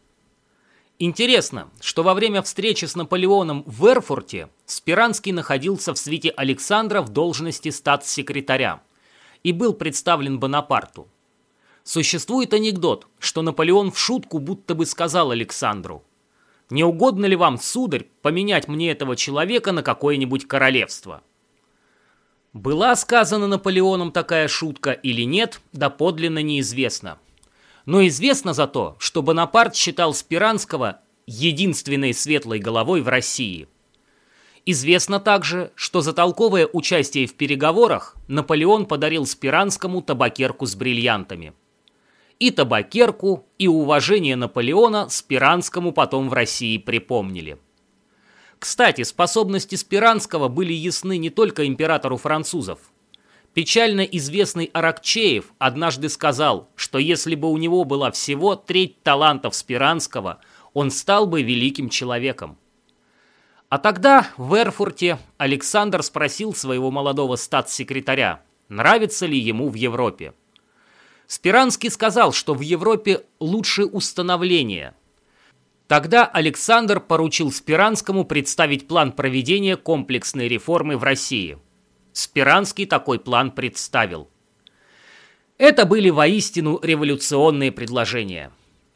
Интересно, что во время встречи с Наполеоном в Эрфурте Спиранский находился в свите Александра в должности статс-секретаря и был представлен Бонапарту. Существует анекдот, что Наполеон в шутку будто бы сказал Александру «Не угодно ли вам, сударь, поменять мне этого человека на какое-нибудь королевство?» Была сказана Наполеоном такая шутка или нет, доподлинно неизвестно – но известно за то, что Бонапарт считал Спиранского единственной светлой головой в России. Известно также, что за толковое участие в переговорах Наполеон подарил Спиранскому табакерку с бриллиантами. И табакерку, и уважение Наполеона Спиранскому потом в России припомнили. Кстати, способности Спиранского были ясны не только императору французов, Печально известный Аракчеев однажды сказал, что если бы у него была всего треть талантов Спиранского, он стал бы великим человеком. А тогда в Эрфурте Александр спросил своего молодого статс-секретаря, нравится ли ему в Европе. Спиранский сказал, что в Европе лучше установление. Тогда Александр поручил Спиранскому представить план проведения комплексной реформы в России – Спиранский такой план представил. Это были воистину революционные предложения.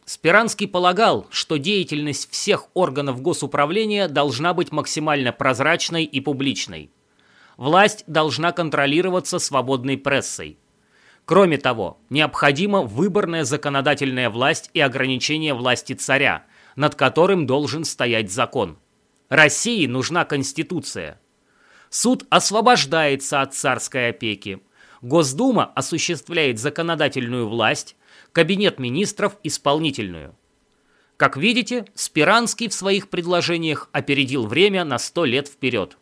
Спиранский полагал, что деятельность всех органов госуправления должна быть максимально прозрачной и публичной. Власть должна контролироваться свободной прессой. Кроме того, необходима выборная законодательная власть и ограничение власти царя, над которым должен стоять закон. России нужна конституция – Суд освобождается от царской опеки. Госдума осуществляет законодательную власть, Кабинет министров – исполнительную. Как видите, Спиранский в своих предложениях опередил время на сто лет вперед.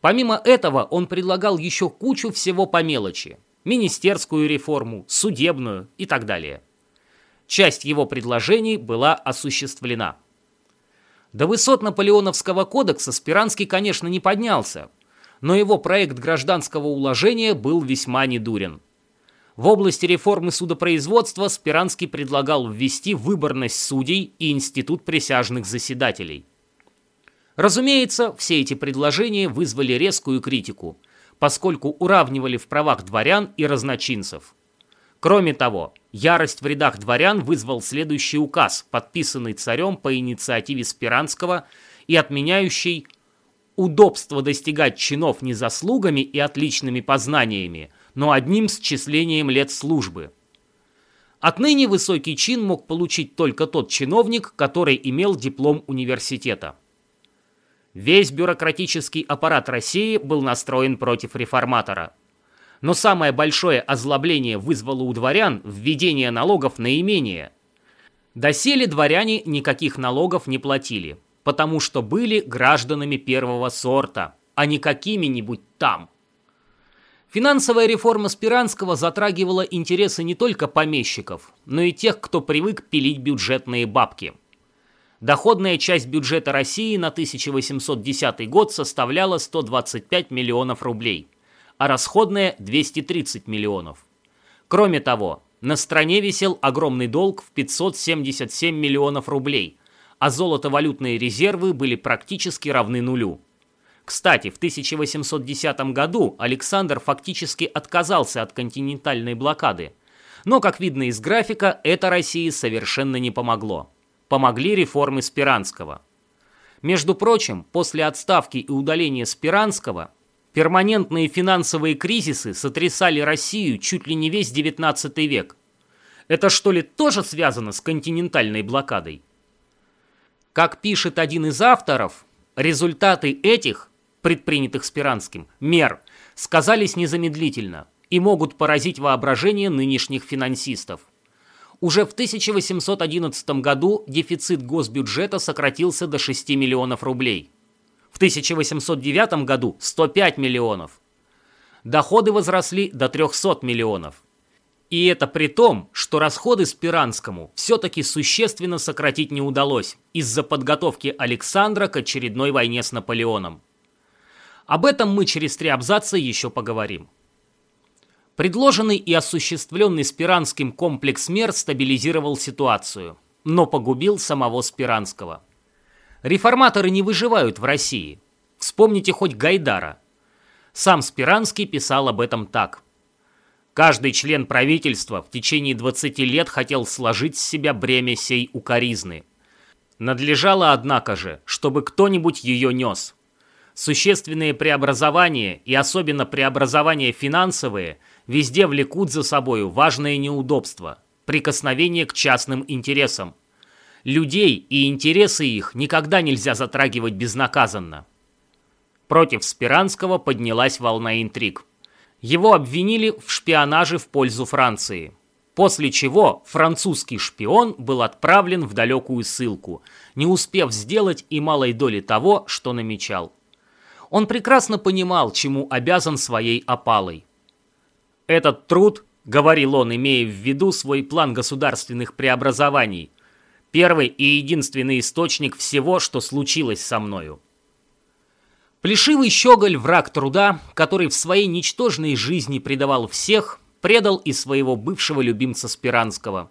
Помимо этого, он предлагал еще кучу всего по мелочи. Министерскую реформу, судебную и так далее. Часть его предложений была осуществлена. До высот Наполеоновского кодекса Спиранский, конечно, не поднялся, но его проект гражданского уложения был весьма недурен. В области реформы судопроизводства Спиранский предлагал ввести выборность судей и институт присяжных заседателей. Разумеется, все эти предложения вызвали резкую критику, поскольку уравнивали в правах дворян и разночинцев. Кроме того, ярость в рядах дворян вызвал следующий указ, подписанный царем по инициативе Спиранского и отменяющий удобство достигать чинов не заслугами и отличными познаниями, но одним счислением лет службы. Отныне высокий чин мог получить только тот чиновник, который имел диплом университета. Весь бюрократический аппарат России был настроен против реформатора. Но самое большое озлобление вызвало у дворян введение налогов на имение. Доселе дворяне никаких налогов не платили – потому что были гражданами первого сорта, а не какими-нибудь там. Финансовая реформа Спиранского затрагивала интересы не только помещиков, но и тех, кто привык пилить бюджетные бабки. Доходная часть бюджета России на 1810 год составляла 125 миллионов рублей, а расходная – 230 миллионов. Кроме того, на стране висел огромный долг в 577 миллионов рублей, а золотовалютные резервы были практически равны нулю. Кстати, в 1810 году Александр фактически отказался от континентальной блокады. Но, как видно из графика, это России совершенно не помогло. Помогли реформы Спиранского. Между прочим, после отставки и удаления Спиранского, перманентные финансовые кризисы сотрясали Россию чуть ли не весь XIX век. Это что ли тоже связано с континентальной блокадой? Как пишет один из авторов, результаты этих предпринятых Спиранским, мер, сказались незамедлительно и могут поразить воображение нынешних финансистов. Уже в 1811 году дефицит госбюджета сократился до 6 миллионов рублей. В 1809 году 105 миллионов. Доходы возросли до 300 миллионов. И это при том, что расходы Спиранскому все-таки существенно сократить не удалось из-за подготовки Александра к очередной войне с Наполеоном. Об этом мы через три абзаца еще поговорим. Предложенный и осуществленный Спиранским комплекс мер стабилизировал ситуацию, но погубил самого Спиранского. Реформаторы не выживают в России. Вспомните хоть Гайдара. Сам Спиранский писал об этом так. Каждый член правительства в течение 20 лет хотел сложить с себя бремя сей укоризны. Надлежало, однако же, чтобы кто-нибудь ее нес – Существенные преобразования, и особенно преобразования финансовые, везде влекут за собою важное неудобство – прикосновение к частным интересам. Людей и интересы их никогда нельзя затрагивать безнаказанно. Против Спиранского поднялась волна интриг. Его обвинили в шпионаже в пользу Франции. После чего французский шпион был отправлен в далекую ссылку, не успев сделать и малой доли того, что намечал. Он прекрасно понимал, чему обязан своей опалой. «Этот труд, — говорил он, имея в виду свой план государственных преобразований, — первый и единственный источник всего, что случилось со мною». Плешивый щеголь, враг труда, который в своей ничтожной жизни предавал всех, предал и своего бывшего любимца Спиранского.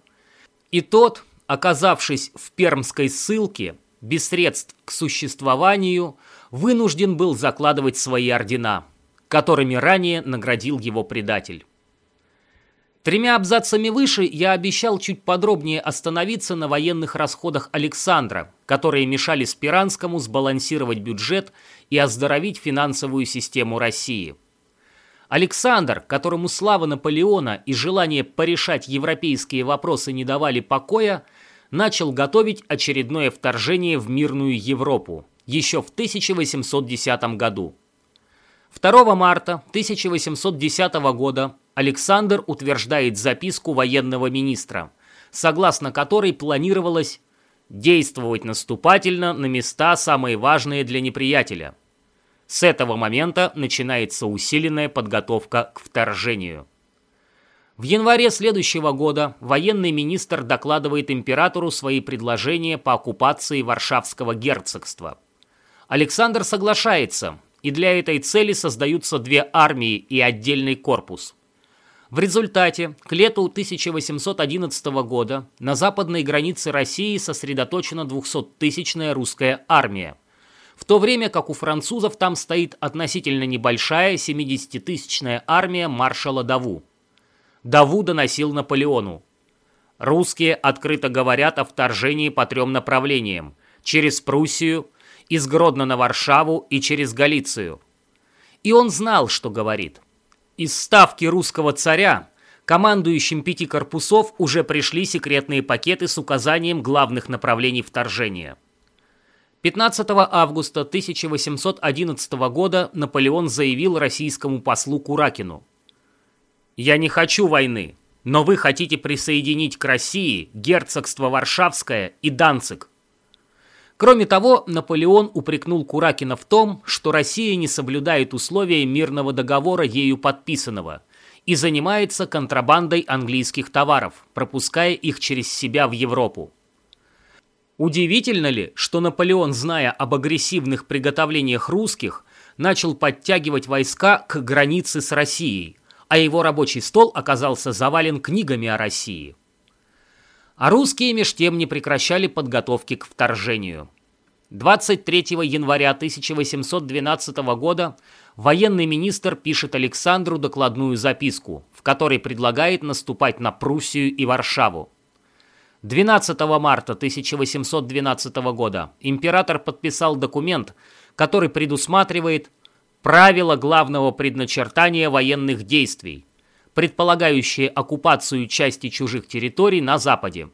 И тот, оказавшись в пермской ссылке, без средств к существованию, вынужден был закладывать свои ордена, которыми ранее наградил его предатель. Тремя абзацами выше я обещал чуть подробнее остановиться на военных расходах Александра, которые мешали Спиранскому сбалансировать бюджет и оздоровить финансовую систему России. Александр, которому слава Наполеона и желание порешать европейские вопросы не давали покоя, начал готовить очередное вторжение в мирную Европу еще в 1810 году. 2 марта 1810 года Александр утверждает записку военного министра, согласно которой планировалось действовать наступательно на места, самые важные для неприятеля. С этого момента начинается усиленная подготовка к вторжению. В январе следующего года военный министр докладывает императору свои предложения по оккупации Варшавского герцогства – Александр соглашается, и для этой цели создаются две армии и отдельный корпус. В результате к лету 1811 года на западной границе России сосредоточена 200-тысячная русская армия, в то время как у французов там стоит относительно небольшая 70-тысячная армия маршала Даву. Даву доносил Наполеону. Русские открыто говорят о вторжении по трем направлениям – через Пруссию, из Гродно на Варшаву и через Галицию. И он знал, что говорит. Из ставки русского царя командующим пяти корпусов уже пришли секретные пакеты с указанием главных направлений вторжения. 15 августа 1811 года Наполеон заявил российскому послу Куракину «Я не хочу войны, но вы хотите присоединить к России герцогство Варшавское и Данциг. Кроме того, Наполеон упрекнул Куракина в том, что Россия не соблюдает условия мирного договора ею подписанного и занимается контрабандой английских товаров, пропуская их через себя в Европу. Удивительно ли, что Наполеон, зная об агрессивных приготовлениях русских, начал подтягивать войска к границе с Россией, а его рабочий стол оказался завален книгами о России. А русские меж тем не прекращали подготовки к вторжению. 23 января 1812 года военный министр пишет Александру докладную записку, в которой предлагает наступать на Пруссию и Варшаву. 12 марта 1812 года император подписал документ, который предусматривает правила главного предначертания военных действий, предполагающие оккупацию части чужих территорий на Западе.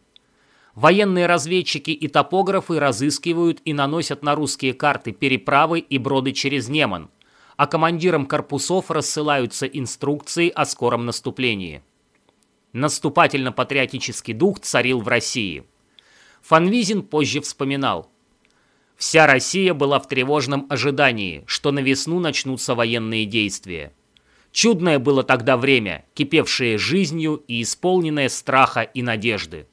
Военные разведчики и топографы разыскивают и наносят на русские карты переправы и броды через Неман, а командирам корпусов рассылаются инструкции о скором наступлении. Наступательно-патриотический дух царил в России. Фанвизин позже вспоминал. Вся Россия была в тревожном ожидании, что на весну начнутся военные действия. Чудное было тогда время, кипевшее жизнью и исполненное страха и надежды.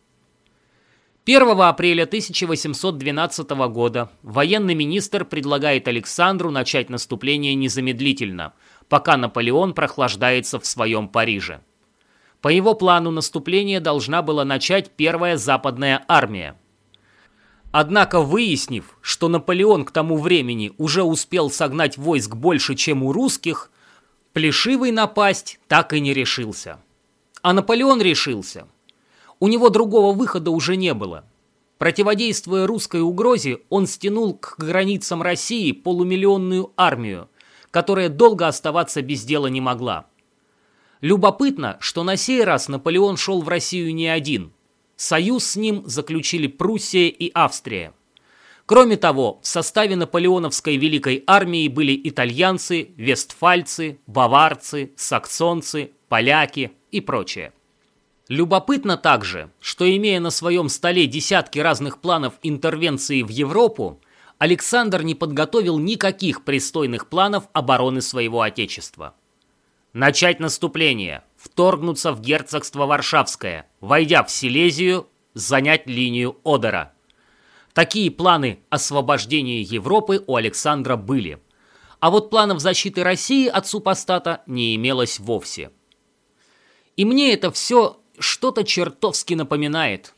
1 апреля 1812 года военный министр предлагает Александру начать наступление незамедлительно, пока Наполеон прохлаждается в своем Париже. По его плану наступление должна была начать первая западная армия. Однако выяснив, что Наполеон к тому времени уже успел согнать войск больше, чем у русских, Плешивый напасть так и не решился. А Наполеон решился. У него другого выхода уже не было. Противодействуя русской угрозе, он стянул к границам России полумиллионную армию, которая долго оставаться без дела не могла. Любопытно, что на сей раз Наполеон шел в Россию не один. Союз с ним заключили Пруссия и Австрия. Кроме того, в составе наполеоновской Великой армии были итальянцы, вестфальцы, баварцы, саксонцы, поляки и прочее. Любопытно также, что имея на своем столе десятки разных планов интервенции в Европу, Александр не подготовил никаких пристойных планов обороны своего отечества. Начать наступление, вторгнуться в герцогство Варшавское, войдя в Силезию, занять линию Одера. Такие планы освобождения Европы у Александра были. А вот планов защиты России от супостата не имелось вовсе. И мне это все что-то чертовски напоминает.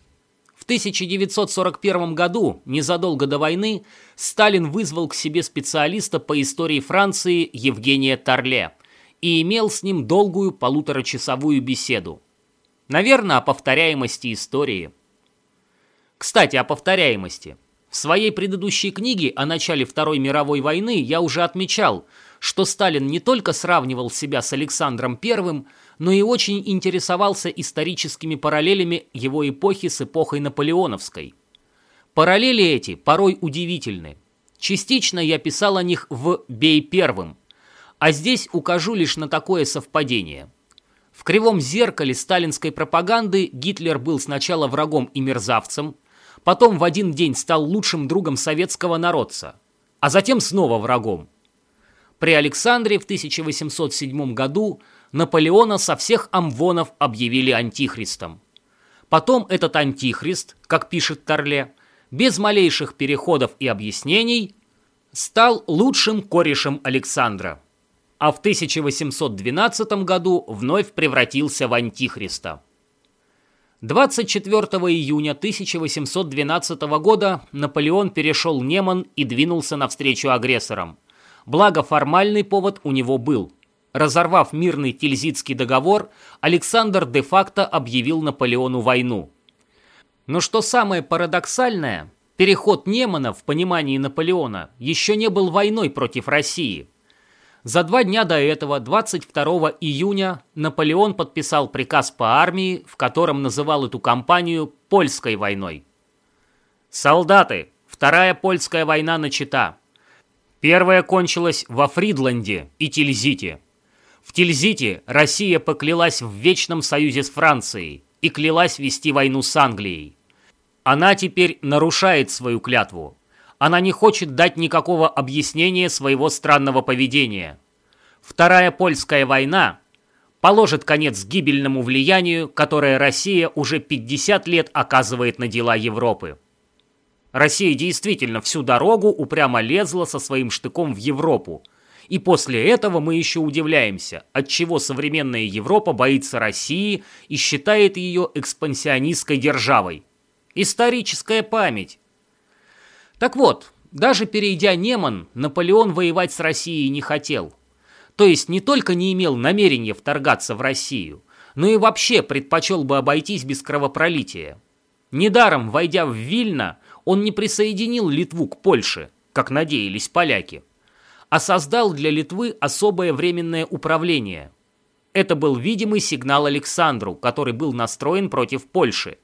В 1941 году, незадолго до войны, Сталин вызвал к себе специалиста по истории Франции Евгения Торле – и имел с ним долгую полуторачасовую беседу. Наверное, о повторяемости истории. Кстати, о повторяемости. В своей предыдущей книге о начале Второй мировой войны я уже отмечал, что Сталин не только сравнивал себя с Александром I, но и очень интересовался историческими параллелями его эпохи с эпохой наполеоновской. Параллели эти порой удивительны. Частично я писал о них в «Бей первым», а здесь укажу лишь на такое совпадение. В кривом зеркале сталинской пропаганды Гитлер был сначала врагом и мерзавцем, потом в один день стал лучшим другом советского народца, а затем снова врагом. При Александре в 1807 году Наполеона со всех амвонов объявили антихристом. Потом этот антихрист, как пишет Торле, без малейших переходов и объяснений, стал лучшим корешем Александра а в 1812 году вновь превратился в Антихриста. 24 июня 1812 года Наполеон перешел Неман и двинулся навстречу агрессорам. Благо формальный повод у него был. Разорвав мирный Тильзитский договор, Александр де-факто объявил Наполеону войну. Но что самое парадоксальное, переход Немана в понимании Наполеона еще не был войной против России – за два дня до этого, 22 июня, Наполеон подписал приказ по армии, в котором называл эту кампанию «Польской войной». Солдаты, вторая польская война начата. Первая кончилась во Фридланде и Тильзите. В Тильзите Россия поклялась в вечном союзе с Францией и клялась вести войну с Англией. Она теперь нарушает свою клятву, она не хочет дать никакого объяснения своего странного поведения. Вторая польская война положит конец гибельному влиянию, которое Россия уже 50 лет оказывает на дела Европы. Россия действительно всю дорогу упрямо лезла со своим штыком в Европу, И после этого мы еще удивляемся, отчего современная Европа боится России и считает ее экспансионистской державой. Историческая память. Так вот, даже перейдя Неман, Наполеон воевать с Россией не хотел. То есть не только не имел намерения вторгаться в Россию, но и вообще предпочел бы обойтись без кровопролития. Недаром, войдя в Вильно, он не присоединил Литву к Польше, как надеялись поляки а создал для Литвы особое временное управление. Это был видимый сигнал Александру, который был настроен против Польши.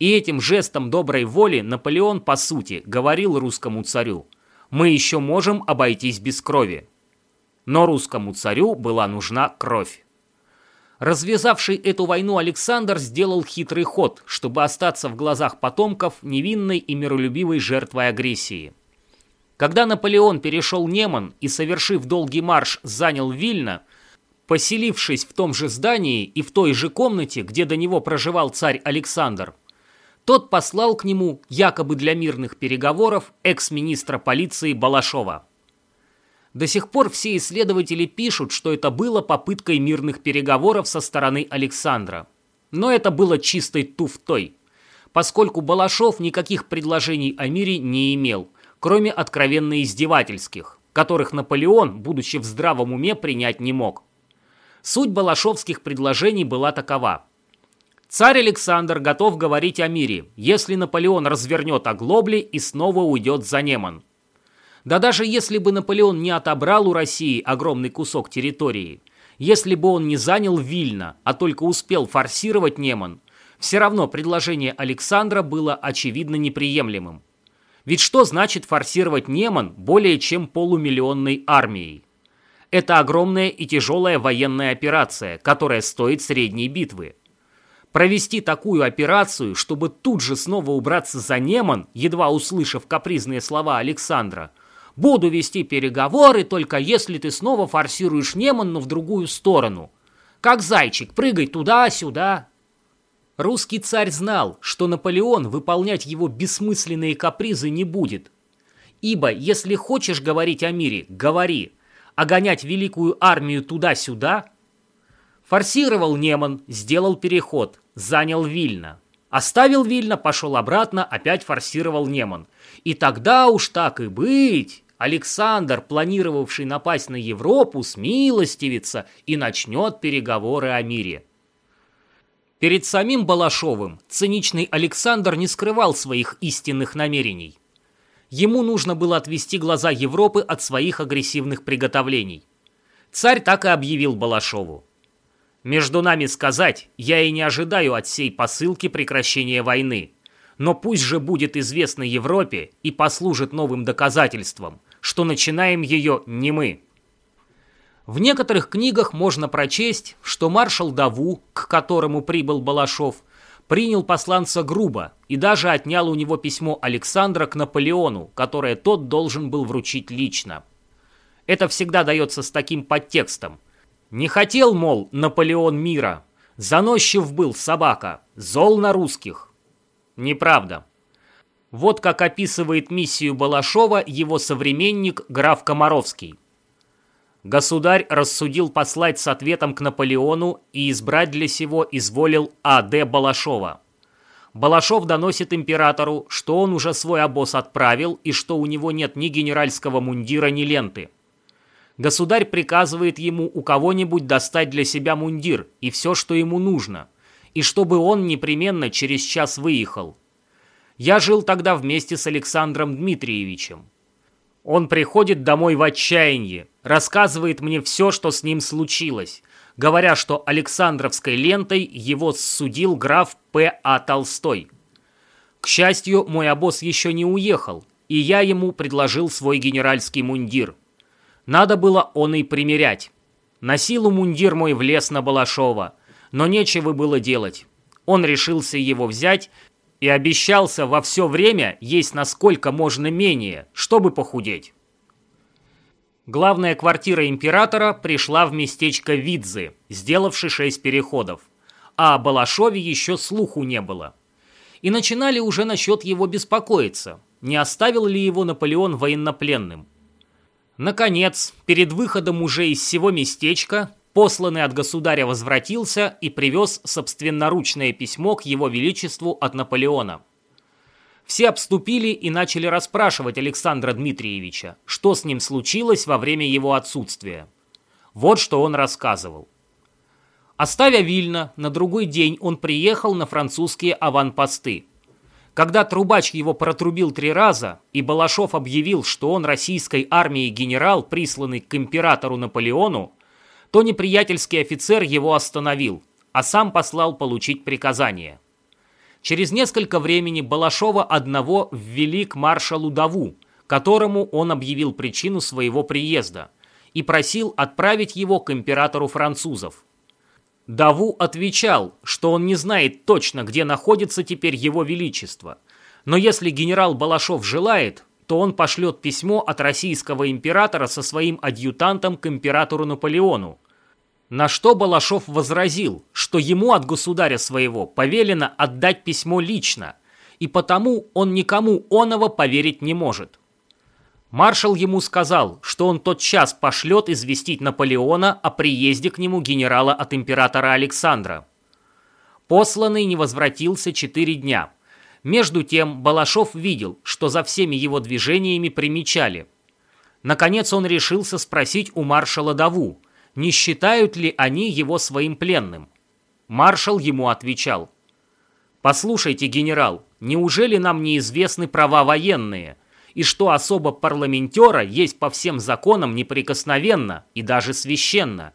И этим жестом доброй воли Наполеон, по сути, говорил русскому царю «Мы еще можем обойтись без крови». Но русскому царю была нужна кровь. Развязавший эту войну Александр сделал хитрый ход, чтобы остаться в глазах потомков невинной и миролюбивой жертвой агрессии – когда Наполеон перешел Неман и, совершив долгий марш, занял Вильно, поселившись в том же здании и в той же комнате, где до него проживал царь Александр, тот послал к нему, якобы для мирных переговоров, экс-министра полиции Балашова. До сих пор все исследователи пишут, что это было попыткой мирных переговоров со стороны Александра. Но это было чистой туфтой, поскольку Балашов никаких предложений о мире не имел – кроме откровенно издевательских, которых Наполеон, будучи в здравом уме, принять не мог. Суть балашовских предложений была такова. Царь Александр готов говорить о мире, если Наполеон развернет оглобли и снова уйдет за Неман. Да даже если бы Наполеон не отобрал у России огромный кусок территории, если бы он не занял Вильно, а только успел форсировать Неман, все равно предложение Александра было очевидно неприемлемым. Ведь что значит форсировать Неман более чем полумиллионной армией? Это огромная и тяжелая военная операция, которая стоит средней битвы. Провести такую операцию, чтобы тут же снова убраться за Неман, едва услышав капризные слова Александра, «Буду вести переговоры, только если ты снова форсируешь Неман, но в другую сторону. Как зайчик, прыгай туда-сюда, Русский царь знал, что Наполеон выполнять его бессмысленные капризы не будет. Ибо, если хочешь говорить о мире, говори, а гонять великую армию туда-сюда... Форсировал Неман, сделал переход, занял Вильно. Оставил Вильно, пошел обратно, опять форсировал Неман. И тогда уж так и быть... Александр, планировавший напасть на Европу, смилостивится и начнет переговоры о мире. Перед самим Балашовым циничный Александр не скрывал своих истинных намерений. Ему нужно было отвести глаза Европы от своих агрессивных приготовлений. Царь так и объявил Балашову. «Между нами сказать, я и не ожидаю от сей посылки прекращения войны, но пусть же будет известно Европе и послужит новым доказательством, что начинаем ее не мы». В некоторых книгах можно прочесть, что маршал Даву, к которому прибыл Балашов, принял посланца грубо и даже отнял у него письмо Александра к Наполеону, которое тот должен был вручить лично. Это всегда дается с таким подтекстом. Не хотел, мол, Наполеон мира. Заносчив был собака, зол на русских. Неправда. Вот как описывает миссию Балашова его современник граф Комаровский. Государь рассудил послать с ответом к Наполеону и избрать для сего изволил А.Д. Балашова. Балашов доносит императору, что он уже свой обоз отправил и что у него нет ни генеральского мундира, ни ленты. Государь приказывает ему у кого-нибудь достать для себя мундир и все, что ему нужно, и чтобы он непременно через час выехал. Я жил тогда вместе с Александром Дмитриевичем. Он приходит домой в отчаянии, рассказывает мне все, что с ним случилось, говоря, что Александровской лентой его судил граф П.А. Толстой. К счастью, мой обоз еще не уехал, и я ему предложил свой генеральский мундир. Надо было он и примерять. На силу мундир мой влез на Балашова, но нечего было делать. Он решился его взять и обещался во все время есть насколько можно менее, чтобы похудеть. Главная квартира императора пришла в местечко Видзы, сделавши шесть переходов, а о Балашове еще слуху не было. И начинали уже насчет его беспокоиться, не оставил ли его Наполеон военнопленным. Наконец, перед выходом уже из всего местечка, посланный от государя возвратился и привез собственноручное письмо к его величеству от Наполеона. Все обступили и начали расспрашивать Александра Дмитриевича, что с ним случилось во время его отсутствия. Вот что он рассказывал. Оставя Вильно, на другой день он приехал на французские аванпосты. Когда трубач его протрубил три раза, и Балашов объявил, что он российской армии генерал, присланный к императору Наполеону, то неприятельский офицер его остановил, а сам послал получить приказание. Через несколько времени Балашова одного ввели к маршалу Даву, которому он объявил причину своего приезда, и просил отправить его к императору французов. Даву отвечал, что он не знает точно, где находится теперь его величество, но если генерал Балашов желает, то он пошлет письмо от российского императора со своим адъютантом к императору Наполеону. На что Балашов возразил, что ему от государя своего повелено отдать письмо лично, и потому он никому оного поверить не может. Маршал ему сказал, что он тот час пошлет известить Наполеона о приезде к нему генерала от императора Александра. Посланный не возвратился четыре дня. Между тем Балашов видел, что за всеми его движениями примечали. Наконец он решился спросить у маршала Даву, не считают ли они его своим пленным. Маршал ему отвечал, «Послушайте, генерал, неужели нам неизвестны права военные?» И что особо парламентера есть по всем законам неприкосновенно и даже священно.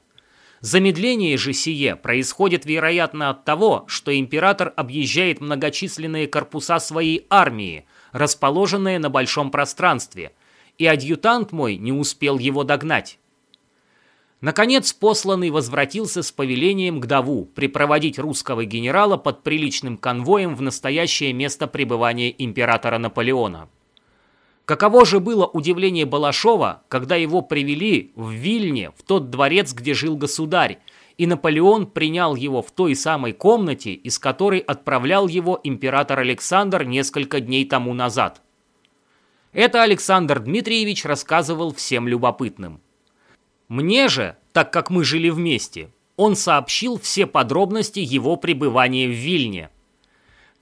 Замедление же сие происходит, вероятно, от того, что император объезжает многочисленные корпуса своей армии, расположенные на большом пространстве, и адъютант мой не успел его догнать. Наконец посланный возвратился с повелением к Даву припроводить русского генерала под приличным конвоем в настоящее место пребывания императора Наполеона. Каково же было удивление Балашова, когда его привели в Вильне, в тот дворец, где жил государь, и Наполеон принял его в той самой комнате, из которой отправлял его император Александр несколько дней тому назад. Это Александр Дмитриевич рассказывал всем любопытным. Мне же, так как мы жили вместе, он сообщил все подробности его пребывания в Вильне –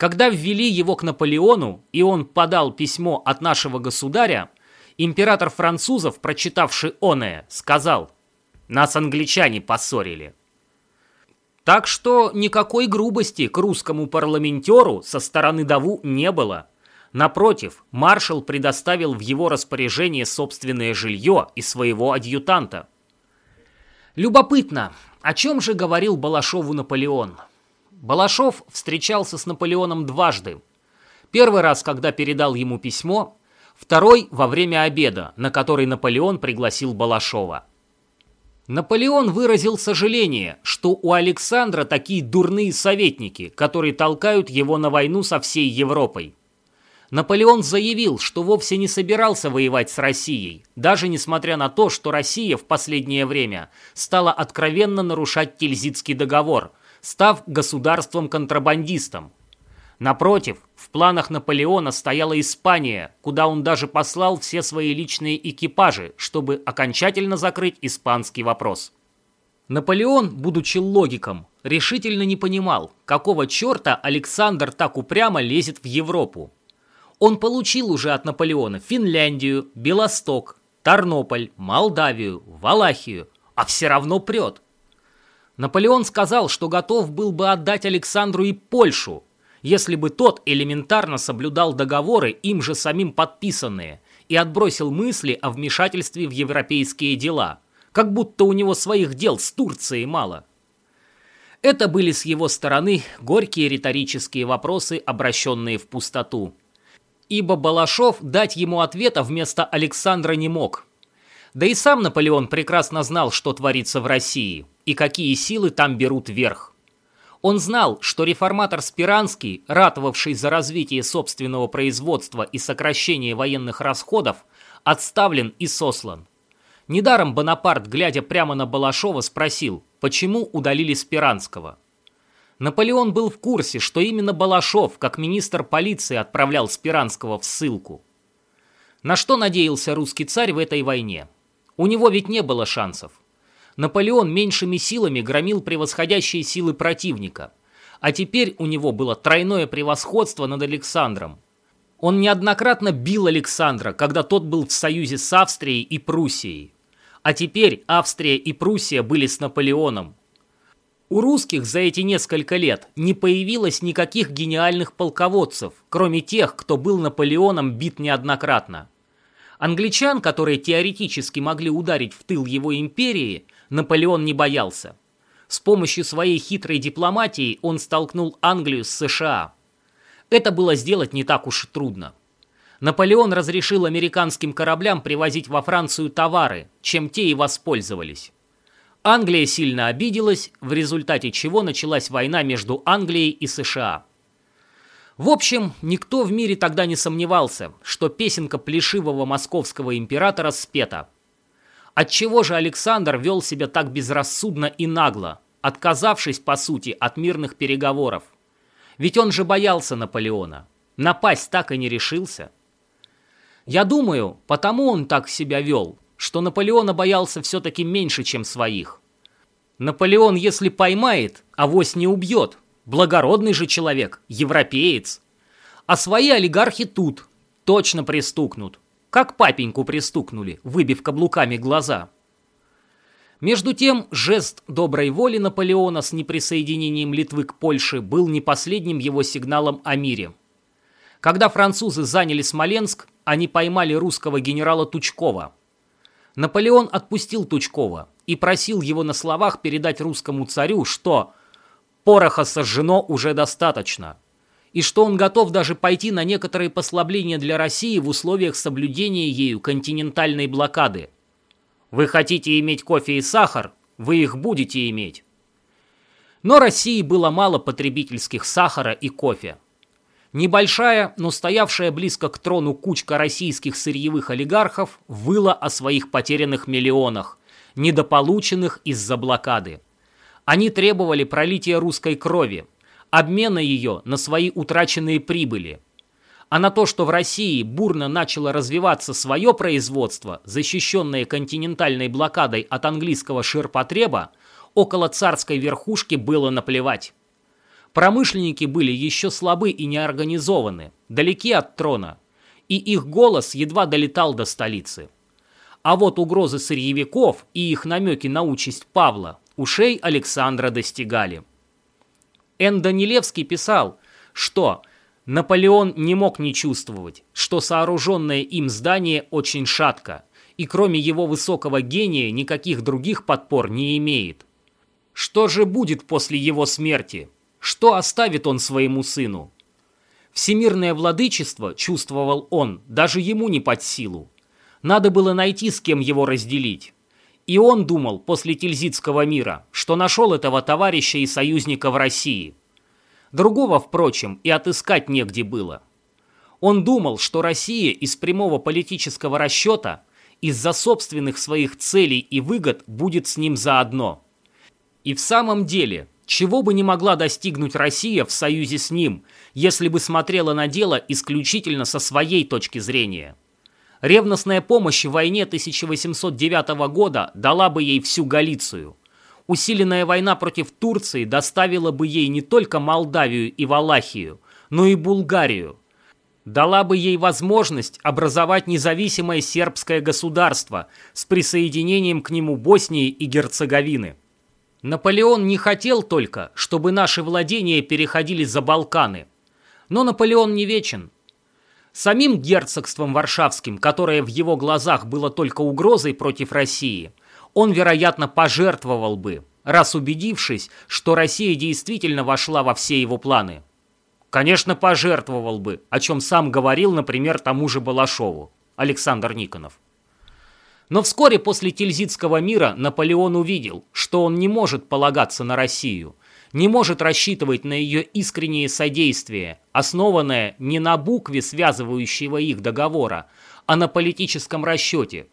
когда ввели его к Наполеону, и он подал письмо от нашего государя, император французов, прочитавший оное, сказал «Нас англичане поссорили». Так что никакой грубости к русскому парламентеру со стороны Даву не было. Напротив, маршал предоставил в его распоряжение собственное жилье и своего адъютанта. Любопытно, о чем же говорил Балашову Наполеон? Балашов встречался с Наполеоном дважды. Первый раз, когда передал ему письмо, второй – во время обеда, на который Наполеон пригласил Балашова. Наполеон выразил сожаление, что у Александра такие дурные советники, которые толкают его на войну со всей Европой. Наполеон заявил, что вовсе не собирался воевать с Россией, даже несмотря на то, что Россия в последнее время стала откровенно нарушать Тильзитский договор – став государством-контрабандистом. Напротив, в планах Наполеона стояла Испания, куда он даже послал все свои личные экипажи, чтобы окончательно закрыть испанский вопрос. Наполеон, будучи логиком, решительно не понимал, какого черта Александр так упрямо лезет в Европу. Он получил уже от Наполеона Финляндию, Белосток, Тарнополь, Молдавию, Валахию, а все равно прет. Наполеон сказал, что готов был бы отдать Александру и Польшу, если бы тот элементарно соблюдал договоры, им же самим подписанные, и отбросил мысли о вмешательстве в европейские дела, как будто у него своих дел с Турцией мало. Это были с его стороны горькие риторические вопросы, обращенные в пустоту. Ибо Балашов дать ему ответа вместо Александра не мог – да и сам Наполеон прекрасно знал, что творится в России и какие силы там берут верх. Он знал, что реформатор Спиранский, ратовавший за развитие собственного производства и сокращение военных расходов, отставлен и сослан. Недаром Бонапарт, глядя прямо на Балашова, спросил, почему удалили Спиранского. Наполеон был в курсе, что именно Балашов, как министр полиции, отправлял Спиранского в ссылку. На что надеялся русский царь в этой войне? У него ведь не было шансов. Наполеон меньшими силами громил превосходящие силы противника, а теперь у него было тройное превосходство над Александром. Он неоднократно бил Александра, когда тот был в союзе с Австрией и Пруссией. А теперь Австрия и Пруссия были с Наполеоном. У русских за эти несколько лет не появилось никаких гениальных полководцев, кроме тех, кто был Наполеоном бит неоднократно. Англичан, которые теоретически могли ударить в тыл его империи, Наполеон не боялся. С помощью своей хитрой дипломатии он столкнул Англию с США. Это было сделать не так уж трудно. Наполеон разрешил американским кораблям привозить во Францию товары, чем те и воспользовались. Англия сильно обиделась, в результате чего началась война между Англией и США. В общем, никто в мире тогда не сомневался, что песенка плешивого московского императора спета. Отчего же Александр вел себя так безрассудно и нагло, отказавшись, по сути, от мирных переговоров? Ведь он же боялся Наполеона. Напасть так и не решился. Я думаю, потому он так себя вел, что Наполеона боялся все-таки меньше, чем своих. Наполеон, если поймает, авось не убьет. Благородный же человек, европеец. А свои олигархи тут, точно пристукнут. Как папеньку пристукнули, выбив каблуками глаза. Между тем, жест доброй воли Наполеона с неприсоединением Литвы к Польше был не последним его сигналом о мире. Когда французы заняли Смоленск, они поймали русского генерала Тучкова. Наполеон отпустил Тучкова и просил его на словах передать русскому царю, что «пороха сожжено уже достаточно», и что он готов даже пойти на некоторые послабления для России в условиях соблюдения ею континентальной блокады. Вы хотите иметь кофе и сахар, вы их будете иметь. Но России было мало потребительских сахара и кофе. Небольшая, но стоявшая близко к трону кучка российских сырьевых олигархов выла о своих потерянных миллионах, недополученных из-за блокады. Они требовали пролития русской крови, обмена ее на свои утраченные прибыли. А на то, что в России бурно начало развиваться свое производство, защищенное континентальной блокадой от английского ширпотреба, около царской верхушки было наплевать. Промышленники были еще слабы и неорганизованы, далеки от трона, и их голос едва долетал до столицы. А вот угрозы сырьевиков и их намеки на участь Павла ушей Александра достигали. Н. Данилевский писал, что Наполеон не мог не чувствовать, что сооруженное им здание очень шатко, и кроме его высокого гения никаких других подпор не имеет. Что же будет после его смерти? Что оставит он своему сыну? Всемирное владычество, чувствовал он, даже ему не под силу. Надо было найти, с кем его разделить. И он думал после Тильзитского мира, что нашел этого товарища и союзника в России. Другого, впрочем, и отыскать негде было. Он думал, что Россия из прямого политического расчета, из-за собственных своих целей и выгод будет с ним заодно. И в самом деле, чего бы не могла достигнуть Россия в союзе с ним, если бы смотрела на дело исключительно со своей точки зрения. Ревностная помощь в войне 1809 года дала бы ей всю Галицию. Усиленная война против Турции доставила бы ей не только Молдавию и Валахию, но и Булгарию. Дала бы ей возможность образовать независимое сербское государство с присоединением к нему Боснии и Герцеговины. Наполеон не хотел только, чтобы наши владения переходили за Балканы. Но Наполеон не вечен. Самим герцогством Варшавским, которое в его глазах было только угрозой против России, он, вероятно, пожертвовал бы, раз убедившись, что Россия действительно вошла во все его планы. Конечно, пожертвовал бы, о чем сам говорил, например, тому же Балашову, Александр Никонов. Но вскоре после Тильзитского мира Наполеон увидел, что он не может полагаться на Россию, не может рассчитывать на ее искреннее содействие, основанное не на букве связывающего их договора, а на политическом расчете,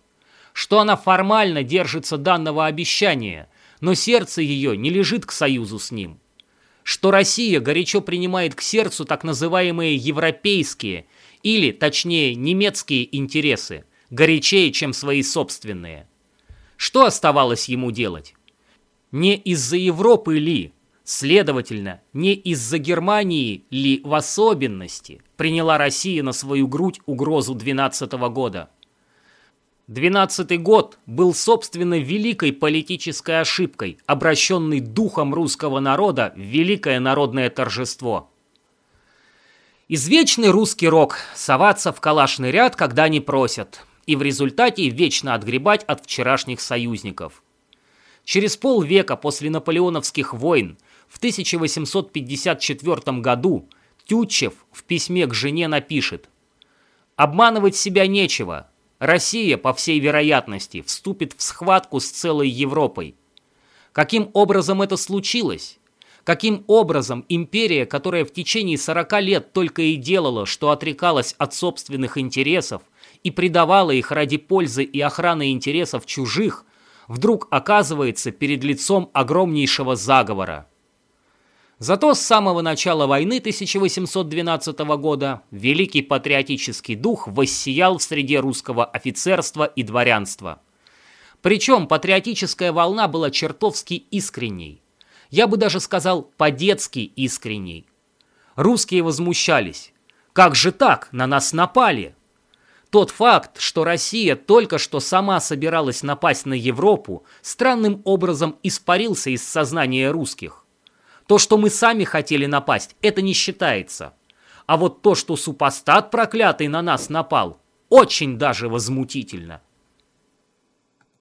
что она формально держится данного обещания, но сердце ее не лежит к союзу с ним, что Россия горячо принимает к сердцу так называемые европейские или, точнее, немецкие интересы – горячее, чем свои собственные. Что оставалось ему делать? Не из-за Европы ли, следовательно, не из-за Германии ли в особенности приняла Россия на свою грудь угрозу 12 года? 12 год был, собственно, великой политической ошибкой, обращенной духом русского народа в великое народное торжество. Извечный русский рок – соваться в калашный ряд, когда не просят, и в результате вечно отгребать от вчерашних союзников. Через полвека после наполеоновских войн в 1854 году Тютчев в письме к жене напишет «Обманывать себя нечего, Россия, по всей вероятности, вступит в схватку с целой Европой. Каким образом это случилось? Каким образом империя, которая в течение 40 лет только и делала, что отрекалась от собственных интересов и предавала их ради пользы и охраны интересов чужих, вдруг оказывается перед лицом огромнейшего заговора? Зато с самого начала войны 1812 года великий патриотический дух воссиял в среде русского офицерства и дворянства. Причем патриотическая волна была чертовски искренней. Я бы даже сказал, по-детски искренней. Русские возмущались. Как же так? На нас напали. Тот факт, что Россия только что сама собиралась напасть на Европу, странным образом испарился из сознания русских. То, что мы сами хотели напасть, это не считается. А вот то, что супостат проклятый на нас напал, очень даже возмутительно.